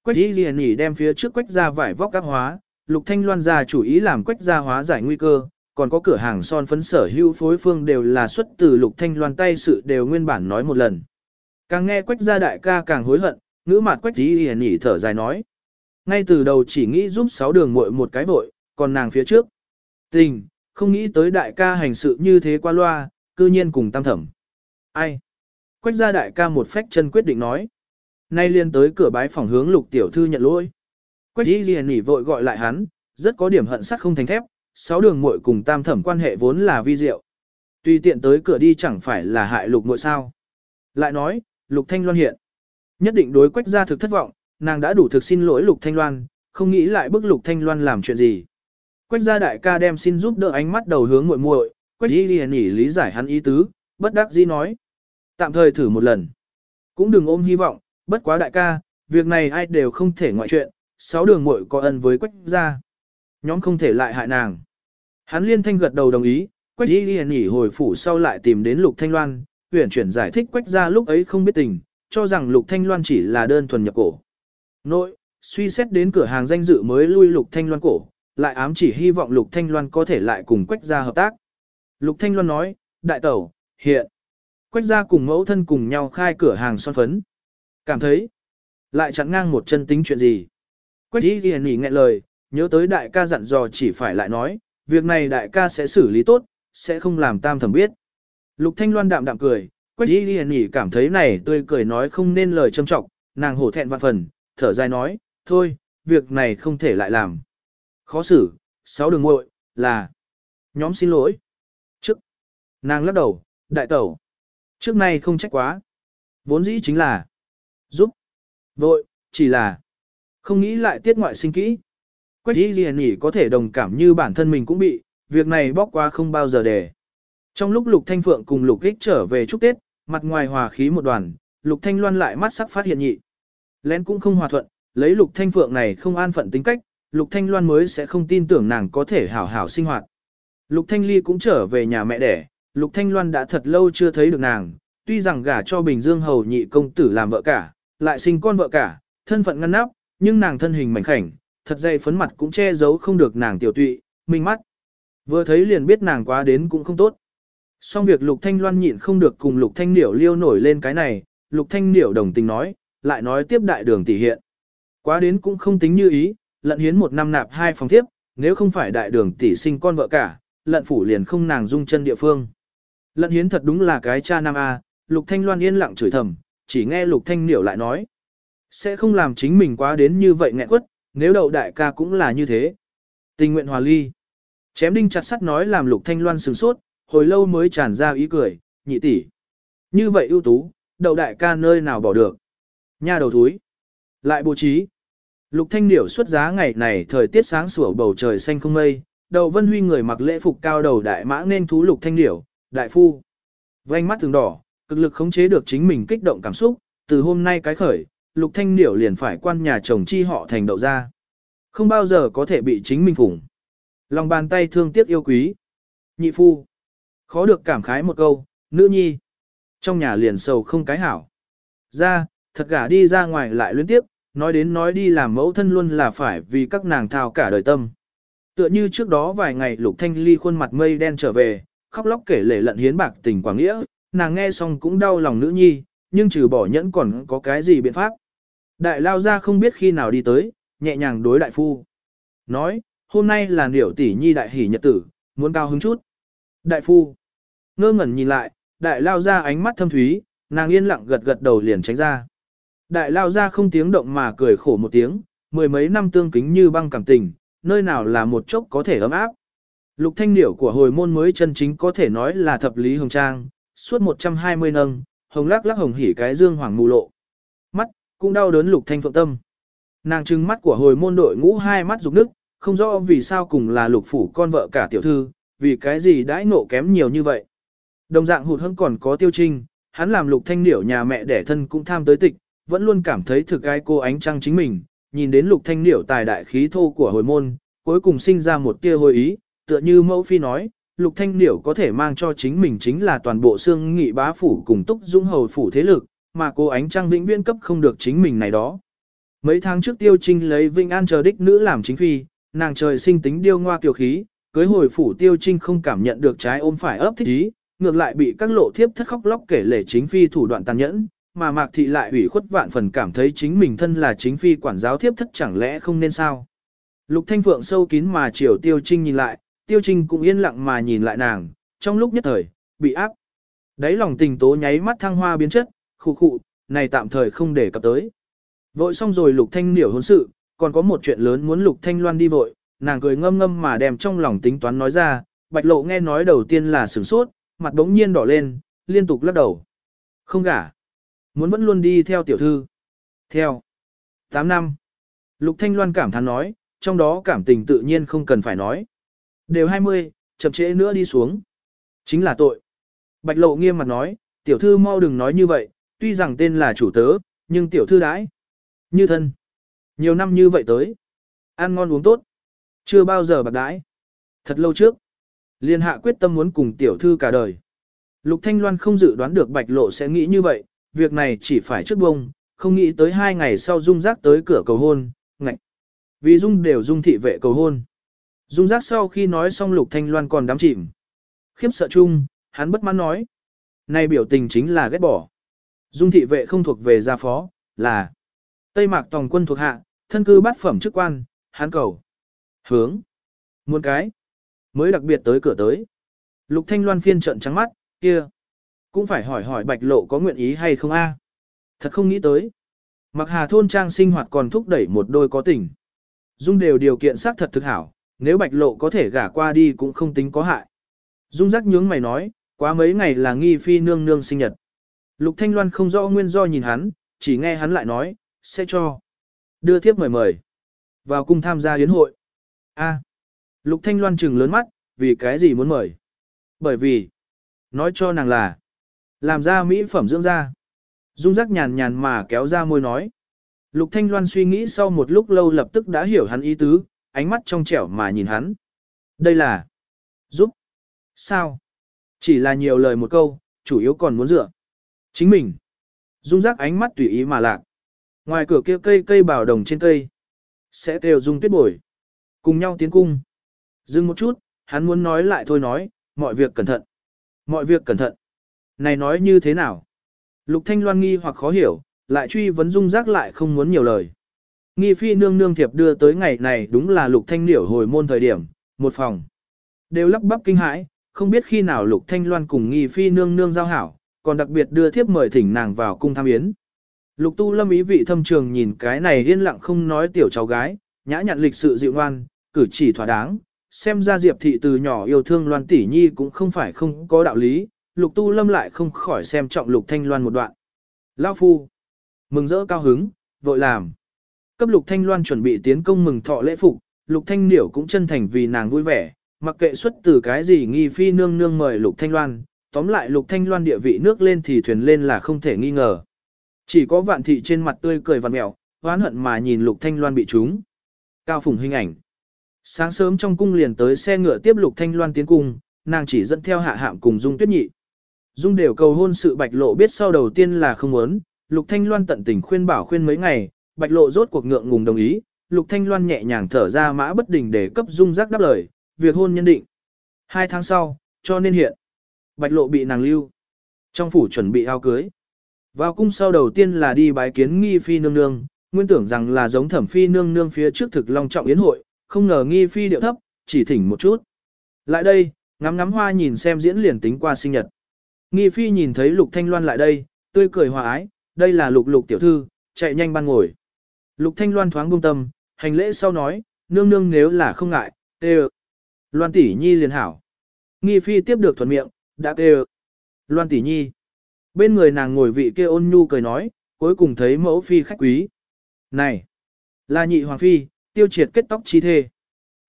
Quách y liền nghỉ đem phía trước quách gia vải vóc các hóa, lục thanh loan gia chủ ý làm quách gia hóa giải nguy cơ, còn có cửa hàng son phấn sở hữu phối phương đều là xuất từ lục thanh loan tay sự đều nguyên bản nói một lần. Càng nghe quách gia đại ca càng hối hận, ngữ mặt quách y liền nhỉ thở dài nói. Ngay từ đầu chỉ nghĩ giúp sáu đường muội một cái vội, còn nàng phía trước. Tình, không nghĩ tới đại ca hành sự như thế qua loa, cư nhiên cùng tam thẩm. Ai? Quách gia đại ca một phách chân quyết định nói. Nay liên tới cửa bái phòng hướng lục tiểu thư nhận lỗi. Quách y liền nỉ vội gọi lại hắn, rất có điểm hận sắt không thành thép, sáu đường muội cùng tam thẩm quan hệ vốn là vi diệu. Tuy tiện tới cửa đi chẳng phải là hại lục muội sao. Lại nói, lục thanh loan hiện. Nhất định đối quách gia thực thất vọng, nàng đã đủ thực xin lỗi lục thanh loan, không nghĩ lại bức lục thanh loan làm chuyện gì. Quách gia đại ca đem xin giúp đỡ ánh mắt đầu hướng muội muội, quách y liền nhỉ lý giải hắn ý tứ, bất đắc dĩ nói. Tạm thời thử một lần. Cũng đừng ôm hy vọng, bất quá đại ca, việc này ai đều không thể ngoại chuyện, sáu đường muội có ân với quách gia. Nhóm không thể lại hại nàng. Hắn liên thanh gật đầu đồng ý, Quách Y Liên nhỉ hồi phủ sau lại tìm đến Lục Thanh Loan, huyền chuyển giải thích Quách gia lúc ấy không biết tình, cho rằng Lục Thanh Loan chỉ là đơn thuần nhập cổ. Nội, suy xét đến cửa hàng danh dự mới lui Lục Thanh Loan cổ, lại ám chỉ hy vọng Lục Thanh Loan có thể lại cùng Quách gia hợp tác. Lục Thanh Loan nói, đại tẩu, hiện. Quách gia cùng mẫu thân cùng nhau khai cửa hàng son phấn. Cảm thấy, lại chặn ngang một chân tính chuyện gì. Quách Y ghi nghỉ nghẹn lời, nhớ tới đại ca dặn dò chỉ phải lại nói, việc này đại ca sẽ xử lý tốt, sẽ không làm tam thẩm biết. Lục Thanh Loan đạm đạm cười, Quách Y ghi nhỉ cảm thấy này tươi cười nói không nên lời châm trọng, nàng hổ thẹn vạn phần, thở dài nói, thôi, việc này không thể lại làm. Khó xử, sáu đường muội là, nhóm xin lỗi. Trước, nàng lắc đầu, đại tẩu, trước nay không trách quá. Vốn dĩ chính là, giúp, vội, chỉ là, không nghĩ lại tiết ngoại sinh kỹ. Quách y liền nhỉ có thể đồng cảm như bản thân mình cũng bị, việc này bóc qua không bao giờ để. Trong lúc Lục Thanh Phượng cùng Lục Ích trở về chúc Tết, mặt ngoài hòa khí một đoàn, Lục Thanh Loan lại mắt sắc phát hiện nhị. Lén cũng không hòa thuận, lấy Lục Thanh Phượng này không an phận tính cách, Lục Thanh Loan mới sẽ không tin tưởng nàng có thể hảo hảo sinh hoạt. Lục Thanh Ly cũng trở về nhà mẹ đẻ, Lục Thanh Loan đã thật lâu chưa thấy được nàng, tuy rằng gả cho Bình Dương hầu nhị công tử làm vợ cả, lại sinh con vợ cả, thân phận ngăn nắp, nhưng nàng thân hình mảnh khảnh, thật dày phấn mặt cũng che giấu không được nàng tiểu tụy, minh mắt. Vừa thấy liền biết nàng quá đến cũng không tốt. Xong việc Lục Thanh Loan nhịn không được cùng Lục Thanh Niểu liêu nổi lên cái này, Lục Thanh Niểu đồng tình nói, lại nói tiếp đại đường tỷ hiện. Quá đến cũng không tính như ý, lận hiến một năm nạp hai phòng thiếp, nếu không phải đại đường tỷ sinh con vợ cả, lận phủ liền không nàng dung chân địa phương. Lận hiến thật đúng là cái cha nam A, Lục Thanh Loan yên lặng chửi thầm, chỉ nghe Lục Thanh Niểu lại nói. Sẽ không làm chính mình quá đến như vậy nghẹn quất, nếu đậu đại ca cũng là như thế. Tình nguyện hòa ly. Chém đinh chặt sắt nói làm lục thanh loan sừng sốt, hồi lâu mới tràn ra ý cười, nhị tỷ. Như vậy ưu tú, đậu đại ca nơi nào bỏ được. Nha đầu thúi. Lại bố trí. Lục thanh điểu xuất giá ngày này thời tiết sáng sủa bầu trời xanh không mây, đầu vân huy người mặc lễ phục cao đầu đại mã nên thú lục thanh điểu, đại phu. Vành mắt thường đỏ, cực lực khống chế được chính mình kích động cảm xúc, từ hôm nay cái khởi, lục thanh Điểu liền phải quan nhà chồng chi họ thành đậu ra. Không bao giờ có thể bị chính mình phủng. Lòng bàn tay thương tiếc yêu quý. Nhị phu. Khó được cảm khái một câu, nữ nhi. Trong nhà liền sầu không cái hảo. Ra, thật gả đi ra ngoài lại luyến tiếp, nói đến nói đi làm mẫu thân luôn là phải vì các nàng thao cả đời tâm. Tựa như trước đó vài ngày lục thanh ly khuôn mặt mây đen trở về, khóc lóc kể lể lận hiến bạc tình quảng nghĩa, nàng nghe xong cũng đau lòng nữ nhi, nhưng trừ bỏ nhẫn còn có cái gì biện pháp. Đại lao ra không biết khi nào đi tới, nhẹ nhàng đối đại phu. Nói, hôm nay là niểu tỷ nhi đại hỷ nhật tử, muốn cao hứng chút. Đại phu, ngơ ngẩn nhìn lại, đại lao ra ánh mắt thâm thúy, nàng yên lặng gật gật đầu liền tránh ra. Đại lao ra không tiếng động mà cười khổ một tiếng, mười mấy năm tương kính như băng cảm tình, nơi nào là một chốc có thể ấm áp. Lục thanh điểu của hồi môn mới chân chính có thể nói là thập lý hồng trang, suốt 120 nâng, hồng lắc lắc hồng hỉ cái dương hoàng mù lộ. Mắt, cũng đau đớn lục thanh phượng tâm. Nàng trừng mắt của hồi môn đội ngũ hai mắt rục nước, không rõ vì sao cùng là lục phủ con vợ cả tiểu thư, vì cái gì đãi nộ kém nhiều như vậy. Đồng dạng hụt hơn còn có tiêu trinh, hắn làm lục thanh điểu nhà mẹ đẻ thân cũng tham tới tịch, vẫn luôn cảm thấy thực ai cô ánh trăng chính mình, nhìn đến lục thanh điểu tài đại khí thô của hồi môn, cuối cùng sinh ra một tia hồi ý, tựa như mẫu phi nói, lục thanh điểu có thể mang cho chính mình chính là toàn bộ xương nghị bá phủ cùng túc dung hầu phủ thế lực, mà cô ánh trăng vĩnh viễn cấp không được chính mình này đó. Mấy tháng trước tiêu trinh lấy Vinh An chờ đích nữ làm chính phi, nàng trời sinh tính điêu ngoa kiều khí, cưới hồi phủ tiêu trinh không cảm nhận được trái ôm phải ấp thích ý, ngược lại bị các lộ thiếp thất khóc lóc kể lể chính phi thủ đoạn tàn nhẫn, mà mạc thị lại ủy khuất vạn phần cảm thấy chính mình thân là chính phi quản giáo thiếp thất chẳng lẽ không nên sao. Lục thanh phượng sâu kín mà chiều tiêu trinh nhìn lại, tiêu trinh cũng yên lặng mà nhìn lại nàng, trong lúc nhất thời, bị áp. Đấy lòng tình tố nháy mắt thăng hoa biến chất, khu khụ, này tạm thời không để cập tới. Vội xong rồi lục thanh niểu hôn sự, còn có một chuyện lớn muốn lục thanh loan đi vội, nàng cười ngâm ngâm mà đem trong lòng tính toán nói ra, bạch lộ nghe nói đầu tiên là sửng sốt, mặt đống nhiên đỏ lên, liên tục lắc đầu. Không gả. Muốn vẫn luôn đi theo tiểu thư. Theo. 8 năm. Lục Thanh Loan cảm thán nói, trong đó cảm tình tự nhiên không cần phải nói. Đều 20, chậm trễ nữa đi xuống. Chính là tội. Bạch lộ nghiêm mặt nói, tiểu thư mau đừng nói như vậy, tuy rằng tên là chủ tớ, nhưng tiểu thư đãi. Như thân. Nhiều năm như vậy tới. Ăn ngon uống tốt. Chưa bao giờ bạc đãi. Thật lâu trước. Liên hạ quyết tâm muốn cùng tiểu thư cả đời. Lục Thanh Loan không dự đoán được bạch lộ sẽ nghĩ như vậy, việc này chỉ phải trước bông, không nghĩ tới hai ngày sau Dung Giác tới cửa cầu hôn, ngạch. Vì Dung đều Dung thị vệ cầu hôn. Dung Giác sau khi nói xong Lục Thanh Loan còn đám chìm. Khiếp sợ chung, hắn bất mãn nói. Này biểu tình chính là ghét bỏ. Dung thị vệ không thuộc về gia phó, là Tây Mạc Tòng quân thuộc hạ, thân cư bát phẩm chức quan, hắn cầu. Hướng. Muốn cái. Mới đặc biệt tới cửa tới. Lục Thanh Loan phiên trận trắng mắt, kia. Cũng phải hỏi hỏi bạch lộ có nguyện ý hay không a? Thật không nghĩ tới. Mặc hà thôn trang sinh hoạt còn thúc đẩy một đôi có tình. Dung đều điều kiện xác thật thực hảo, nếu bạch lộ có thể gả qua đi cũng không tính có hại. Dung rắc nhướng mày nói, quá mấy ngày là nghi phi nương nương sinh nhật. Lục Thanh Loan không rõ nguyên do nhìn hắn, chỉ nghe hắn lại nói, sẽ cho. Đưa thiếp mời mời. Vào cung tham gia yến hội. A. Lục Thanh Loan trừng lớn mắt, vì cái gì muốn mời? Bởi vì, nói cho nàng là, làm ra mỹ phẩm dưỡng da. Dung giác nhàn nhàn mà kéo ra môi nói. Lục Thanh Loan suy nghĩ sau một lúc lâu lập tức đã hiểu hắn ý tứ, ánh mắt trong trẻo mà nhìn hắn. Đây là giúp. Sao? Chỉ là nhiều lời một câu, chủ yếu còn muốn dựa. Chính mình. Dung giác ánh mắt tùy ý mà lạc. Ngoài cửa kia cây cây bảo đồng trên cây. Sẽ đều dung tuyết bồi. Cùng nhau tiến cung. Dừng một chút, hắn muốn nói lại thôi nói, mọi việc cẩn thận. Mọi việc cẩn thận. Này nói như thế nào? Lục Thanh Loan nghi hoặc khó hiểu, lại truy vấn dung giác lại không muốn nhiều lời. Nghi phi nương nương thiệp đưa tới ngày này đúng là lục thanh liễu hồi môn thời điểm, một phòng. Đều lắp bắp kinh hãi, không biết khi nào lục thanh loan cùng nghi phi nương nương giao hảo, còn đặc biệt đưa thiếp mời thỉnh nàng vào cung tham yến. Lục tu lâm ý vị thâm trường nhìn cái này yên lặng không nói tiểu cháu gái, nhã nhặn lịch sự dịu ngoan, cử chỉ thỏa đáng, xem ra diệp thị từ nhỏ yêu thương loan tỷ nhi cũng không phải không có đạo lý, lục tu lâm lại không khỏi xem trọng lục thanh loan một đoạn. Lao phu, mừng rỡ cao hứng, vội làm. Cấp lục thanh loan chuẩn bị tiến công mừng thọ lễ phục, lục thanh điểu cũng chân thành vì nàng vui vẻ, mặc kệ xuất từ cái gì nghi phi nương nương mời lục thanh loan, tóm lại lục thanh loan địa vị nước lên thì thuyền lên là không thể nghi ngờ. Chỉ có vạn thị trên mặt tươi cười vằn mẹo, hoán hận mà nhìn lục thanh loan bị trúng. Cao phùng hình ảnh. Sáng sớm trong cung liền tới xe ngựa tiếp lục thanh loan tiến cung, nàng chỉ dẫn theo hạ hạm cùng dung tuyết nhị. Dung đều cầu hôn sự bạch lộ biết sau đầu tiên là không muốn, lục thanh loan tận tình khuyên bảo khuyên mấy ngày, bạch lộ rốt cuộc ngượng ngùng đồng ý, lục thanh loan nhẹ nhàng thở ra mã bất đình để cấp dung giác đáp lời, việc hôn nhân định. Hai tháng sau, cho nên hiện. Bạch lộ bị nàng lưu. Trong phủ chuẩn bị ao cưới. Vào cung sau đầu tiên là đi bái kiến nghi phi nương nương, nguyên tưởng rằng là giống thẩm phi nương nương phía trước thực long trọng yến hội, không ngờ nghi phi điệu thấp, chỉ thỉnh một chút. Lại đây, ngắm ngắm hoa nhìn xem diễn liền tính qua sinh nhật. Nghi phi nhìn thấy lục thanh loan lại đây, tươi cười hòa ái, đây là lục lục tiểu thư, chạy nhanh ban ngồi. Lục Thanh Loan thoáng buông tâm, hành lễ sau nói, nương nương nếu là không ngại, tê Loan tỷ nhi liền hảo. Nghi phi tiếp được thuận miệng, đã tê Loan tỷ nhi. Bên người nàng ngồi vị kia ôn nhu cười nói, cuối cùng thấy mẫu phi khách quý. Này, là nhị hoàng phi, tiêu triệt kết tóc chi thê.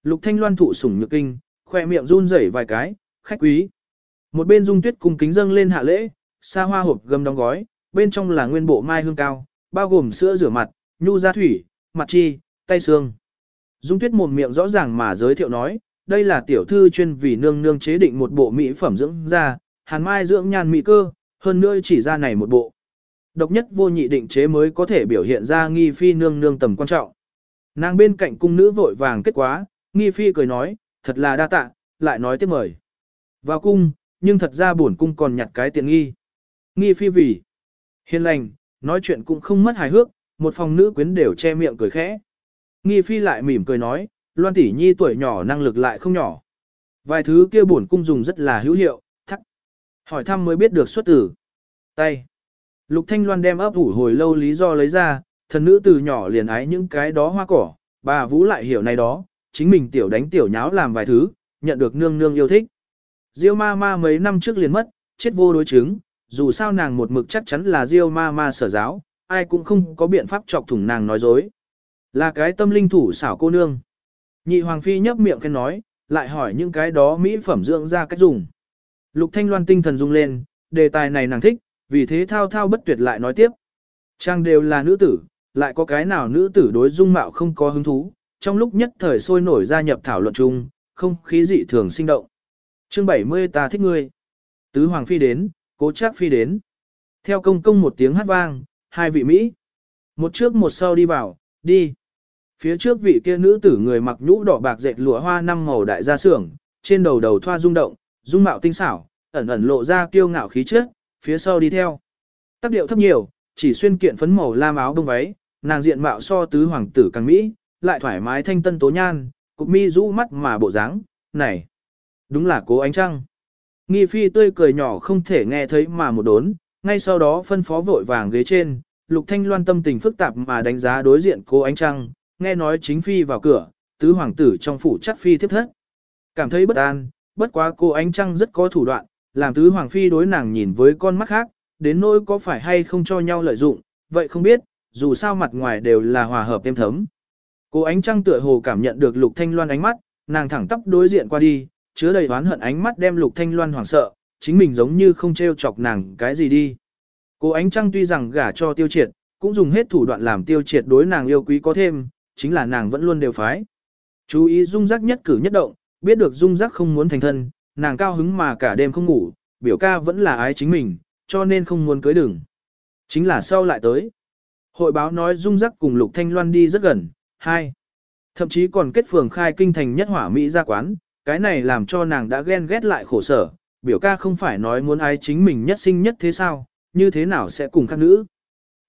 Lục Thanh Loan thụ sủng nhược kinh, khoe miệng run rẩy vài cái, khách quý. Một bên dung tuyết cung kính dâng lên hạ lễ, xa hoa hộp gầm đóng gói, bên trong là nguyên bộ mai hương cao, bao gồm sữa rửa mặt, nhu gia thủy, mặt chi, tay xương. Dung tuyết mồm miệng rõ ràng mà giới thiệu nói, đây là tiểu thư chuyên vì nương nương chế định một bộ mỹ phẩm dưỡng da, hàn mai dưỡng nhan mỹ cơ, hơn nữa chỉ ra này một bộ. Độc nhất vô nhị định chế mới có thể biểu hiện ra nghi phi nương nương tầm quan trọng. Nàng bên cạnh cung nữ vội vàng kết quá, nghi phi cười nói, thật là đa tạ, lại nói tiếp mời. Vào cung, nhưng thật ra buồn cung còn nhặt cái tiện nghi. Nghi phi vì hiền lành, nói chuyện cũng không mất hài hước, một phòng nữ quyến đều che miệng cười khẽ. Nghi phi lại mỉm cười nói, loan tỷ nhi tuổi nhỏ năng lực lại không nhỏ. Vài thứ kia buồn cung dùng rất là hữu hiệu, thắc. Hỏi thăm mới biết được xuất tử. Tay. Lục Thanh Loan đem ấp ủ hồi lâu lý do lấy ra, thần nữ từ nhỏ liền ái những cái đó hoa cỏ, bà Vũ lại hiểu này đó, chính mình tiểu đánh tiểu nháo làm vài thứ, nhận được nương nương yêu thích. Diêu ma ma mấy năm trước liền mất, chết vô đối chứng, dù sao nàng một mực chắc chắn là Diêu ma ma sở giáo, ai cũng không có biện pháp chọc thủng nàng nói dối. Là cái tâm linh thủ xảo cô nương. Nhị hoàng phi nhấp miệng khen nói, lại hỏi những cái đó mỹ phẩm dưỡng ra cách dùng. Lục Thanh Loan tinh thần rung lên, đề tài này nàng thích, vì thế thao thao bất tuyệt lại nói tiếp. Trang đều là nữ tử, lại có cái nào nữ tử đối dung mạo không có hứng thú, trong lúc nhất thời sôi nổi gia nhập thảo luận chung, không khí dị thường sinh động. Chương 70 ta thích ngươi. Tứ Hoàng Phi đến, cố chắc Phi đến. Theo công công một tiếng hát vang, hai vị Mỹ. Một trước một sau đi vào, đi. Phía trước vị kia nữ tử người mặc nhũ đỏ bạc dệt lụa hoa năm màu đại gia sưởng, trên đầu đầu thoa rung động, dung mạo tinh xảo, ẩn ẩn lộ ra kiêu ngạo khí chất, phía sau đi theo. Tác điệu thấp nhiều, chỉ xuyên kiện phấn màu lam áo đông váy, nàng diện mạo so tứ hoàng tử càng mỹ, lại thoải mái thanh tân tố nhan, cục mi rũ mắt mà bộ dáng, này, đúng là cố ánh trăng. Nghi phi tươi cười nhỏ không thể nghe thấy mà một đốn, ngay sau đó phân phó vội vàng ghế trên, lục thanh loan tâm tình phức tạp mà đánh giá đối diện cố ánh trăng, nghe nói chính phi vào cửa, tứ hoàng tử trong phủ chắc phi thiếp thất. Cảm thấy bất an, bất quá cô ánh trăng rất có thủ đoạn, làm tứ hoàng phi đối nàng nhìn với con mắt khác, đến nỗi có phải hay không cho nhau lợi dụng, vậy không biết, dù sao mặt ngoài đều là hòa hợp êm thấm. Cô ánh trăng tựa hồ cảm nhận được lục thanh loan ánh mắt, nàng thẳng tắp đối diện qua đi, chứa đầy oán hận ánh mắt đem lục thanh loan hoảng sợ, chính mình giống như không treo chọc nàng cái gì đi. Cô ánh trăng tuy rằng gả cho tiêu triệt, cũng dùng hết thủ đoạn làm tiêu triệt đối nàng yêu quý có thêm, chính là nàng vẫn luôn đều phái. Chú ý dung giác nhất cử nhất động, biết được dung giác không muốn thành thân, nàng cao hứng mà cả đêm không ngủ, biểu ca vẫn là ái chính mình, cho nên không muốn cưới đừng. Chính là sau lại tới. Hội báo nói dung giác cùng Lục Thanh Loan đi rất gần, hai. Thậm chí còn kết phường khai kinh thành nhất hỏa Mỹ ra quán, cái này làm cho nàng đã ghen ghét lại khổ sở, biểu ca không phải nói muốn ái chính mình nhất sinh nhất thế sao, như thế nào sẽ cùng các nữ.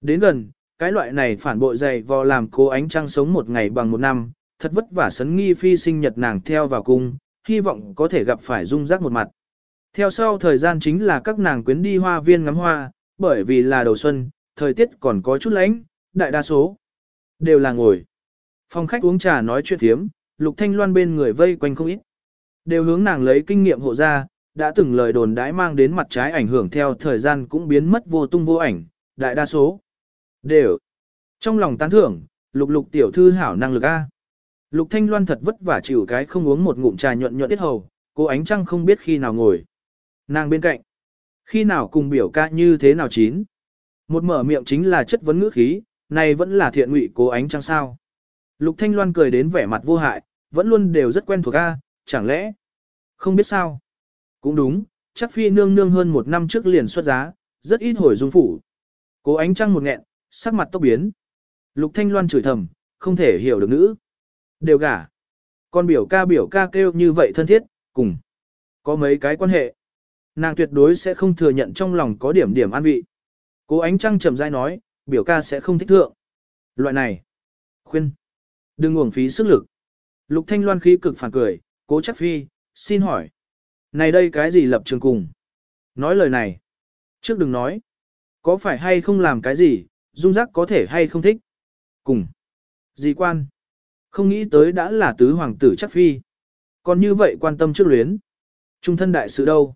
Đến gần, cái loại này phản bội dày vò làm cố ánh trăng sống một ngày bằng một năm, thật vất vả sấn nghi phi sinh nhật nàng theo vào cung, hy vọng có thể gặp phải dung giác một mặt. Theo sau thời gian chính là các nàng quyến đi hoa viên ngắm hoa, bởi vì là đầu xuân, thời tiết còn có chút lạnh, đại đa số đều là ngồi. Phòng khách uống trà nói chuyện thiếm, Lục Thanh Loan bên người vây quanh không ít. Đều hướng nàng lấy kinh nghiệm hộ ra, đã từng lời đồn đãi mang đến mặt trái ảnh hưởng theo thời gian cũng biến mất vô tung vô ảnh, đại đa số đều. Trong lòng tán thưởng, Lục Lục tiểu thư hảo năng lực a. Lục Thanh Loan thật vất vả chịu cái không uống một ngụm trà nhuận nhuận tiết hầu, cô ánh trăng không biết khi nào ngồi. Nàng bên cạnh. Khi nào cùng biểu ca như thế nào chín. Một mở miệng chính là chất vấn ngữ khí, này vẫn là thiện ngụy cố ánh trăng sao. Lục Thanh Loan cười đến vẻ mặt vô hại, vẫn luôn đều rất quen thuộc a, chẳng lẽ. Không biết sao. Cũng đúng, chắc phi nương nương hơn một năm trước liền xuất giá, rất ít hồi dung phủ. Cố ánh trăng một nghẹn, sắc mặt tốc biến. Lục Thanh Loan chửi thầm, không thể hiểu được nữ. Đều gả. Con biểu ca biểu ca kêu như vậy thân thiết, cùng. Có mấy cái quan hệ. Nàng tuyệt đối sẽ không thừa nhận trong lòng có điểm điểm an vị. Cố ánh trăng trầm dai nói, biểu ca sẽ không thích thượng. Loại này. Khuyên. Đừng uổng phí sức lực. Lục thanh loan khí cực phản cười, cố chắc phi, xin hỏi. Này đây cái gì lập trường cùng? Nói lời này. Trước đừng nói. Có phải hay không làm cái gì, dung giác có thể hay không thích. Cùng. Dì quan. Không nghĩ tới đã là tứ hoàng tử chắc phi. Còn như vậy quan tâm trước luyến. Trung thân đại sự đâu.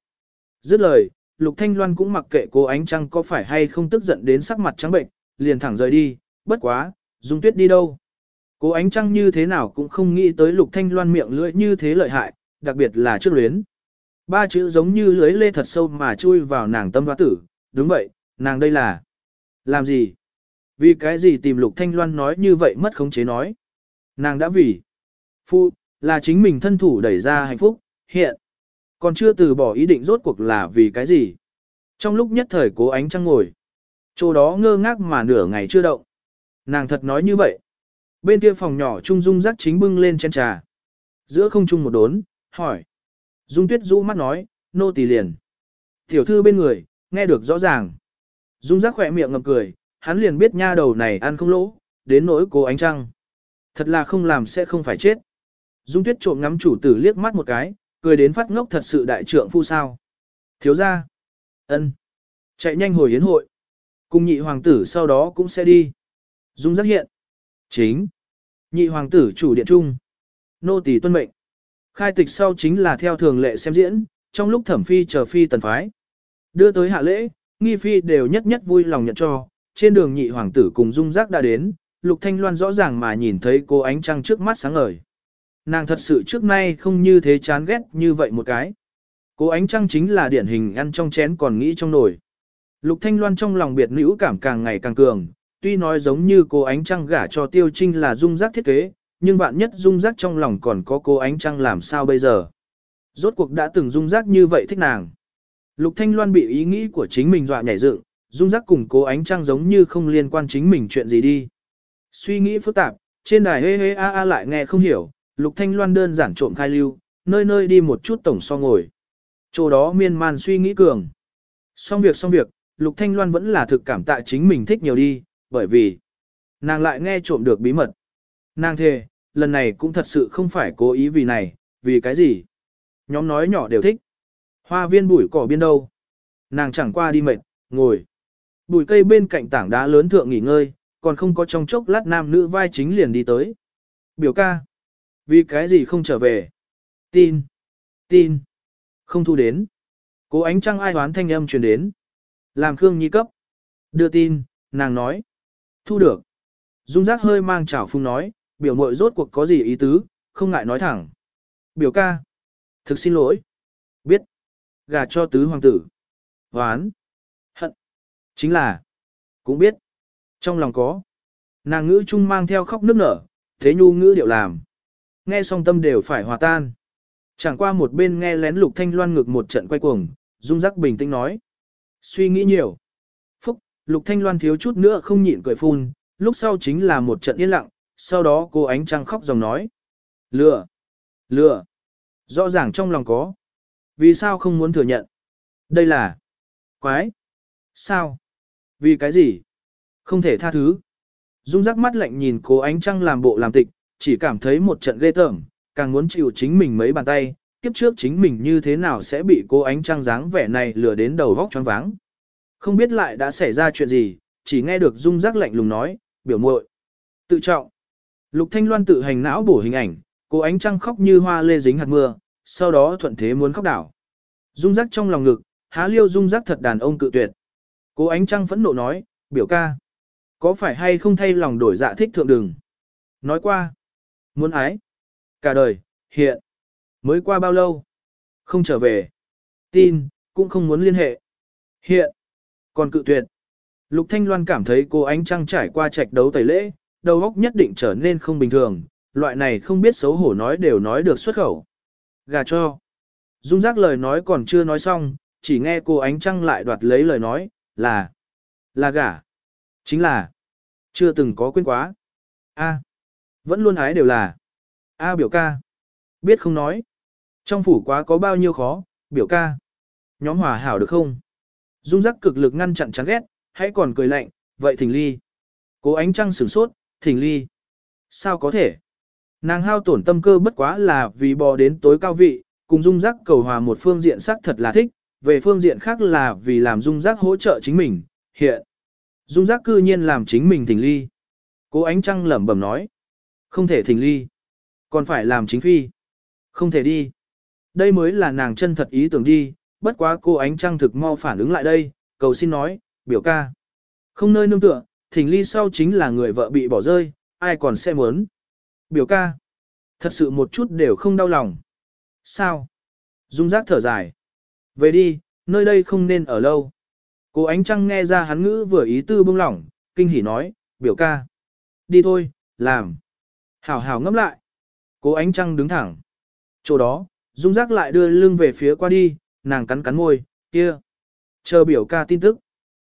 Dứt lời, Lục Thanh Loan cũng mặc kệ cô ánh trăng có phải hay không tức giận đến sắc mặt trắng bệnh, liền thẳng rời đi, bất quá, Dung Tuyết đi đâu. Cô ánh trăng như thế nào cũng không nghĩ tới Lục Thanh Loan miệng lưỡi như thế lợi hại, đặc biệt là trước luyến. Ba chữ giống như lưới lê thật sâu mà chui vào nàng tâm hoa tử, đúng vậy, nàng đây là... Làm gì? Vì cái gì tìm Lục Thanh Loan nói như vậy mất khống chế nói. Nàng đã vì... Phu, là chính mình thân thủ đẩy ra hạnh phúc, hiện. Còn chưa từ bỏ ý định rốt cuộc là vì cái gì. Trong lúc nhất thời cố ánh trăng ngồi. Chỗ đó ngơ ngác mà nửa ngày chưa động. Nàng thật nói như vậy. Bên kia phòng nhỏ Trung Dung dắt chính bưng lên chén trà. Giữa không trung một đốn, hỏi. Dung tuyết rũ mắt nói, nô tỳ liền. Tiểu thư bên người, nghe được rõ ràng. Dung giác khỏe miệng ngập cười, hắn liền biết nha đầu này ăn không lỗ, đến nỗi cố ánh trăng. Thật là không làm sẽ không phải chết. Dung tuyết trộm ngắm chủ tử liếc mắt một cái, cười đến phát ngốc thật sự đại trượng phu sao. Thiếu ra. ân, Chạy nhanh hồi yến hội. Cùng nhị hoàng tử sau đó cũng sẽ đi. Dung giác hiện. Chính. Nhị hoàng tử chủ điện trung. Nô tỳ tuân mệnh. Khai tịch sau chính là theo thường lệ xem diễn, trong lúc thẩm phi chờ phi tần phái. Đưa tới hạ lễ, nghi phi đều nhất nhất vui lòng nhận cho, trên đường nhị hoàng tử cùng dung giác đã đến, lục thanh loan rõ ràng mà nhìn thấy cô ánh trăng trước mắt sáng ngời. Nàng thật sự trước nay không như thế chán ghét như vậy một cái. Cô ánh trăng chính là điển hình ăn trong chén còn nghĩ trong nồi. Lục thanh loan trong lòng biệt nữ cảm càng ngày càng cường, tuy nói giống như cô ánh trăng gả cho tiêu trinh là dung giác thiết kế, nhưng vạn nhất dung giác trong lòng còn có cô ánh trăng làm sao bây giờ. Rốt cuộc đã từng dung giác như vậy thích nàng. Lục Thanh Loan bị ý nghĩ của chính mình dọa nhảy dựng, dung giác cùng cố ánh trăng giống như không liên quan chính mình chuyện gì đi. Suy nghĩ phức tạp, trên đài hê hê a a lại nghe không hiểu, Lục Thanh Loan đơn giản trộm khai lưu, nơi nơi đi một chút tổng so ngồi. Chỗ đó miên man suy nghĩ cường. Xong việc xong việc, Lục Thanh Loan vẫn là thực cảm tạ chính mình thích nhiều đi, bởi vì nàng lại nghe trộm được bí mật. Nàng thề, lần này cũng thật sự không phải cố ý vì này, vì cái gì? Nhóm nói nhỏ đều thích. Hoa viên bụi cỏ biên đâu? Nàng chẳng qua đi mệt, ngồi. Bụi cây bên cạnh tảng đá lớn thượng nghỉ ngơi, còn không có trong chốc lát nam nữ vai chính liền đi tới. Biểu ca. Vì cái gì không trở về? Tin. Tin. Không thu đến. Cố ánh trăng ai hoán thanh âm truyền đến. Làm Khương Nhi cấp. Đưa tin, nàng nói. Thu được. Dung giác hơi mang chảo phung nói, biểu mội rốt cuộc có gì ý tứ, không ngại nói thẳng. Biểu ca. Thực xin lỗi. Biết. Gà cho tứ hoàng tử. Hoán. Hận. Chính là. Cũng biết. Trong lòng có. Nàng ngữ trung mang theo khóc nước nở, thế nhu ngữ điệu làm. Nghe xong tâm đều phải hòa tan. Chẳng qua một bên nghe lén lục thanh loan ngực một trận quay cuồng, dung giác bình tĩnh nói. Suy nghĩ nhiều. Lục thanh loan thiếu chút nữa không nhịn cười phun, lúc sau chính là một trận yên lặng, sau đó cô ánh trăng khóc dòng nói. Lừa, lừa, rõ ràng trong lòng có. Vì sao không muốn thừa nhận? Đây là... Quái. Sao? Vì cái gì? Không thể tha thứ. Dung rắc mắt lạnh nhìn cố ánh trăng làm bộ làm tịch, chỉ cảm thấy một trận ghê tởm, càng muốn chịu chính mình mấy bàn tay, kiếp trước chính mình như thế nào sẽ bị cố ánh trăng dáng vẻ này lừa đến đầu vóc choáng váng. Không biết lại đã xảy ra chuyện gì, chỉ nghe được dung rắc lạnh lùng nói, biểu muội Tự trọng. Lục Thanh Loan tự hành não bổ hình ảnh, cô ánh trăng khóc như hoa lê dính hạt mưa, sau đó thuận thế muốn khóc đảo. Dung rắc trong lòng ngực, há liêu dung rắc thật đàn ông cự tuyệt. cô ánh trăng phẫn nộ nói, biểu ca. Có phải hay không thay lòng đổi dạ thích thượng đường? Nói qua. Muốn ái. Cả đời, hiện. Mới qua bao lâu? Không trở về. Tin, cũng không muốn liên hệ. Hiện. Còn cự tuyệt. Lục Thanh Loan cảm thấy cô ánh trăng trải qua trạch đấu tẩy lễ, đầu óc nhất định trở nên không bình thường, loại này không biết xấu hổ nói đều nói được xuất khẩu. Gà cho. Dung giác lời nói còn chưa nói xong, chỉ nghe cô ánh trăng lại đoạt lấy lời nói, là, là gà. Chính là, chưa từng có quên quá. A, vẫn luôn ái đều là. A biểu ca. Biết không nói. Trong phủ quá có bao nhiêu khó, biểu ca. Nhóm hòa hảo được không? Dung giác cực lực ngăn chặn chán ghét, hãy còn cười lạnh, vậy thỉnh ly. Cố ánh trăng sửng sốt, thỉnh ly. Sao có thể? Nàng hao tổn tâm cơ bất quá là vì bò đến tối cao vị, cùng dung giác cầu hòa một phương diện sắc thật là thích, về phương diện khác là vì làm dung giác hỗ trợ chính mình, hiện. Dung giác cư nhiên làm chính mình thỉnh ly. Cố ánh trăng lẩm bẩm nói. Không thể thỉnh ly. Còn phải làm chính phi. Không thể đi. Đây mới là nàng chân thật ý tưởng đi, bất quá cô ánh trăng thực mau phản ứng lại đây, cầu xin nói, biểu ca. Không nơi nương tựa, thỉnh ly sau chính là người vợ bị bỏ rơi, ai còn sẽ muốn. Biểu ca. Thật sự một chút đều không đau lòng. Sao? Dung giác thở dài. Về đi, nơi đây không nên ở lâu. Cô ánh trăng nghe ra hắn ngữ vừa ý tư bông lỏng, kinh hỉ nói, biểu ca. Đi thôi, làm. Hảo hảo ngẫm lại. Cô ánh trăng đứng thẳng. Chỗ đó, Dung giác lại đưa lưng về phía qua đi, nàng cắn cắn môi, kia. Chờ biểu ca tin tức.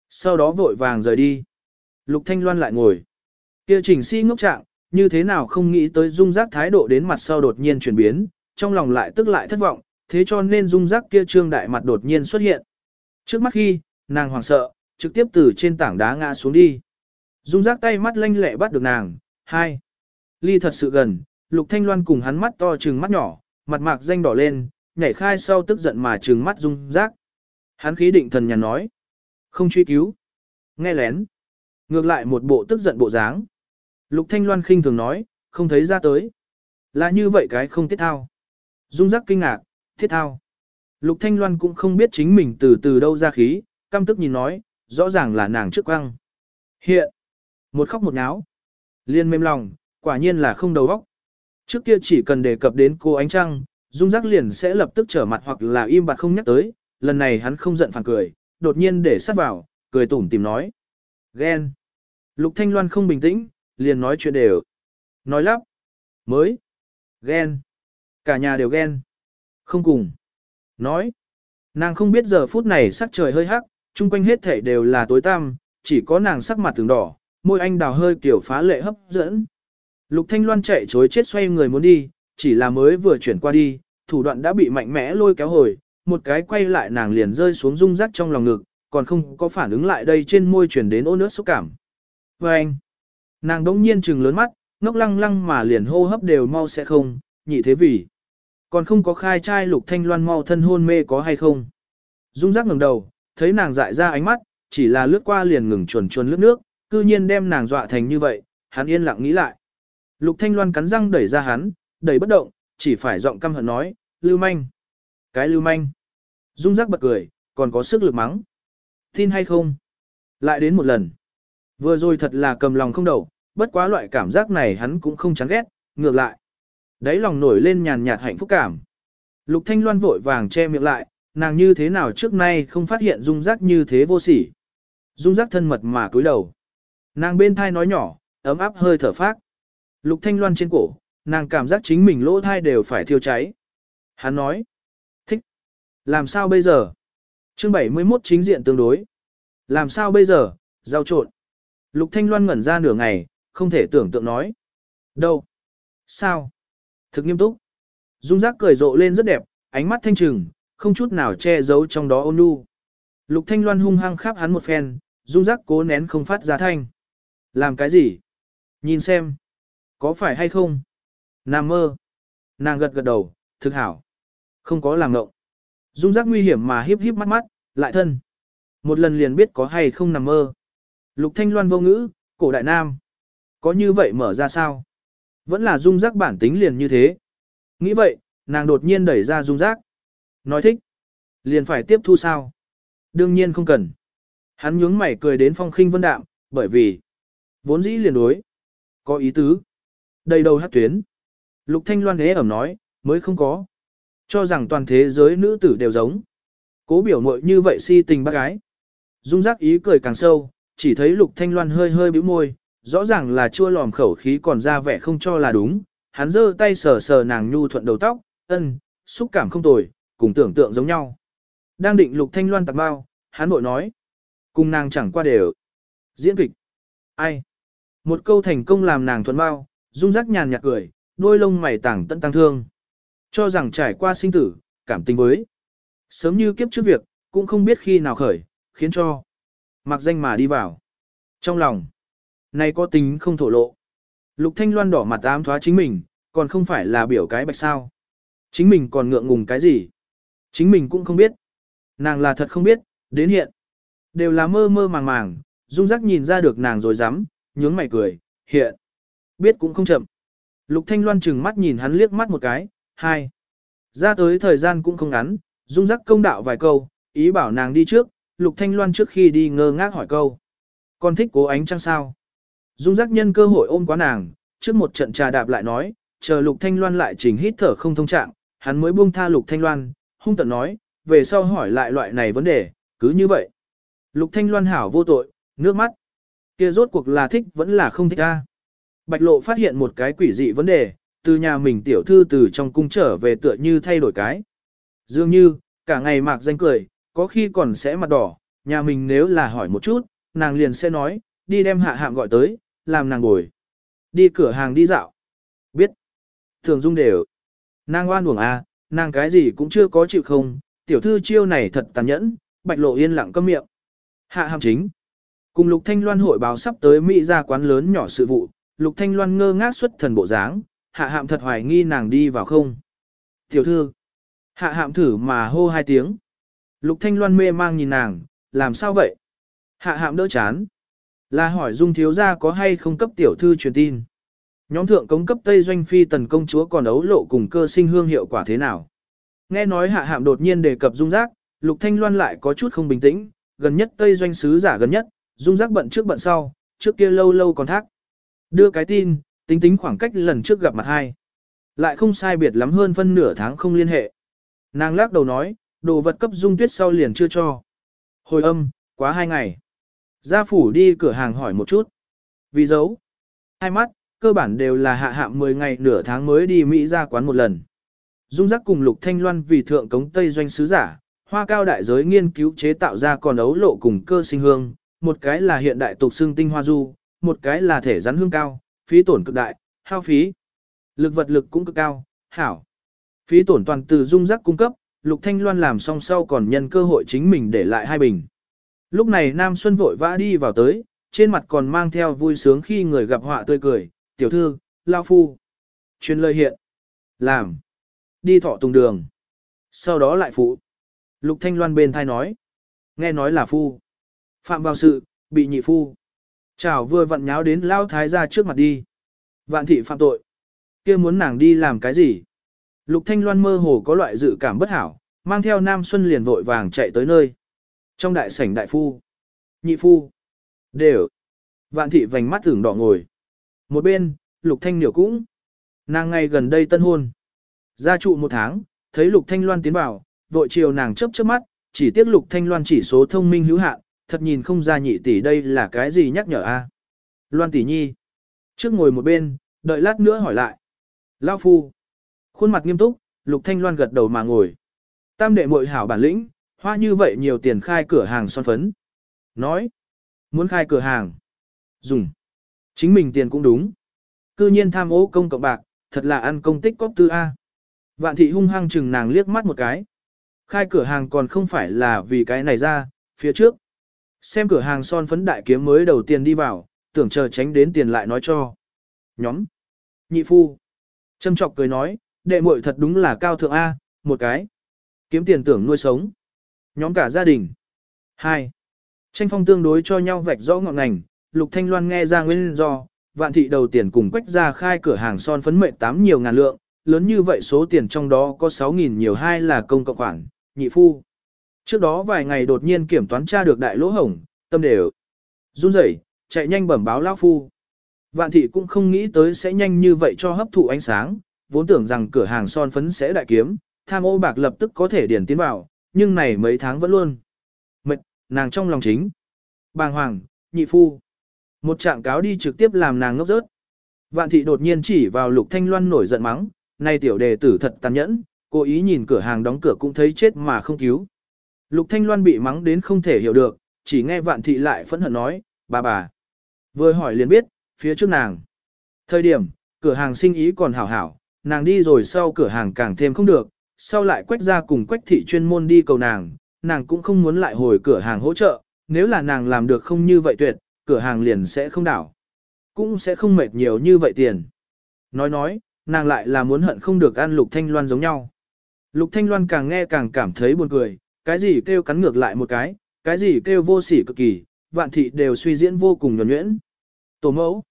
Sau đó vội vàng rời đi. Lục Thanh Loan lại ngồi. Kia chỉnh si ngốc trạng, như thế nào không nghĩ tới dung giác thái độ đến mặt sau đột nhiên chuyển biến, trong lòng lại tức lại thất vọng, thế cho nên dung giác kia trương đại mặt đột nhiên xuất hiện. Trước mắt khi, nàng hoảng sợ, trực tiếp từ trên tảng đá ngã xuống đi. Dung giác tay mắt lanh lẹ bắt được nàng, hai. Ly thật sự gần, Lục Thanh Loan cùng hắn mắt to trừng mắt nhỏ, mặt mạc danh đỏ lên, nhảy khai sau tức giận mà trừng mắt dung giác. Hắn khí định thần nhàn nói. Không truy cứu. Nghe lén. Ngược lại một bộ tức giận bộ dáng. Lục Thanh Loan khinh thường nói, không thấy ra tới. Là như vậy cái không tiết thao. Dung giác kinh ngạc, thiết thao. Lục Thanh Loan cũng không biết chính mình từ từ đâu ra khí, căm tức nhìn nói, rõ ràng là nàng trước quăng. Hiện, một khóc một náo. Liên mềm lòng, quả nhiên là không đầu óc. Trước kia chỉ cần đề cập đến cô ánh trăng, Dung giác liền sẽ lập tức trở mặt hoặc là im bặt không nhắc tới, lần này hắn không giận phản cười, đột nhiên để sát vào, cười tủm tìm nói. Ghen. Lục Thanh Loan không bình tĩnh, liền nói chuyện đều. Nói lắp. Mới. Ghen. Cả nhà đều ghen. Không cùng. Nói. Nàng không biết giờ phút này sắc trời hơi hắc, chung quanh hết thảy đều là tối tăm, chỉ có nàng sắc mặt từng đỏ, môi anh đào hơi kiểu phá lệ hấp dẫn. Lục Thanh Loan chạy chối chết xoay người muốn đi, chỉ là mới vừa chuyển qua đi, thủ đoạn đã bị mạnh mẽ lôi kéo hồi, một cái quay lại nàng liền rơi xuống rung rắc trong lòng ngực, còn không có phản ứng lại đây trên môi chuyển đến ô nước xúc cảm. Và anh, nàng đống nhiên trừng lớn mắt, ngốc lăng lăng mà liền hô hấp đều mau sẽ không, nhị thế vì. Còn không có khai trai lục thanh loan mau thân hôn mê có hay không. Dung giác ngẩng đầu, thấy nàng dại ra ánh mắt, chỉ là lướt qua liền ngừng chuồn chuồn lướt nước, cư nhiên đem nàng dọa thành như vậy, hắn yên lặng nghĩ lại. Lục thanh loan cắn răng đẩy ra hắn, đầy bất động, chỉ phải giọng căm hận nói, lưu manh. Cái lưu manh. Dung giác bật cười, còn có sức lực mắng. Tin hay không? Lại đến một lần. Vừa rồi thật là cầm lòng không đầu, bất quá loại cảm giác này hắn cũng không chán ghét, ngược lại. Đấy lòng nổi lên nhàn nhạt hạnh phúc cảm. Lục Thanh Loan vội vàng che miệng lại, nàng như thế nào trước nay không phát hiện dung giác như thế vô sỉ. Dung giác thân mật mà cúi đầu. Nàng bên thai nói nhỏ, ấm áp hơi thở phát. Lục Thanh Loan trên cổ, nàng cảm giác chính mình lỗ thai đều phải thiêu cháy. Hắn nói, thích. Làm sao bây giờ? Chương 71 chính diện tương đối. Làm sao bây giờ? Giao trộn. Lục Thanh Loan ngẩn ra nửa ngày, không thể tưởng tượng nói. Đâu? Sao? Thực nghiêm túc. Dung giác cười rộ lên rất đẹp, ánh mắt thanh trừng, không chút nào che giấu trong đó ôn nhu. Lục Thanh Loan hung hăng khắp hắn một phen, dung giác cố nén không phát ra thanh. Làm cái gì? Nhìn xem. Có phải hay không? Nam mơ. Nàng gật gật đầu, thực hảo. Không có làm ngộng. Dung giác nguy hiểm mà hiếp hiếp mắt mắt, lại thân. Một lần liền biết có hay không nằm mơ. Lục Thanh Loan vô ngữ, cổ đại nam. Có như vậy mở ra sao? Vẫn là dung giác bản tính liền như thế. Nghĩ vậy, nàng đột nhiên đẩy ra dung giác. Nói thích. Liền phải tiếp thu sao? Đương nhiên không cần. Hắn nhướng mày cười đến phong khinh vân đạm, bởi vì vốn dĩ liền đối. Có ý tứ. Đầy đầu hát tuyến. Lục Thanh Loan ế ẩm nói, mới không có. Cho rằng toàn thế giới nữ tử đều giống. Cố biểu mội như vậy si tình bác gái. Dung giác ý cười càng sâu, chỉ thấy Lục Thanh Loan hơi hơi bĩu môi, rõ ràng là chua lòm khẩu khí còn ra vẻ không cho là đúng. Hắn giơ tay sờ sờ nàng nhu thuận đầu tóc, ân, xúc cảm không tồi, cùng tưởng tượng giống nhau. Đang định Lục Thanh Loan tạc bao, hắn bội nói. Cùng nàng chẳng qua đều. Diễn kịch. Ai? Một câu thành công làm nàng thuận bao, dung giác nhàn nhạt cười, đôi lông mày tảng tận tăng thương. Cho rằng trải qua sinh tử, cảm tình với. Sớm như kiếp trước việc, cũng không biết khi nào khởi, khiến cho. Mặc danh mà đi vào. Trong lòng. Này có tính không thổ lộ. Lục Thanh Loan đỏ mặt ám thoá chính mình, còn không phải là biểu cái bạch sao. Chính mình còn ngượng ngùng cái gì. Chính mình cũng không biết. Nàng là thật không biết, đến hiện. Đều là mơ mơ màng màng, Dung giác nhìn ra được nàng rồi dám, nhướng mày cười, hiện. Biết cũng không chậm. Lục Thanh Loan chừng mắt nhìn hắn liếc mắt một cái, hai. Ra tới thời gian cũng không ngắn, Dung giác công đạo vài câu, ý bảo nàng đi trước, Lục Thanh Loan trước khi đi ngơ ngác hỏi câu. Con thích cố ánh trăng sao? Dung giác nhân cơ hội ôm quá nàng, trước một trận trà đạp lại nói, chờ Lục Thanh Loan lại chỉnh hít thở không thông trạng, hắn mới buông tha Lục Thanh Loan, hung tận nói, về sau hỏi lại loại này vấn đề, cứ như vậy. Lục Thanh Loan hảo vô tội, nước mắt. Kia rốt cuộc là thích vẫn là không thích a. Bạch Lộ phát hiện một cái quỷ dị vấn đề, từ nhà mình tiểu thư từ trong cung trở về tựa như thay đổi cái. Dường như, cả ngày mạc danh cười, có khi còn sẽ mặt đỏ, nhà mình nếu là hỏi một chút, nàng liền sẽ nói, đi đem hạ hạm gọi tới, làm nàng ngồi. Đi cửa hàng đi dạo. Biết. Thường dung đều. Nàng oan uổng à, nàng cái gì cũng chưa có chịu không, tiểu thư chiêu này thật tàn nhẫn, bạch lộ yên lặng câm miệng. Hạ hạm chính. Cùng Lục Thanh Loan hội báo sắp tới Mỹ ra quán lớn nhỏ sự vụ, Lục Thanh Loan ngơ ngác xuất thần bộ dáng, hạ hạm thật hoài nghi nàng đi vào không. Tiểu thư. Hạ hạm thử mà hô hai tiếng. Lục Thanh Loan mê mang nhìn nàng, làm sao vậy? Hạ hạm đỡ chán. Là hỏi Dung thiếu gia có hay không cấp tiểu thư truyền tin. Nhóm thượng cống cấp Tây Doanh Phi tần công chúa còn ấu lộ cùng cơ sinh hương hiệu quả thế nào? Nghe nói hạ hạm đột nhiên đề cập Dung giác, Lục Thanh Loan lại có chút không bình tĩnh, gần nhất Tây Doanh sứ giả gần nhất, Dung giác bận trước bận sau, trước kia lâu lâu còn thác. Đưa cái tin, tính tính khoảng cách lần trước gặp mặt hai. Lại không sai biệt lắm hơn phân nửa tháng không liên hệ. Nàng lắc đầu nói, đồ vật cấp Dung tuyết sau liền chưa cho. Hồi âm, quá hai ngày. Gia phủ đi cửa hàng hỏi một chút. Vì dấu. Hai mắt, cơ bản đều là hạ hạm 10 ngày nửa tháng mới đi Mỹ ra quán một lần. Dung giác cùng Lục Thanh Loan vì thượng cống Tây doanh sứ giả, hoa cao đại giới nghiên cứu chế tạo ra còn ấu lộ cùng cơ sinh hương, một cái là hiện đại tục xương tinh hoa du, một cái là thể rắn hương cao, phí tổn cực đại, hao phí. Lực vật lực cũng cực cao, hảo. Phí tổn toàn từ dung rắc cung cấp, Lục Thanh Loan làm xong sau còn nhân cơ hội chính mình để lại hai bình. Lúc này Nam Xuân vội vã đi vào tới, trên mặt còn mang theo vui sướng khi người gặp họa tươi cười, tiểu thư, lao phu. Chuyên lời hiện. Làm. Đi thọ tùng đường. Sau đó lại phụ. Lục Thanh Loan bên thai nói. Nghe nói là phu. Phạm vào sự, bị nhị phu. Chào vừa vặn nháo đến lao thái ra trước mặt đi. Vạn thị phạm tội. kia muốn nàng đi làm cái gì? Lục Thanh Loan mơ hồ có loại dự cảm bất hảo, mang theo Nam Xuân liền vội vàng chạy tới nơi. Trong đại sảnh đại phu, nhị phu, đều, vạn thị vành mắt tưởng đỏ ngồi. Một bên, Lục Thanh Niểu cũng, nàng ngay gần đây tân hôn. Gia trụ một tháng, thấy Lục Thanh Loan tiến vào, vội chiều nàng chớp chớp mắt, chỉ tiếc Lục Thanh Loan chỉ số thông minh hữu hạn, thật nhìn không ra nhị tỷ đây là cái gì nhắc nhở a. Loan tỷ nhi, trước ngồi một bên, đợi lát nữa hỏi lại. Lao phu, khuôn mặt nghiêm túc, Lục Thanh Loan gật đầu mà ngồi. Tam đệ muội hảo bản lĩnh, hoa như vậy nhiều tiền khai cửa hàng son phấn. Nói, muốn khai cửa hàng, dùng, chính mình tiền cũng đúng. Cư nhiên tham ô công cộng bạc, thật là ăn công tích cóp tư A. Vạn thị hung hăng chừng nàng liếc mắt một cái. Khai cửa hàng còn không phải là vì cái này ra, phía trước. Xem cửa hàng son phấn đại kiếm mới đầu tiên đi vào, tưởng chờ tránh đến tiền lại nói cho. Nhóm. Nhị phu. Châm trọc cười nói, đệ muội thật đúng là cao thượng A, một cái. Kiếm tiền tưởng nuôi sống. Nhóm cả gia đình. hai Tranh phong tương đối cho nhau vạch rõ ngọn ngành, Lục Thanh Loan nghe ra nguyên do, vạn thị đầu tiền cùng quách ra khai cửa hàng son phấn mệnh tám nhiều ngàn lượng, lớn như vậy số tiền trong đó có 6.000 nhiều hai là công cộng khoản, nhị phu. Trước đó vài ngày đột nhiên kiểm toán tra được đại lỗ hổng, tâm đều run rẩy, chạy nhanh bẩm báo lão phu. Vạn thị cũng không nghĩ tới sẽ nhanh như vậy cho hấp thụ ánh sáng, vốn tưởng rằng cửa hàng son phấn sẽ đại kiếm, tham ô bạc lập tức có thể điển tiến vào, nhưng này mấy tháng vẫn luôn. Mệt, nàng trong lòng chính. Bàng hoàng, nhị phu. Một trạng cáo đi trực tiếp làm nàng ngốc rớt. Vạn thị đột nhiên chỉ vào lục thanh loan nổi giận mắng, này tiểu đề tử thật tàn nhẫn, cố ý nhìn cửa hàng đóng cửa cũng thấy chết mà không cứu. Lục thanh loan bị mắng đến không thể hiểu được, chỉ nghe vạn thị lại phẫn hận nói, bà bà. Vừa hỏi liền biết, phía trước nàng. Thời điểm, cửa hàng sinh ý còn hảo hảo, nàng đi rồi sau cửa hàng càng thêm không được, sau lại quách ra cùng quách thị chuyên môn đi cầu nàng, nàng cũng không muốn lại hồi cửa hàng hỗ trợ, nếu là nàng làm được không như vậy tuyệt, cửa hàng liền sẽ không đảo. Cũng sẽ không mệt nhiều như vậy tiền. Nói nói, nàng lại là muốn hận không được ăn lục thanh loan giống nhau. Lục thanh loan càng nghe càng cảm thấy buồn cười, cái gì kêu cắn ngược lại một cái, cái gì kêu vô sỉ cực kỳ, vạn thị đều suy diễn vô cùng nhuẩn nhuyễn. Tổ mẫu,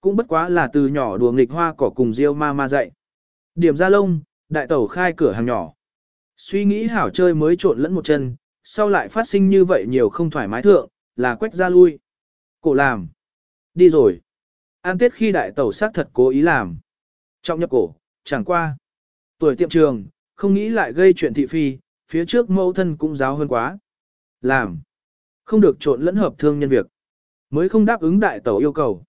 cũng bất quá là từ nhỏ đùa nghịch hoa cỏ cùng diêu ma ma dạy. Điểm ra lông, đại tẩu khai cửa hàng nhỏ. Suy nghĩ hảo chơi mới trộn lẫn một chân, sau lại phát sinh như vậy nhiều không thoải mái thượng, là quách ra lui. Cổ làm. Đi rồi. An tiết khi đại tẩu xác thật cố ý làm. Trọng nhập cổ, chẳng qua. Tuổi tiệm trường, không nghĩ lại gây chuyện thị phi, phía trước mẫu thân cũng giáo hơn quá. Làm. Không được trộn lẫn hợp thương nhân việc. Mới không đáp ứng đại tẩu yêu cầu.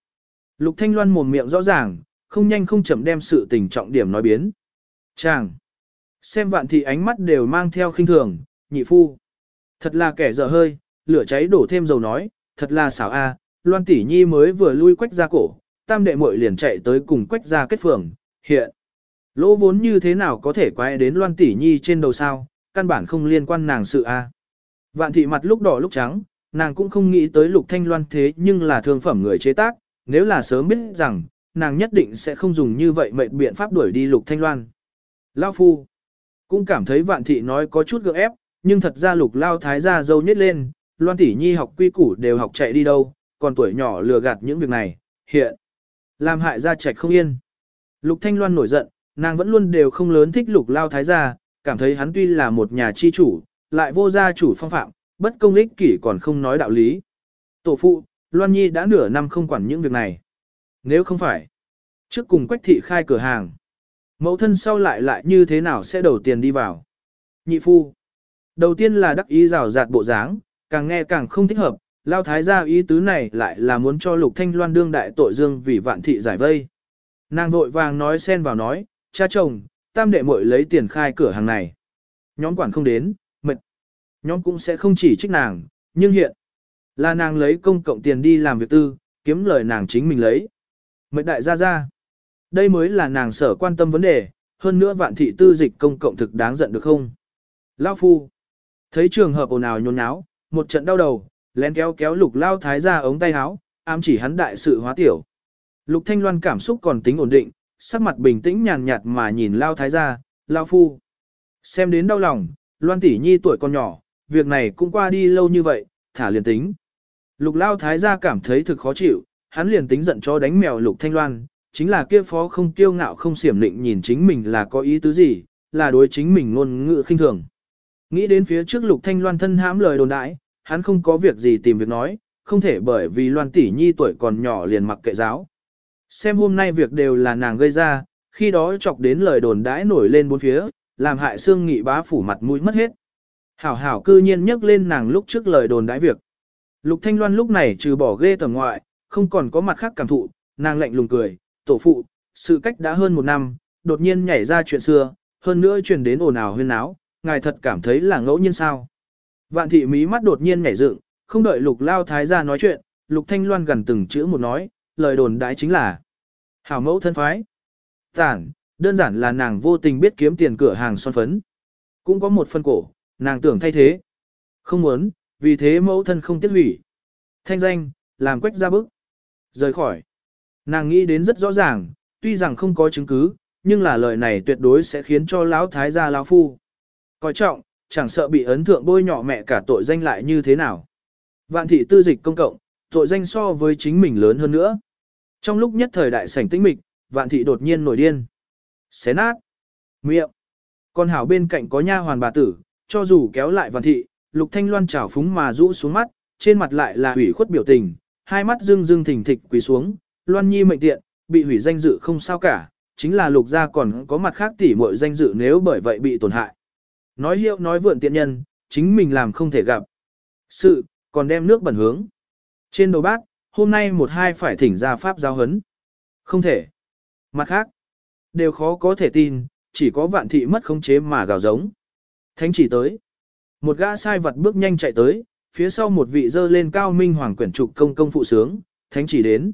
Lục Thanh Loan mồm miệng rõ ràng, không nhanh không chậm đem sự tình trọng điểm nói biến. Chàng. Xem vạn thị ánh mắt đều mang theo khinh thường, nhị phu. Thật là kẻ dở hơi, lửa cháy đổ thêm dầu nói, thật là xảo a, Loan tỷ nhi mới vừa lui quách ra cổ, tam đệ muội liền chạy tới cùng quách ra kết phường, hiện. Lỗ vốn như thế nào có thể quay đến Loan tỷ nhi trên đầu sao, căn bản không liên quan nàng sự a. Vạn thị mặt lúc đỏ lúc trắng, nàng cũng không nghĩ tới lục thanh loan thế nhưng là thương phẩm người chế tác, nếu là sớm biết rằng, nàng nhất định sẽ không dùng như vậy mệnh biện pháp đuổi đi lục thanh loan. Lao phu cũng cảm thấy vạn thị nói có chút gượng ép, nhưng thật ra lục lao thái gia dâu nhất lên, loan tỷ nhi học quy củ đều học chạy đi đâu, còn tuổi nhỏ lừa gạt những việc này, hiện làm hại gia trạch không yên. Lục thanh loan nổi giận, nàng vẫn luôn đều không lớn thích lục lao thái gia, cảm thấy hắn tuy là một nhà chi chủ, lại vô gia chủ phong phạm, bất công ích kỷ còn không nói đạo lý. Tổ phụ, Loan Nhi đã nửa năm không quản những việc này. Nếu không phải, trước cùng Quách Thị khai cửa hàng, mẫu thân sau lại lại như thế nào sẽ đầu tiền đi vào. Nhị phu, đầu tiên là đắc ý rào rạt bộ dáng, càng nghe càng không thích hợp, lao thái gia ý tứ này lại là muốn cho Lục Thanh Loan đương đại tội dương vì vạn thị giải vây. Nàng vội vàng nói xen vào nói, cha chồng, tam đệ muội lấy tiền khai cửa hàng này. Nhóm quản không đến, mệt. Nhóm cũng sẽ không chỉ trích nàng, nhưng hiện, là nàng lấy công cộng tiền đi làm việc tư, kiếm lời nàng chính mình lấy. Mệt đại gia gia. Đây mới là nàng sở quan tâm vấn đề, hơn nữa vạn thị tư dịch công cộng thực đáng giận được không? Lao phu. Thấy trường hợp ồn ào nhốn nháo, một trận đau đầu, lén kéo kéo lục lao thái ra ống tay áo, ám chỉ hắn đại sự hóa tiểu. Lục thanh loan cảm xúc còn tính ổn định, sắc mặt bình tĩnh nhàn nhạt mà nhìn lao thái gia, lao phu. Xem đến đau lòng, loan tỷ nhi tuổi còn nhỏ, việc này cũng qua đi lâu như vậy, thả liền tính. Lục lao thái gia cảm thấy thực khó chịu, hắn liền tính giận cho đánh mèo lục thanh loan, chính là kia phó không kiêu ngạo không xiểm định nhìn chính mình là có ý tứ gì, là đối chính mình ngôn ngữ khinh thường. Nghĩ đến phía trước lục thanh loan thân hãm lời đồn đãi, hắn không có việc gì tìm việc nói, không thể bởi vì loan tỷ nhi tuổi còn nhỏ liền mặc kệ giáo. Xem hôm nay việc đều là nàng gây ra, khi đó chọc đến lời đồn đãi nổi lên bốn phía, làm hại xương nghị bá phủ mặt mũi mất hết. Hảo hảo cư nhiên nhắc lên nàng lúc trước lời đồn đãi việc. Lục Thanh Loan lúc này trừ bỏ ghê tầm ngoại, không còn có mặt khác cảm thụ, nàng lạnh lùng cười, tổ phụ, sự cách đã hơn một năm, đột nhiên nhảy ra chuyện xưa, hơn nữa truyền đến ồn ào huyên náo, ngài thật cảm thấy là ngẫu nhiên sao. Vạn thị mí mắt đột nhiên nhảy dựng, không đợi lục lao thái ra nói chuyện, lục thanh loan gần từng chữ một nói, lời đồn đãi chính là hảo mẫu thân phái. Tản, đơn giản là nàng vô tình biết kiếm tiền cửa hàng son phấn. Cũng có một phân cổ, nàng tưởng thay thế. Không muốn, vì thế mẫu thân không tiết hủy. Thanh danh, làm quách ra bức. Rời khỏi. Nàng nghĩ đến rất rõ ràng, tuy rằng không có chứng cứ, nhưng là lời này tuyệt đối sẽ khiến cho lão thái gia lão phu. Coi trọng, chẳng sợ bị ấn thượng bôi nhỏ mẹ cả tội danh lại như thế nào. Vạn thị tư dịch công cộng, tội danh so với chính mình lớn hơn nữa. Trong lúc nhất thời đại sảnh tĩnh mịch, vạn thị đột nhiên nổi điên. Xé nát. Miệng. Con hảo bên cạnh có nha hoàn bà tử, cho dù kéo lại vạn thị, lục thanh loan trào phúng mà rũ xuống mắt, trên mặt lại là hủy khuất biểu tình, hai mắt dưng dưng thỉnh thịch quỳ xuống, loan nhi mệnh tiện, bị hủy danh dự không sao cả, chính là lục gia còn có mặt khác tỉ muội danh dự nếu bởi vậy bị tổn hại. Nói hiệu nói vượn tiện nhân, chính mình làm không thể gặp. Sự, còn đem nước bẩn hướng. Trên đầu bát, hôm nay một hai phải thỉnh ra pháp giáo hấn. Không thể. Mặt khác, đều khó có thể tin, chỉ có vạn thị mất khống chế mà gào giống. Thánh chỉ tới. Một gã sai vật bước nhanh chạy tới, phía sau một vị dơ lên cao minh hoàng quyển trục công công phụ sướng, thánh chỉ đến.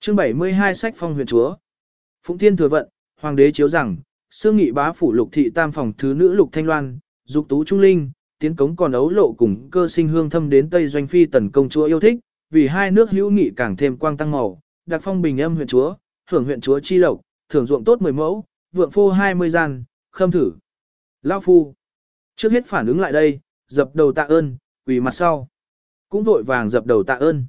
Chương 72 sách phong huyền chúa. Phụng Thiên thừa vận, hoàng đế chiếu rằng, xương nghị bá phủ lục thị tam phòng thứ nữ lục thanh loan, dục tú trung linh, tiến cống còn ấu lộ cùng cơ sinh hương thâm đến Tây Doanh Phi tần công chúa yêu thích, vì hai nước hữu nghị càng thêm quang tăng màu, đặc phong bình âm huyện chúa, thưởng huyện chúa chi lộc, thưởng ruộng tốt 10 mẫu, vượng phô 20 gian, khâm thử. Lao phu. Trước hết phản ứng lại đây, dập đầu tạ ơn, quỳ mặt sau. cũng vội vàng dập đầu tạ ơn.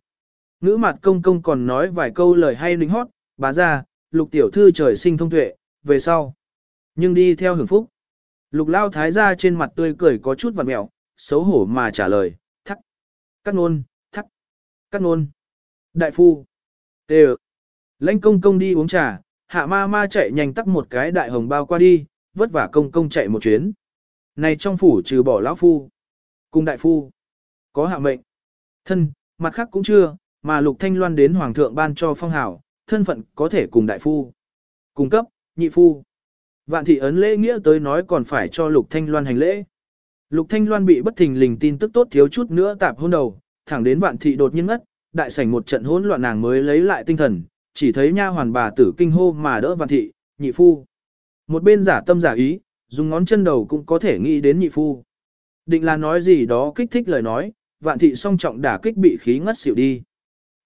Ngữ mặt công công còn nói vài câu lời hay lính hót, bá ra, lục tiểu thư trời sinh thông tuệ, về sau. Nhưng đi theo hưởng phúc. Lục lao thái ra trên mặt tươi cười có chút vặt mẹo, xấu hổ mà trả lời, thắc. Cắt nôn. Cắt nôn. Đại phu. Tê Lãnh công công đi uống trà, hạ ma ma chạy nhanh tắt một cái đại hồng bao qua đi, vất vả công công chạy một chuyến. Này trong phủ trừ bỏ lão phu. Cùng đại phu. Có hạ mệnh. Thân, mặt khác cũng chưa, mà lục thanh loan đến hoàng thượng ban cho phong hảo, thân phận có thể cùng đại phu. Cung cấp, nhị phu. Vạn thị ấn lễ nghĩa tới nói còn phải cho lục thanh loan hành lễ. Lục thanh loan bị bất thình lình tin tức tốt thiếu chút nữa tạp hôn đầu, thẳng đến vạn thị đột nhiên ngất, đại sảnh một trận hỗn loạn nàng mới lấy lại tinh thần, chỉ thấy nha hoàn bà tử kinh hô mà đỡ vạn thị, nhị phu. Một bên giả tâm giả ý, dùng ngón chân đầu cũng có thể nghĩ đến nhị phu. Định là nói gì đó kích thích lời nói, vạn thị song trọng đả kích bị khí ngất xỉu đi.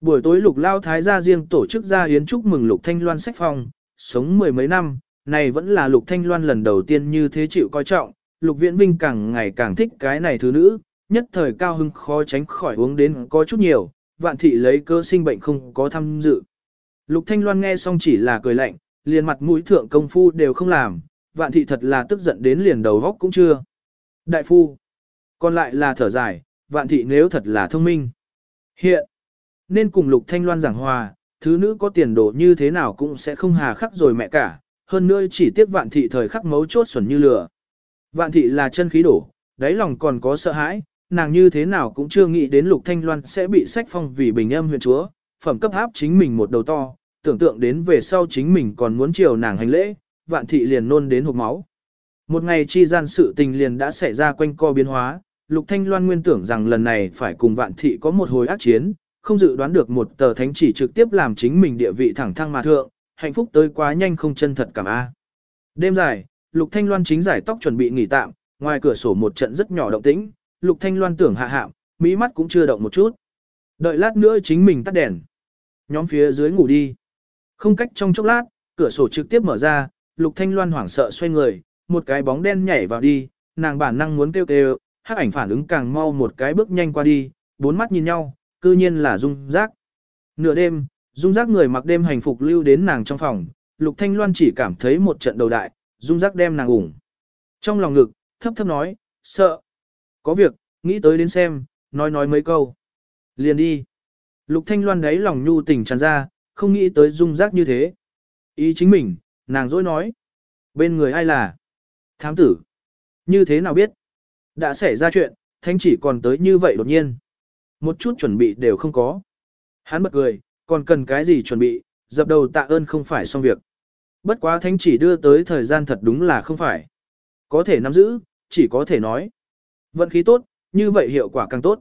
Buổi tối lục lao thái gia riêng tổ chức ra yến chúc mừng lục thanh loan sách phong, sống mười mấy năm, này vẫn là lục thanh loan lần đầu tiên như thế chịu coi trọng, lục viễn vinh càng ngày càng thích cái này thứ nữ, nhất thời cao hưng khó tránh khỏi uống đến có chút nhiều, vạn thị lấy cơ sinh bệnh không có tham dự. Lục thanh loan nghe xong chỉ là cười lạnh, liền mặt mũi thượng công phu đều không làm, vạn thị thật là tức giận đến liền đầu góc cũng chưa. Đại phu, còn lại là thở dài, vạn thị nếu thật là thông minh. Hiện, nên cùng lục thanh loan giảng hòa, thứ nữ có tiền đồ như thế nào cũng sẽ không hà khắc rồi mẹ cả, hơn nữa chỉ tiếp vạn thị thời khắc mấu chốt xuẩn như lửa. Vạn thị là chân khí đổ, đáy lòng còn có sợ hãi, nàng như thế nào cũng chưa nghĩ đến lục thanh loan sẽ bị sách phong vì bình âm huyện chúa, phẩm cấp áp chính mình một đầu to, tưởng tượng đến về sau chính mình còn muốn chiều nàng hành lễ, vạn thị liền nôn đến hộp máu. Một ngày chi gian sự tình liền đã xảy ra quanh co biến hóa, Lục Thanh Loan nguyên tưởng rằng lần này phải cùng vạn thị có một hồi ác chiến, không dự đoán được một tờ thánh chỉ trực tiếp làm chính mình địa vị thẳng thăng mà thượng, hạnh phúc tới quá nhanh không chân thật cảm a. Đêm dài, Lục Thanh Loan chính giải tóc chuẩn bị nghỉ tạm, ngoài cửa sổ một trận rất nhỏ động tĩnh, Lục Thanh Loan tưởng hạ hạm, mỹ mắt cũng chưa động một chút. Đợi lát nữa chính mình tắt đèn. Nhóm phía dưới ngủ đi. Không cách trong chốc lát, cửa sổ trực tiếp mở ra, Lục Thanh Loan hoảng sợ xoay người, một cái bóng đen nhảy vào đi, nàng bản năng muốn kêu kêu, hắc ảnh phản ứng càng mau một cái bước nhanh qua đi, bốn mắt nhìn nhau, cư nhiên là Dung Giác. Nửa đêm, Dung Giác người mặc đêm hành phục lưu đến nàng trong phòng, Lục Thanh Loan chỉ cảm thấy một trận đầu đại, Dung Giác đem nàng ủng. Trong lòng ngực, thấp thấp nói, sợ. Có việc, nghĩ tới đến xem, nói nói mấy câu. Liền đi. Lục Thanh Loan đấy lòng nhu tình tràn ra, không nghĩ tới Dung Giác như thế. Ý chính mình, nàng dối nói. Bên người ai là? Thám tử. Như thế nào biết? Đã xảy ra chuyện, thanh chỉ còn tới như vậy đột nhiên. Một chút chuẩn bị đều không có. Hắn bật cười, còn cần cái gì chuẩn bị, dập đầu tạ ơn không phải xong việc. Bất quá thanh chỉ đưa tới thời gian thật đúng là không phải. Có thể nắm giữ, chỉ có thể nói. Vận khí tốt, như vậy hiệu quả càng tốt.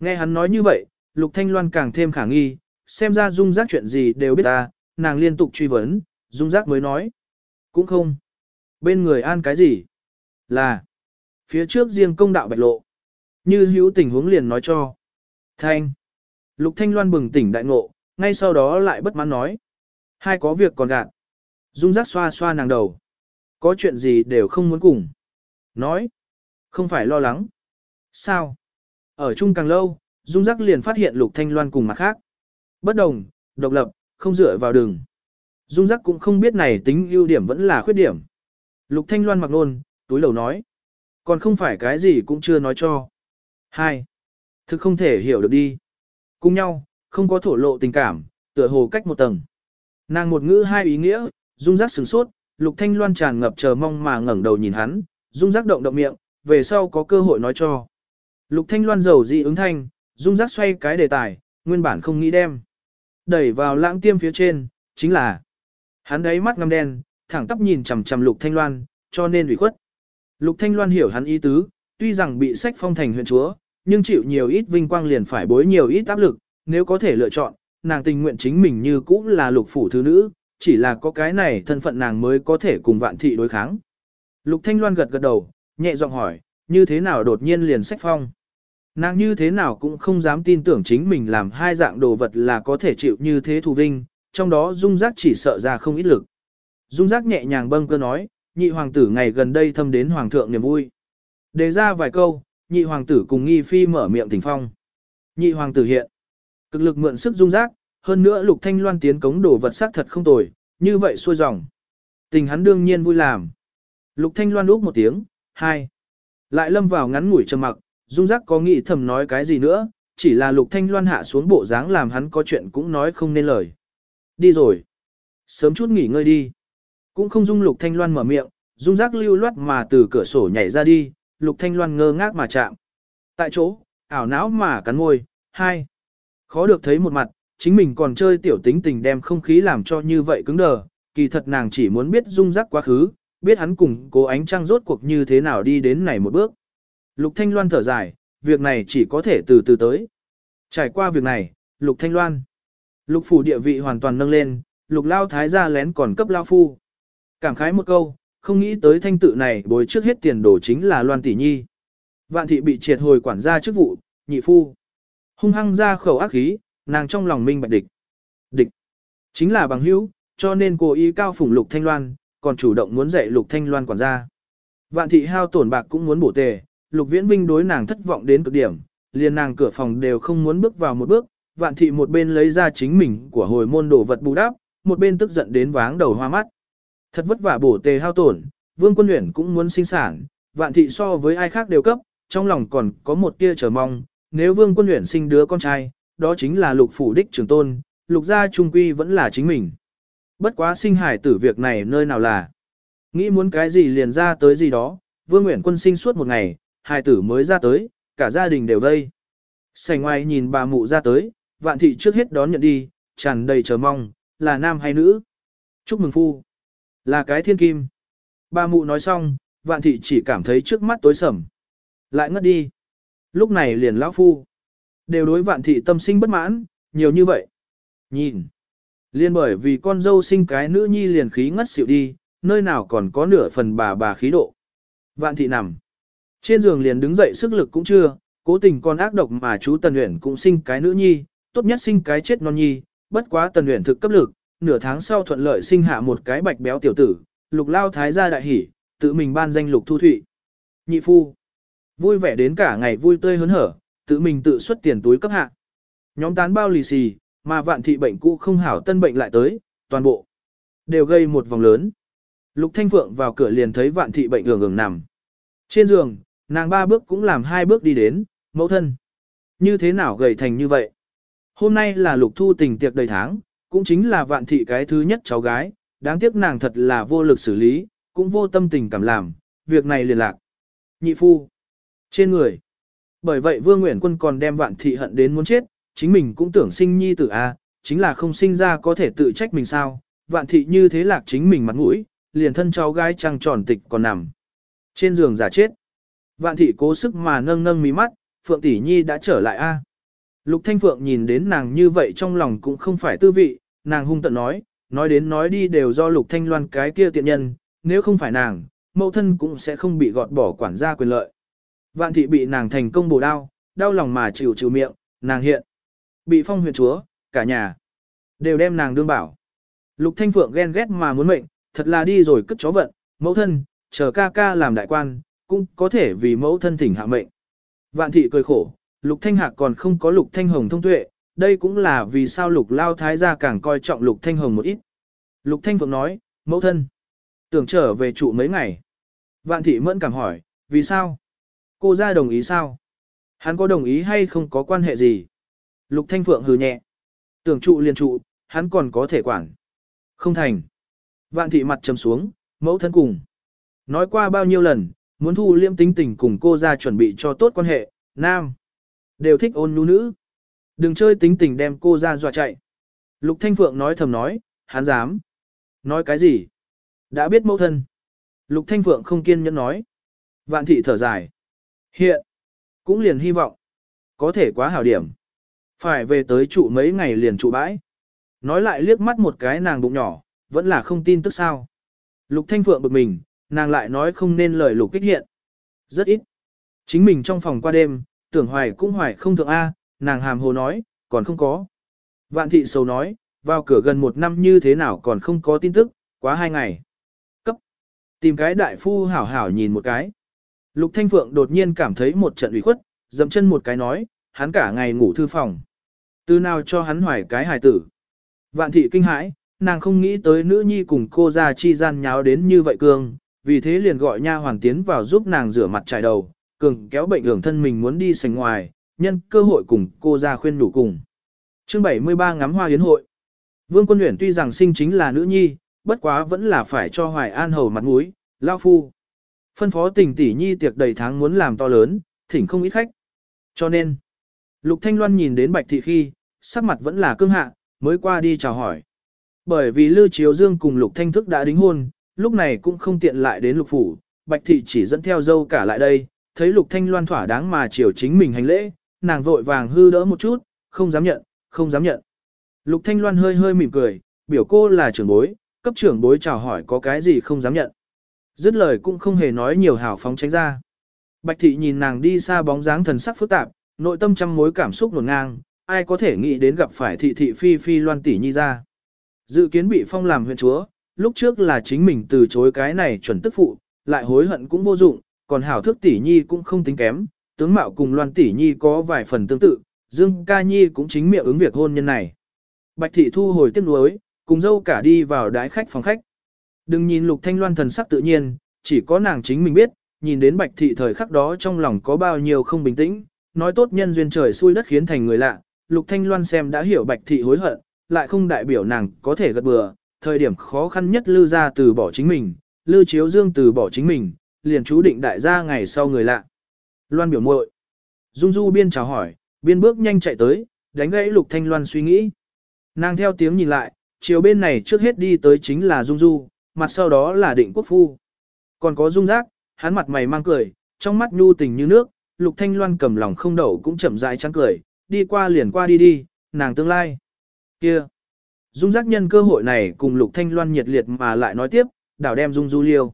Nghe hắn nói như vậy, Lục Thanh Loan càng thêm khả nghi, xem ra dung giác chuyện gì đều biết ta, nàng liên tục truy vấn, dung giác mới nói. Cũng không. Bên người an cái gì? Là. Phía trước riêng công đạo bạch lộ. Như hữu tình huống liền nói cho. Thanh. Lục Thanh Loan bừng tỉnh đại ngộ, ngay sau đó lại bất mãn nói. Hai có việc còn gạt. Dung giác xoa xoa nàng đầu. Có chuyện gì đều không muốn cùng. Nói. Không phải lo lắng. Sao? Ở chung càng lâu, Dung giác liền phát hiện Lục Thanh Loan cùng mặt khác. Bất đồng, độc lập, không dựa vào đường. Dung giác cũng không biết này tính ưu điểm vẫn là khuyết điểm. Lục Thanh Loan mặc nôn, túi đầu nói. Còn không phải cái gì cũng chưa nói cho. Hai. Thực không thể hiểu được đi. Cùng nhau, không có thổ lộ tình cảm, tựa hồ cách một tầng. Nàng một ngữ hai ý nghĩa, dung giác sửng sốt, lục thanh loan tràn ngập chờ mong mà ngẩng đầu nhìn hắn, dung giác động động miệng, về sau có cơ hội nói cho. Lục thanh loan giàu dị ứng thanh, dung giác xoay cái đề tài, nguyên bản không nghĩ đem. Đẩy vào lãng tiêm phía trên, chính là hắn đấy mắt ngăm đen, thẳng tắp nhìn chằm chằm lục thanh loan, cho nên ủy khuất. Lục Thanh Loan hiểu hắn ý tứ, tuy rằng bị sách phong thành huyện chúa, nhưng chịu nhiều ít vinh quang liền phải bối nhiều ít áp lực, nếu có thể lựa chọn, nàng tình nguyện chính mình như cũ là lục phủ thứ nữ, chỉ là có cái này thân phận nàng mới có thể cùng vạn thị đối kháng. Lục Thanh Loan gật gật đầu, nhẹ giọng hỏi, như thế nào đột nhiên liền sách phong? Nàng như thế nào cũng không dám tin tưởng chính mình làm hai dạng đồ vật là có thể chịu như thế thù vinh, trong đó dung giác chỉ sợ ra không ít lực. Dung giác nhẹ nhàng bâng cơ nói, nhị hoàng tử ngày gần đây thâm đến hoàng thượng niềm vui. Đề ra vài câu, nhị hoàng tử cùng nghi phi mở miệng tình phong. Nhị hoàng tử hiện. Cực lực mượn sức dung giác, hơn nữa Lục Thanh Loan tiến cống đồ vật sắc thật không tồi, như vậy xuôi dòng. Tình hắn đương nhiên vui làm. Lục Thanh Loan úp một tiếng, hai. Lại lâm vào ngắn ngủi trầm mặc, dung giác có nghĩ thầm nói cái gì nữa, chỉ là Lục Thanh Loan hạ xuống bộ dáng làm hắn có chuyện cũng nói không nên lời. Đi rồi. Sớm chút nghỉ ngơi đi. Cũng không dung Lục Thanh Loan mở miệng, dung giác lưu loát mà từ cửa sổ nhảy ra đi, Lục Thanh Loan ngơ ngác mà chạm. Tại chỗ, ảo não mà cắn môi, hai. Khó được thấy một mặt, chính mình còn chơi tiểu tính tình đem không khí làm cho như vậy cứng đờ, kỳ thật nàng chỉ muốn biết dung giác quá khứ, biết hắn cùng cố ánh trăng rốt cuộc như thế nào đi đến này một bước. Lục Thanh Loan thở dài, việc này chỉ có thể từ từ tới. Trải qua việc này, Lục Thanh Loan, Lục phủ địa vị hoàn toàn nâng lên, Lục Lao Thái gia lén còn cấp Lao Phu. Cảm khái một câu, không nghĩ tới thanh tự này bồi trước hết tiền đồ chính là Loan Tỷ Nhi. Vạn thị bị triệt hồi quản gia chức vụ, nhị phu. Hung hăng ra khẩu ác khí, nàng trong lòng minh bạch địch. Địch. Chính là bằng hữu, cho nên cô ý cao phủng Lục Thanh Loan, còn chủ động muốn dạy Lục Thanh Loan quản gia. Vạn thị hao tổn bạc cũng muốn bổ tề, Lục Viễn Vinh đối nàng thất vọng đến cực điểm, liền nàng cửa phòng đều không muốn bước vào một bước, vạn thị một bên lấy ra chính mình của hồi môn đồ vật bù đắp, một bên tức giận đến váng đầu hoa mắt. Thật vất vả bổ tề hao tổn, Vương Quân Uyển cũng muốn sinh sản, vạn thị so với ai khác đều cấp, trong lòng còn có một tia chờ mong, nếu Vương Quân Uyển sinh đứa con trai, đó chính là Lục phủ đích trưởng tôn, Lục gia trung quy vẫn là chính mình. Bất quá sinh hải tử việc này nơi nào là. Nghĩ muốn cái gì liền ra tới gì đó, Vương Nguyễn Quân sinh suốt một ngày, hải tử mới ra tới, cả gia đình đều vây. Sành ngoài nhìn bà mụ ra tới, vạn thị trước hết đón nhận đi, tràn đầy chờ mong, là nam hay nữ. Chúc mừng phu. Là cái thiên kim. Bà mụ nói xong, vạn thị chỉ cảm thấy trước mắt tối sầm. Lại ngất đi. Lúc này liền lão phu. Đều đối vạn thị tâm sinh bất mãn, nhiều như vậy. Nhìn. Liên bởi vì con dâu sinh cái nữ nhi liền khí ngất xỉu đi, nơi nào còn có nửa phần bà bà khí độ. Vạn thị nằm. Trên giường liền đứng dậy sức lực cũng chưa, cố tình con ác độc mà chú Tần Uyển cũng sinh cái nữ nhi, tốt nhất sinh cái chết non nhi, bất quá Tần Uyển thực cấp lực, nửa tháng sau thuận lợi sinh hạ một cái bạch béo tiểu tử, lục lao thái gia đại hỉ, tự mình ban danh lục thu thụy. Nhị phu. Vui vẻ đến cả ngày vui tươi hớn hở, tự mình tự xuất tiền túi cấp hạ. Nhóm tán bao lì xì, mà vạn thị bệnh cũ không hảo tân bệnh lại tới, toàn bộ đều gây một vòng lớn. Lục Thanh Phượng vào cửa liền thấy vạn thị bệnh ưởng ưởng nằm. Trên giường, nàng ba bước cũng làm hai bước đi đến, mẫu thân. Như thế nào gầy thành như vậy? Hôm nay là lục thu tình tiệc đầy tháng, cũng chính là vạn thị cái thứ nhất cháu gái, đáng tiếc nàng thật là vô lực xử lý, cũng vô tâm tình cảm làm, việc này liền lạc. Nhị phu. Trên người. Bởi vậy Vương Nguyễn Quân còn đem vạn thị hận đến muốn chết, chính mình cũng tưởng sinh nhi tử a, chính là không sinh ra có thể tự trách mình sao, vạn thị như thế lạc chính mình mặt mũi, liền thân cháu gái trăng tròn tịch còn nằm. Trên giường giả chết. Vạn thị cố sức mà nâng nâng mí mắt, Phượng tỷ nhi đã trở lại a. Lục Thanh Phượng nhìn đến nàng như vậy trong lòng cũng không phải tư vị, nàng hung tận nói, nói đến nói đi đều do Lục Thanh Loan cái kia tiện nhân, nếu không phải nàng, mẫu thân cũng sẽ không bị gọt bỏ quản gia quyền lợi. Vạn thị bị nàng thành công bổ đao, đau lòng mà chịu chịu miệng, nàng hiện. Bị phong huyện chúa, cả nhà, đều đem nàng đương bảo. Lục Thanh Phượng ghen ghét mà muốn mệnh, thật là đi rồi cất chó vận, mẫu thân, chờ ca ca làm đại quan, cũng có thể vì mẫu thân thỉnh hạ mệnh. Vạn thị cười khổ, Lục Thanh Hạc còn không có Lục Thanh Hồng thông tuệ, đây cũng là vì sao Lục Lao Thái gia càng coi trọng Lục Thanh Hồng một ít. Lục Thanh Phượng nói, mẫu thân, tưởng trở về trụ mấy ngày. Vạn thị mẫn cảm hỏi, vì sao? Cô ra đồng ý sao? Hắn có đồng ý hay không có quan hệ gì? Lục Thanh Phượng hừ nhẹ. Tưởng trụ liền trụ, hắn còn có thể quản. Không thành. Vạn thị mặt trầm xuống, mẫu thân cùng. Nói qua bao nhiêu lần, muốn thu liêm tính tình cùng cô ra chuẩn bị cho tốt quan hệ, nam. Đều thích ôn nhu nữ. Đừng chơi tính tình đem cô ra dọa chạy. Lục Thanh Phượng nói thầm nói, hắn dám. Nói cái gì? Đã biết mẫu thân. Lục Thanh Phượng không kiên nhẫn nói. Vạn thị thở dài. Hiện. Cũng liền hy vọng. Có thể quá hảo điểm. Phải về tới trụ mấy ngày liền trụ bãi. Nói lại liếc mắt một cái nàng bụng nhỏ, vẫn là không tin tức sao. Lục Thanh Phượng bực mình, nàng lại nói không nên lời lục kích hiện. Rất ít. Chính mình trong phòng qua đêm, tưởng hoài cũng hoài không thượng A, nàng hàm hồ nói, còn không có. Vạn thị sầu nói, vào cửa gần một năm như thế nào còn không có tin tức, quá hai ngày. Cấp. Tìm cái đại phu hảo hảo nhìn một cái. Lục Thanh Phượng đột nhiên cảm thấy một trận ủy khuất, dậm chân một cái nói, hắn cả ngày ngủ thư phòng. Từ nào cho hắn hoài cái hài tử. Vạn thị kinh hãi, nàng không nghĩ tới nữ nhi cùng cô ra chi gian nháo đến như vậy cường, vì thế liền gọi nha hoàn tiến vào giúp nàng rửa mặt trải đầu, cường kéo bệnh hưởng thân mình muốn đi sành ngoài, nhân cơ hội cùng cô ra khuyên đủ cùng. Chương 73 ngắm hoa hiến hội. Vương Quân Uyển tuy rằng sinh chính là nữ nhi, bất quá vẫn là phải cho Hoài An hầu mặt mũi, lao phu. Phân phó tình tỷ nhi tiệc đầy tháng muốn làm to lớn, thỉnh không ít khách. Cho nên, Lục Thanh Loan nhìn đến Bạch Thị khi, sắc mặt vẫn là cương hạ, mới qua đi chào hỏi. Bởi vì Lưu Chiếu Dương cùng Lục Thanh Thức đã đính hôn, lúc này cũng không tiện lại đến Lục Phủ, Bạch Thị chỉ dẫn theo dâu cả lại đây, thấy Lục Thanh Loan thỏa đáng mà chiều chính mình hành lễ, nàng vội vàng hư đỡ một chút, không dám nhận, không dám nhận. Lục Thanh Loan hơi hơi mỉm cười, biểu cô là trưởng bối, cấp trưởng bối chào hỏi có cái gì không dám nhận. Dứt lời cũng không hề nói nhiều hào phóng tránh ra. Bạch thị nhìn nàng đi xa bóng dáng thần sắc phức tạp, nội tâm trăm mối cảm xúc nổn ngang, ai có thể nghĩ đến gặp phải thị thị phi phi loan tỷ nhi ra. Dự kiến bị phong làm huyện chúa, lúc trước là chính mình từ chối cái này chuẩn tức phụ, lại hối hận cũng vô dụng, còn hảo thức tỷ nhi cũng không tính kém, tướng mạo cùng loan tỷ nhi có vài phần tương tự, Dương ca nhi cũng chính miệng ứng việc hôn nhân này. Bạch thị thu hồi tiếc nuối, cùng dâu cả đi vào đái khách phòng khách. Đừng nhìn lục thanh loan thần sắc tự nhiên, chỉ có nàng chính mình biết, nhìn đến bạch thị thời khắc đó trong lòng có bao nhiêu không bình tĩnh, nói tốt nhân duyên trời xui đất khiến thành người lạ, lục thanh loan xem đã hiểu bạch thị hối hận, lại không đại biểu nàng có thể gật bừa, thời điểm khó khăn nhất lư ra từ bỏ chính mình, lư chiếu dương từ bỏ chính mình, liền chú định đại gia ngày sau người lạ. Loan biểu muội Dung Du biên chào hỏi, biên bước nhanh chạy tới, đánh gãy lục thanh loan suy nghĩ. Nàng theo tiếng nhìn lại, chiều bên này trước hết đi tới chính là Dung Du, mặt sau đó là định quốc phu. Còn có Dung Giác, hắn mặt mày mang cười, trong mắt nhu tình như nước, lục thanh loan cầm lòng không đậu cũng chậm rãi chán cười, đi qua liền qua đi đi, nàng tương lai. Kia! Dung Giác nhân cơ hội này cùng lục thanh loan nhiệt liệt mà lại nói tiếp, đảo đem Dung Du liêu.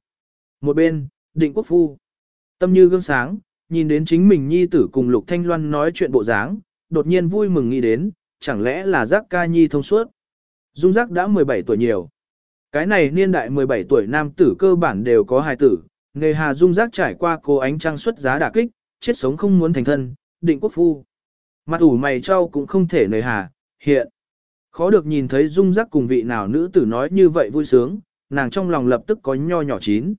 Một bên, định quốc phu. Tâm như gương sáng, nhìn đến chính mình nhi tử cùng lục thanh loan nói chuyện bộ dáng, đột nhiên vui mừng nghĩ đến, chẳng lẽ là giác ca nhi thông suốt. Dung giác đã 17 tuổi nhiều. Cái này niên đại 17 tuổi nam tử cơ bản đều có hài tử, nghề hà dung giác trải qua cô ánh trăng xuất giá đả kích, chết sống không muốn thành thân, định quốc phu. Mặt ủ mày trao cũng không thể nề hà, hiện. Khó được nhìn thấy dung giác cùng vị nào nữ tử nói như vậy vui sướng, nàng trong lòng lập tức có nho nhỏ chín.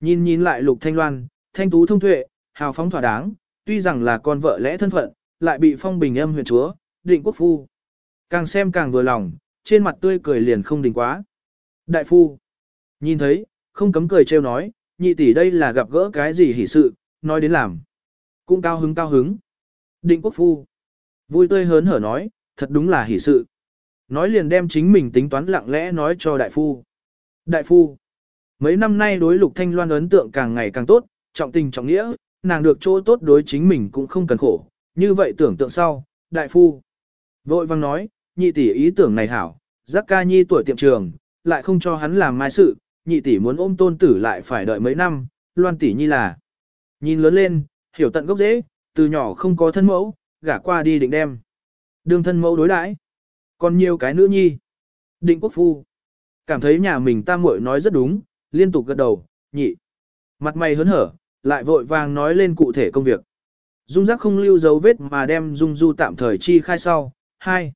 Nhìn nhìn lại lục thanh loan, thanh tú thông tuệ, hào phóng thỏa đáng, tuy rằng là con vợ lẽ thân phận, lại bị phong bình âm huyện chúa, định quốc phu. Càng xem càng vừa lòng, trên mặt tươi cười liền không đình quá. Đại phu, nhìn thấy, không cấm cười trêu nói, nhị tỷ đây là gặp gỡ cái gì hỉ sự, nói đến làm. Cũng cao hứng cao hứng. Định quốc phu, vui tươi hớn hở nói, thật đúng là hỉ sự. Nói liền đem chính mình tính toán lặng lẽ nói cho đại phu. Đại phu, mấy năm nay đối lục thanh loan ấn tượng càng ngày càng tốt, trọng tình trọng nghĩa, nàng được chỗ tốt đối chính mình cũng không cần khổ, như vậy tưởng tượng sau, đại phu. Vội vang nói, nhị tỷ ý tưởng này hảo, giác ca nhi tuổi tiệm trường, lại không cho hắn làm mai sự, nhị tỷ muốn ôm tôn tử lại phải đợi mấy năm, loan tỷ nhi là. Nhìn lớn lên, hiểu tận gốc dễ, từ nhỏ không có thân mẫu, gả qua đi định đem. Đương thân mẫu đối đãi Còn nhiều cái nữ nhi. Định quốc phu. Cảm thấy nhà mình tam muội nói rất đúng, liên tục gật đầu, nhị. Mặt mày hớn hở, lại vội vàng nói lên cụ thể công việc. Dung giác không lưu dấu vết mà đem Dung Du tạm thời chi khai sau. 2.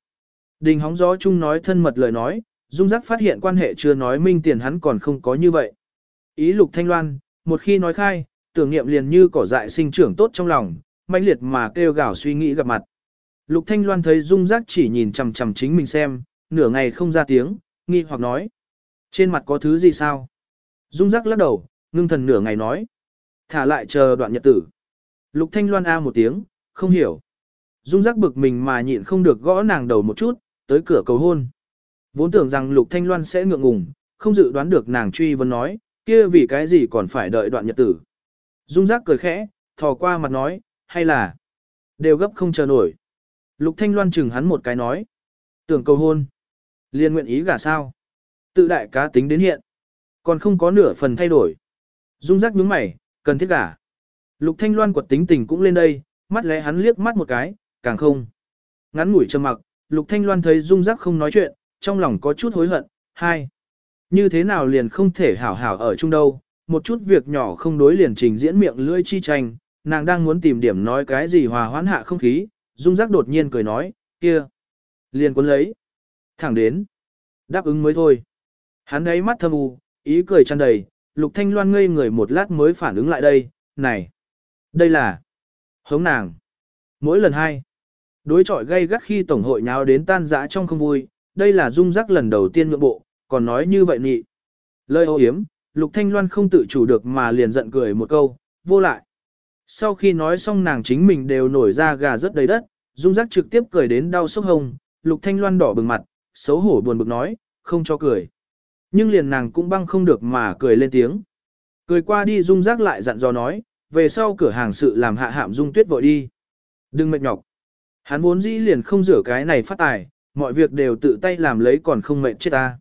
Đình hóng gió chung nói thân mật lời nói, Dung giác phát hiện quan hệ chưa nói minh tiền hắn còn không có như vậy. Ý lục thanh loan, một khi nói khai, tưởng niệm liền như cỏ dại sinh trưởng tốt trong lòng, mãnh liệt mà kêu gào suy nghĩ gặp mặt. Lục thanh loan thấy Dung giác chỉ nhìn chằm chằm chính mình xem, nửa ngày không ra tiếng, nghi hoặc nói. Trên mặt có thứ gì sao? Dung giác lắc đầu, ngưng thần nửa ngày nói. Thả lại chờ đoạn nhật tử. Lục Thanh Loan A một tiếng, không hiểu. Dung giác bực mình mà nhịn không được gõ nàng đầu một chút, tới cửa cầu hôn. Vốn tưởng rằng Lục Thanh Loan sẽ ngượng ngùng, không dự đoán được nàng truy vấn nói, kia vì cái gì còn phải đợi đoạn nhật tử. Dung giác cười khẽ, thò qua mặt nói, hay là, đều gấp không chờ nổi. Lục Thanh Loan chừng hắn một cái nói, tưởng cầu hôn, liên nguyện ý gả sao. Tự đại cá tính đến hiện, còn không có nửa phần thay đổi. Dung giác nhướng mày, cần thiết gả. Lục Thanh Loan quật tính tình cũng lên đây, mắt lẽ hắn liếc mắt một cái, càng không. Ngắn ngủi trầm mặc, Lục Thanh Loan thấy Dung Giác không nói chuyện, trong lòng có chút hối hận. Hai, như thế nào liền không thể hảo hảo ở chung đâu, một chút việc nhỏ không đối liền trình diễn miệng lưỡi chi tranh, nàng đang muốn tìm điểm nói cái gì hòa hoãn hạ không khí, Dung Giác đột nhiên cười nói, kia, liền cuốn lấy. Thẳng đến, đáp ứng mới thôi. Hắn ấy mắt thâm u, ý cười tràn đầy, Lục Thanh Loan ngây người một lát mới phản ứng lại đây, này, đây là hống nàng. Mỗi lần hai, đối chọi gây gắt khi tổng hội nháo đến tan rã trong không vui, đây là Dung Giác lần đầu tiên nhượng bộ, còn nói như vậy nhị. Lời ô hiếm, Lục Thanh Loan không tự chủ được mà liền giận cười một câu, vô lại. Sau khi nói xong nàng chính mình đều nổi ra gà rất đầy đất, Dung Giác trực tiếp cười đến đau sốc hồng, Lục Thanh Loan đỏ bừng mặt, xấu hổ buồn bực nói, không cho cười. Nhưng liền nàng cũng băng không được mà cười lên tiếng. Cười qua đi Dung Giác lại dặn dò nói, về sau cửa hàng sự làm hạ hạm Dung Tuyết vội đi. Đừng mệt nhọc. Hắn vốn dĩ liền không rửa cái này phát tài, mọi việc đều tự tay làm lấy còn không mệt chết ta.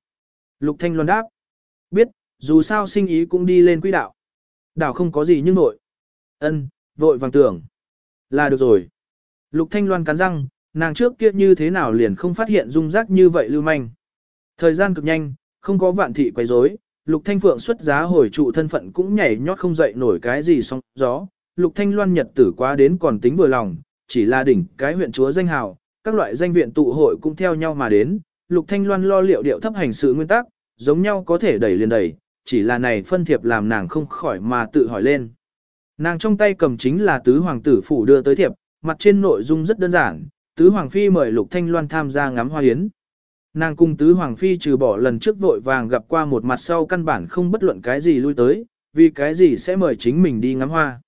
Lục Thanh Loan đáp. Biết, dù sao sinh ý cũng đi lên quỹ đạo. Đảo không có gì nhưng nội. Ân, vội vàng tưởng. Là được rồi. Lục Thanh Loan cắn răng, nàng trước kia như thế nào liền không phát hiện dung rác như vậy lưu manh. Thời gian cực nhanh, không có vạn thị quấy rối, Lục Thanh Phượng xuất giá hồi trụ thân phận cũng nhảy nhót không dậy nổi cái gì sóng gió. Lục Thanh Loan nhật tử quá đến còn tính vừa lòng, chỉ là đỉnh cái huyện chúa danh hào, các loại danh viện tụ hội cũng theo nhau mà đến. Lục Thanh Loan lo liệu điệu thấp hành sự nguyên tắc, giống nhau có thể đẩy liền đẩy, chỉ là này phân thiệp làm nàng không khỏi mà tự hỏi lên. Nàng trong tay cầm chính là tứ hoàng tử phủ đưa tới thiệp, mặt trên nội dung rất đơn giản, tứ hoàng phi mời Lục Thanh Loan tham gia ngắm hoa hiến. Nàng cùng tứ hoàng phi trừ bỏ lần trước vội vàng gặp qua một mặt sau căn bản không bất luận cái gì lui tới, vì cái gì sẽ mời chính mình đi ngắm hoa.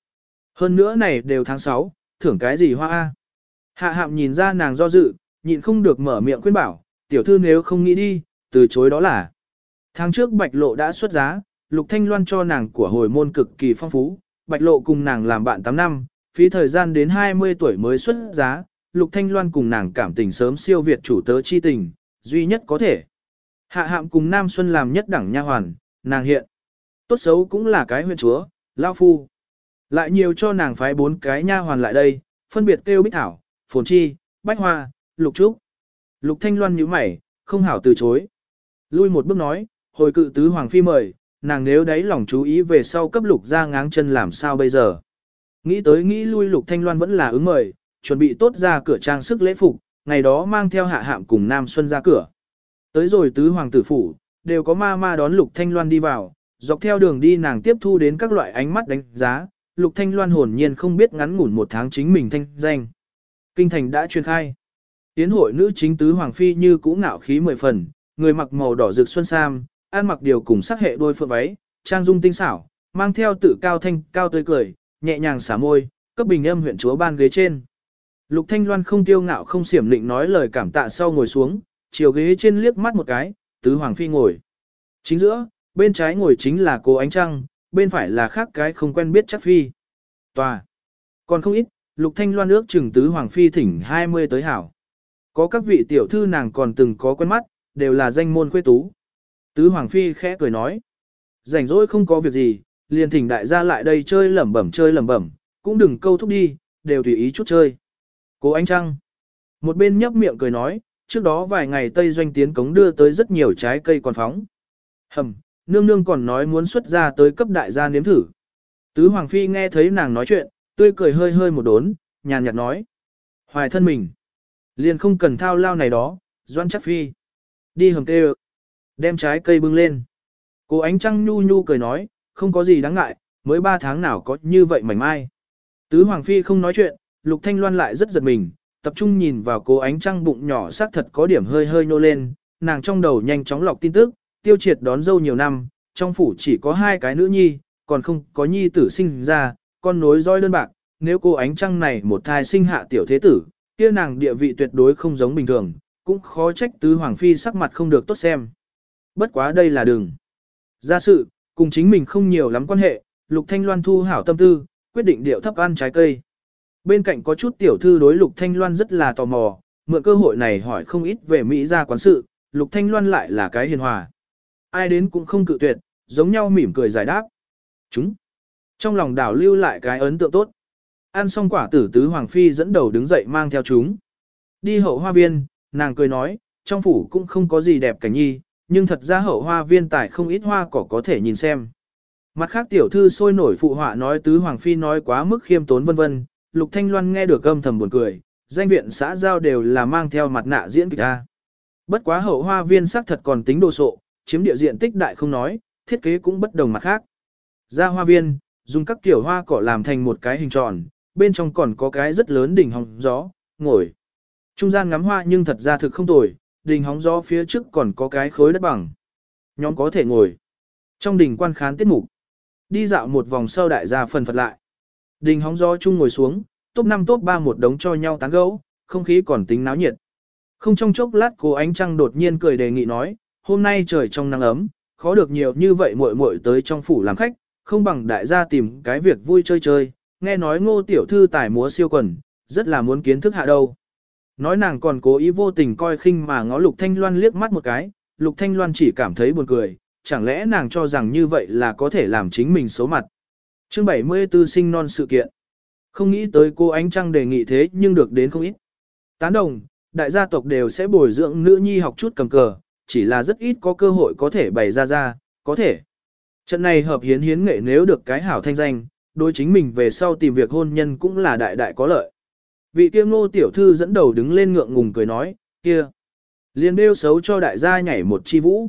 Hơn nữa này đều tháng 6, thưởng cái gì hoa a? Hạ hạm nhìn ra nàng do dự, nhịn không được mở miệng khuyên bảo, tiểu thư nếu không nghĩ đi, từ chối đó là. Tháng trước bạch lộ đã xuất giá, lục thanh loan cho nàng của hồi môn cực kỳ phong phú, bạch lộ cùng nàng làm bạn 8 năm, phí thời gian đến 20 tuổi mới xuất giá, lục thanh loan cùng nàng cảm tình sớm siêu việt chủ tớ chi tình, duy nhất có thể. Hạ hạm cùng Nam Xuân làm nhất đẳng nha hoàn, nàng hiện. Tốt xấu cũng là cái huyện chúa, lao phu. Lại nhiều cho nàng phái bốn cái nha hoàn lại đây, phân biệt kêu bích thảo, phồn chi, bách hoa, lục trúc. Lục thanh loan nhíu mày, không hảo từ chối. Lui một bước nói, hồi cự tứ hoàng phi mời, nàng nếu đấy lòng chú ý về sau cấp lục ra ngáng chân làm sao bây giờ. Nghĩ tới nghĩ lui lục thanh loan vẫn là ứng mời, chuẩn bị tốt ra cửa trang sức lễ phục, ngày đó mang theo hạ hạm cùng Nam Xuân ra cửa. Tới rồi tứ hoàng tử phủ, đều có ma ma đón lục thanh loan đi vào, dọc theo đường đi nàng tiếp thu đến các loại ánh mắt đánh giá, lục thanh loan hồn nhiên không biết ngắn ngủn một tháng chính mình thanh danh. Kinh thành đã truyền khai. Tiến hội nữ chính tứ hoàng phi như cũ ngạo khí mười phần, người mặc màu đỏ rực xuân sam, ăn mặc điều cùng sắc hệ đôi phượng váy, trang dung tinh xảo, mang theo tự cao thanh, cao tươi cười, nhẹ nhàng xả môi, cấp bình âm huyện chúa ban ghế trên. Lục Thanh Loan không tiêu ngạo không xiểm định nói lời cảm tạ sau ngồi xuống, chiều ghế trên liếc mắt một cái, tứ hoàng phi ngồi. Chính giữa, bên trái ngồi chính là cô ánh trăng, bên phải là khác cái không quen biết chắc phi. Tòa. Còn không ít, Lục Thanh Loan ước chừng tứ hoàng phi thỉnh 20 tới hảo. Có các vị tiểu thư nàng còn từng có quen mắt, đều là danh môn khuê tú. Tứ Hoàng Phi khẽ cười nói. Rảnh rỗi không có việc gì, liền thỉnh đại gia lại đây chơi lẩm bẩm chơi lẩm bẩm, cũng đừng câu thúc đi, đều tùy ý chút chơi. Cố Anh Trăng. Một bên nhấp miệng cười nói, trước đó vài ngày Tây Doanh tiến cống đưa tới rất nhiều trái cây còn phóng. Hầm, nương nương còn nói muốn xuất ra tới cấp đại gia nếm thử. Tứ Hoàng Phi nghe thấy nàng nói chuyện, tươi cười hơi hơi một đốn, nhàn nhạt nói. Hoài thân mình. Liền không cần thao lao này đó, doan chắc Phi. Đi hầm tê Đem trái cây bưng lên. Cô ánh trăng nhu nhu cười nói, không có gì đáng ngại, mới 3 tháng nào có như vậy mảnh mai. Tứ Hoàng Phi không nói chuyện, Lục Thanh Loan lại rất giật mình, tập trung nhìn vào cô ánh trăng bụng nhỏ xác thật có điểm hơi hơi nô lên, nàng trong đầu nhanh chóng lọc tin tức, tiêu triệt đón dâu nhiều năm, trong phủ chỉ có hai cái nữ nhi, còn không có nhi tử sinh ra, con nối roi đơn bạc, nếu cô ánh trăng này một thai sinh hạ tiểu thế tử, kia nàng địa vị tuyệt đối không giống bình thường, cũng khó trách tứ hoàng phi sắc mặt không được tốt xem. Bất quá đây là đường. Ra sự, cùng chính mình không nhiều lắm quan hệ, Lục Thanh Loan thu hảo tâm tư, quyết định điệu thấp ăn trái cây. Bên cạnh có chút tiểu thư đối Lục Thanh Loan rất là tò mò, mượn cơ hội này hỏi không ít về Mỹ gia quán sự, Lục Thanh Loan lại là cái hiền hòa. Ai đến cũng không cự tuyệt, giống nhau mỉm cười giải đáp. Chúng. Trong lòng đảo lưu lại cái ấn tượng tốt. Ăn xong quả tử tứ Hoàng Phi dẫn đầu đứng dậy mang theo chúng. Đi hậu hoa viên, nàng cười nói, trong phủ cũng không có gì đẹp cảnh nhi, nhưng thật ra hậu hoa viên tài không ít hoa cỏ có thể nhìn xem. Mặt khác tiểu thư sôi nổi phụ họa nói tứ hoàng phi nói quá mức khiêm tốn vân vân, Lục Thanh Loan nghe được âm thầm buồn cười, danh viện xã giao đều là mang theo mặt nạ diễn kịch A. Bất quá hậu hoa viên xác thật còn tính đồ sộ, chiếm địa diện tích đại không nói, thiết kế cũng bất đồng mặt khác. Ra hoa viên, dùng các kiểu hoa cỏ làm thành một cái hình tròn, bên trong còn có cái rất lớn đỉnh hồng gió, ngồi. Trung gian ngắm hoa nhưng thật ra thực không tồi, Đình hóng gió phía trước còn có cái khối đất bằng. Nhóm có thể ngồi. Trong đình quan khán tiết mục, đi dạo một vòng sau đại gia phần phật lại. Đình hóng gió chung ngồi xuống, top 5 top 3 một đống cho nhau tán gẫu, không khí còn tính náo nhiệt. Không trong chốc lát cô ánh trăng đột nhiên cười đề nghị nói, hôm nay trời trong nắng ấm, khó được nhiều như vậy muội muội tới trong phủ làm khách, không bằng đại gia tìm cái việc vui chơi chơi, nghe nói ngô tiểu thư tài múa siêu quần, rất là muốn kiến thức hạ đâu. Nói nàng còn cố ý vô tình coi khinh mà ngó Lục Thanh Loan liếc mắt một cái, Lục Thanh Loan chỉ cảm thấy buồn cười, chẳng lẽ nàng cho rằng như vậy là có thể làm chính mình xấu mặt. Chương 74 sinh non sự kiện. Không nghĩ tới cô Ánh Trăng đề nghị thế nhưng được đến không ít. Tán đồng, đại gia tộc đều sẽ bồi dưỡng nữ nhi học chút cầm cờ, chỉ là rất ít có cơ hội có thể bày ra ra, có thể. Trận này hợp hiến hiến nghệ nếu được cái hảo thanh danh, đối chính mình về sau tìm việc hôn nhân cũng là đại đại có lợi. Vị kia ngô tiểu thư dẫn đầu đứng lên ngượng ngùng cười nói, kia. liền đeo xấu cho đại gia nhảy một chi vũ.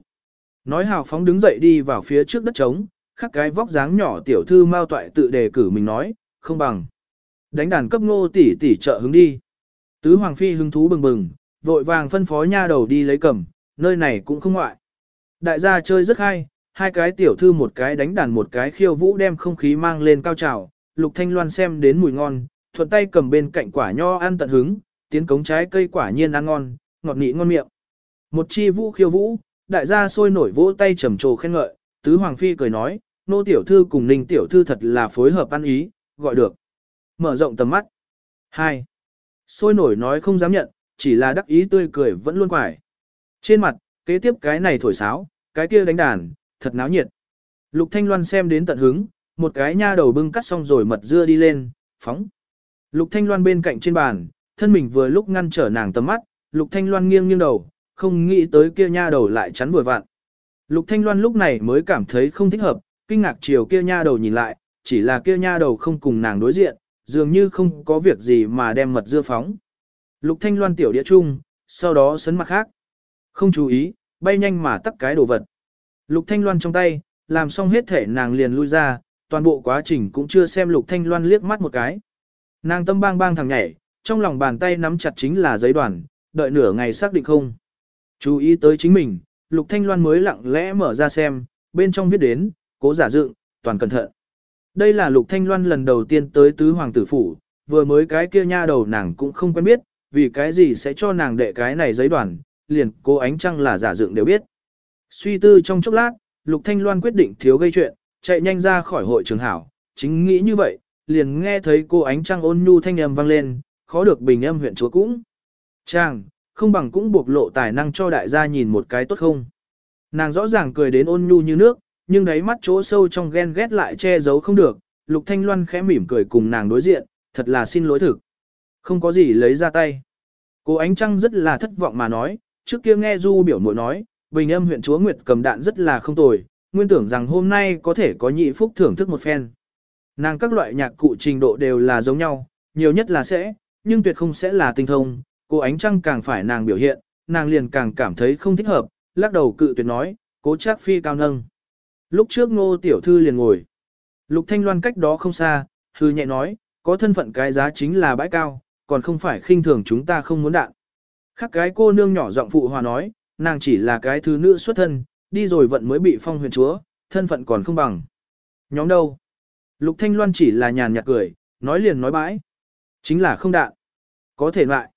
Nói hào phóng đứng dậy đi vào phía trước đất trống, khắc cái vóc dáng nhỏ tiểu thư mao toại tự đề cử mình nói, không bằng. Đánh đàn cấp ngô tỷ tỷ trợ hứng đi. Tứ Hoàng Phi hứng thú bừng bừng, vội vàng phân phó nha đầu đi lấy cầm, nơi này cũng không ngoại. Đại gia chơi rất hay, hai cái tiểu thư một cái đánh đàn một cái khiêu vũ đem không khí mang lên cao trào, Lục Thanh Loan xem đến mùi ngon, thuận tay cầm bên cạnh quả nho ăn tận hứng, tiến cống trái cây quả nhiên ăn ngon, ngọt nị ngon miệng. Một chi vũ khiêu vũ, đại gia sôi nổi vỗ tay trầm trồ khen ngợi, tứ hoàng phi cười nói, nô tiểu thư cùng ninh tiểu thư thật là phối hợp ăn ý, gọi được. Mở rộng tầm mắt. 2. Sôi nổi nói không dám nhận, chỉ là đắc ý tươi cười vẫn luôn quải. Trên mặt, kế tiếp cái này thổi sáo, cái kia đánh đàn, thật náo nhiệt. Lục Thanh Loan xem đến tận hứng, một cái nha đầu bưng cắt xong rồi mật dưa đi lên, phóng. Lục Thanh Loan bên cạnh trên bàn, thân mình vừa lúc ngăn trở nàng tầm mắt, Lục Thanh Loan nghiêng nghiêng đầu, không nghĩ tới kia nha đầu lại chắn vừa vặn. Lục Thanh Loan lúc này mới cảm thấy không thích hợp, kinh ngạc chiều kia nha đầu nhìn lại, chỉ là kia nha đầu không cùng nàng đối diện, dường như không có việc gì mà đem mật dưa phóng. Lục Thanh Loan tiểu địa chung, sau đó sấn mặt khác. Không chú ý, bay nhanh mà tắt cái đồ vật. Lục Thanh Loan trong tay, làm xong hết thể nàng liền lui ra, toàn bộ quá trình cũng chưa xem Lục Thanh Loan liếc mắt một cái. Nàng tâm bang bang thằng nhảy, trong lòng bàn tay nắm chặt chính là giấy đoàn, đợi nửa ngày xác định không. Chú ý tới chính mình, Lục Thanh Loan mới lặng lẽ mở ra xem, bên trong viết đến, cố giả dựng, toàn cẩn thận. Đây là Lục Thanh Loan lần đầu tiên tới tứ hoàng tử phủ, vừa mới cái kia nha đầu nàng cũng không quen biết, vì cái gì sẽ cho nàng đệ cái này giấy đoàn, liền cố ánh trăng là giả dựng đều biết. Suy tư trong chốc lát, Lục Thanh Loan quyết định thiếu gây chuyện, chạy nhanh ra khỏi hội trường hảo, chính nghĩ như vậy, liền nghe thấy cô ánh trăng ôn nhu thanh âm vang lên, khó được bình âm huyện chúa cũng. Chàng, không bằng cũng bộc lộ tài năng cho đại gia nhìn một cái tốt không. Nàng rõ ràng cười đến ôn nhu như nước, nhưng đáy mắt chỗ sâu trong ghen ghét lại che giấu không được, Lục Thanh Loan khẽ mỉm cười cùng nàng đối diện, thật là xin lỗi thực. Không có gì lấy ra tay. Cô ánh trăng rất là thất vọng mà nói, trước kia nghe Du biểu muội nói, bình âm huyện chúa Nguyệt cầm đạn rất là không tồi, nguyên tưởng rằng hôm nay có thể có nhị phúc thưởng thức một phen. Nàng các loại nhạc cụ trình độ đều là giống nhau, nhiều nhất là sẽ, nhưng tuyệt không sẽ là tinh thông, cô ánh trăng càng phải nàng biểu hiện, nàng liền càng cảm thấy không thích hợp, lắc đầu cự tuyệt nói, cố chắc phi cao nâng. Lúc trước ngô tiểu thư liền ngồi, lục thanh loan cách đó không xa, hư nhẹ nói, có thân phận cái giá chính là bãi cao, còn không phải khinh thường chúng ta không muốn đạn. Khác cái cô nương nhỏ giọng phụ hòa nói, nàng chỉ là cái thứ nữ xuất thân, đi rồi vận mới bị phong huyền chúa, thân phận còn không bằng. Nhóm đâu? Lục Thanh Loan chỉ là nhàn nhạt cười, nói liền nói bãi. Chính là không đạn. Có thể loại.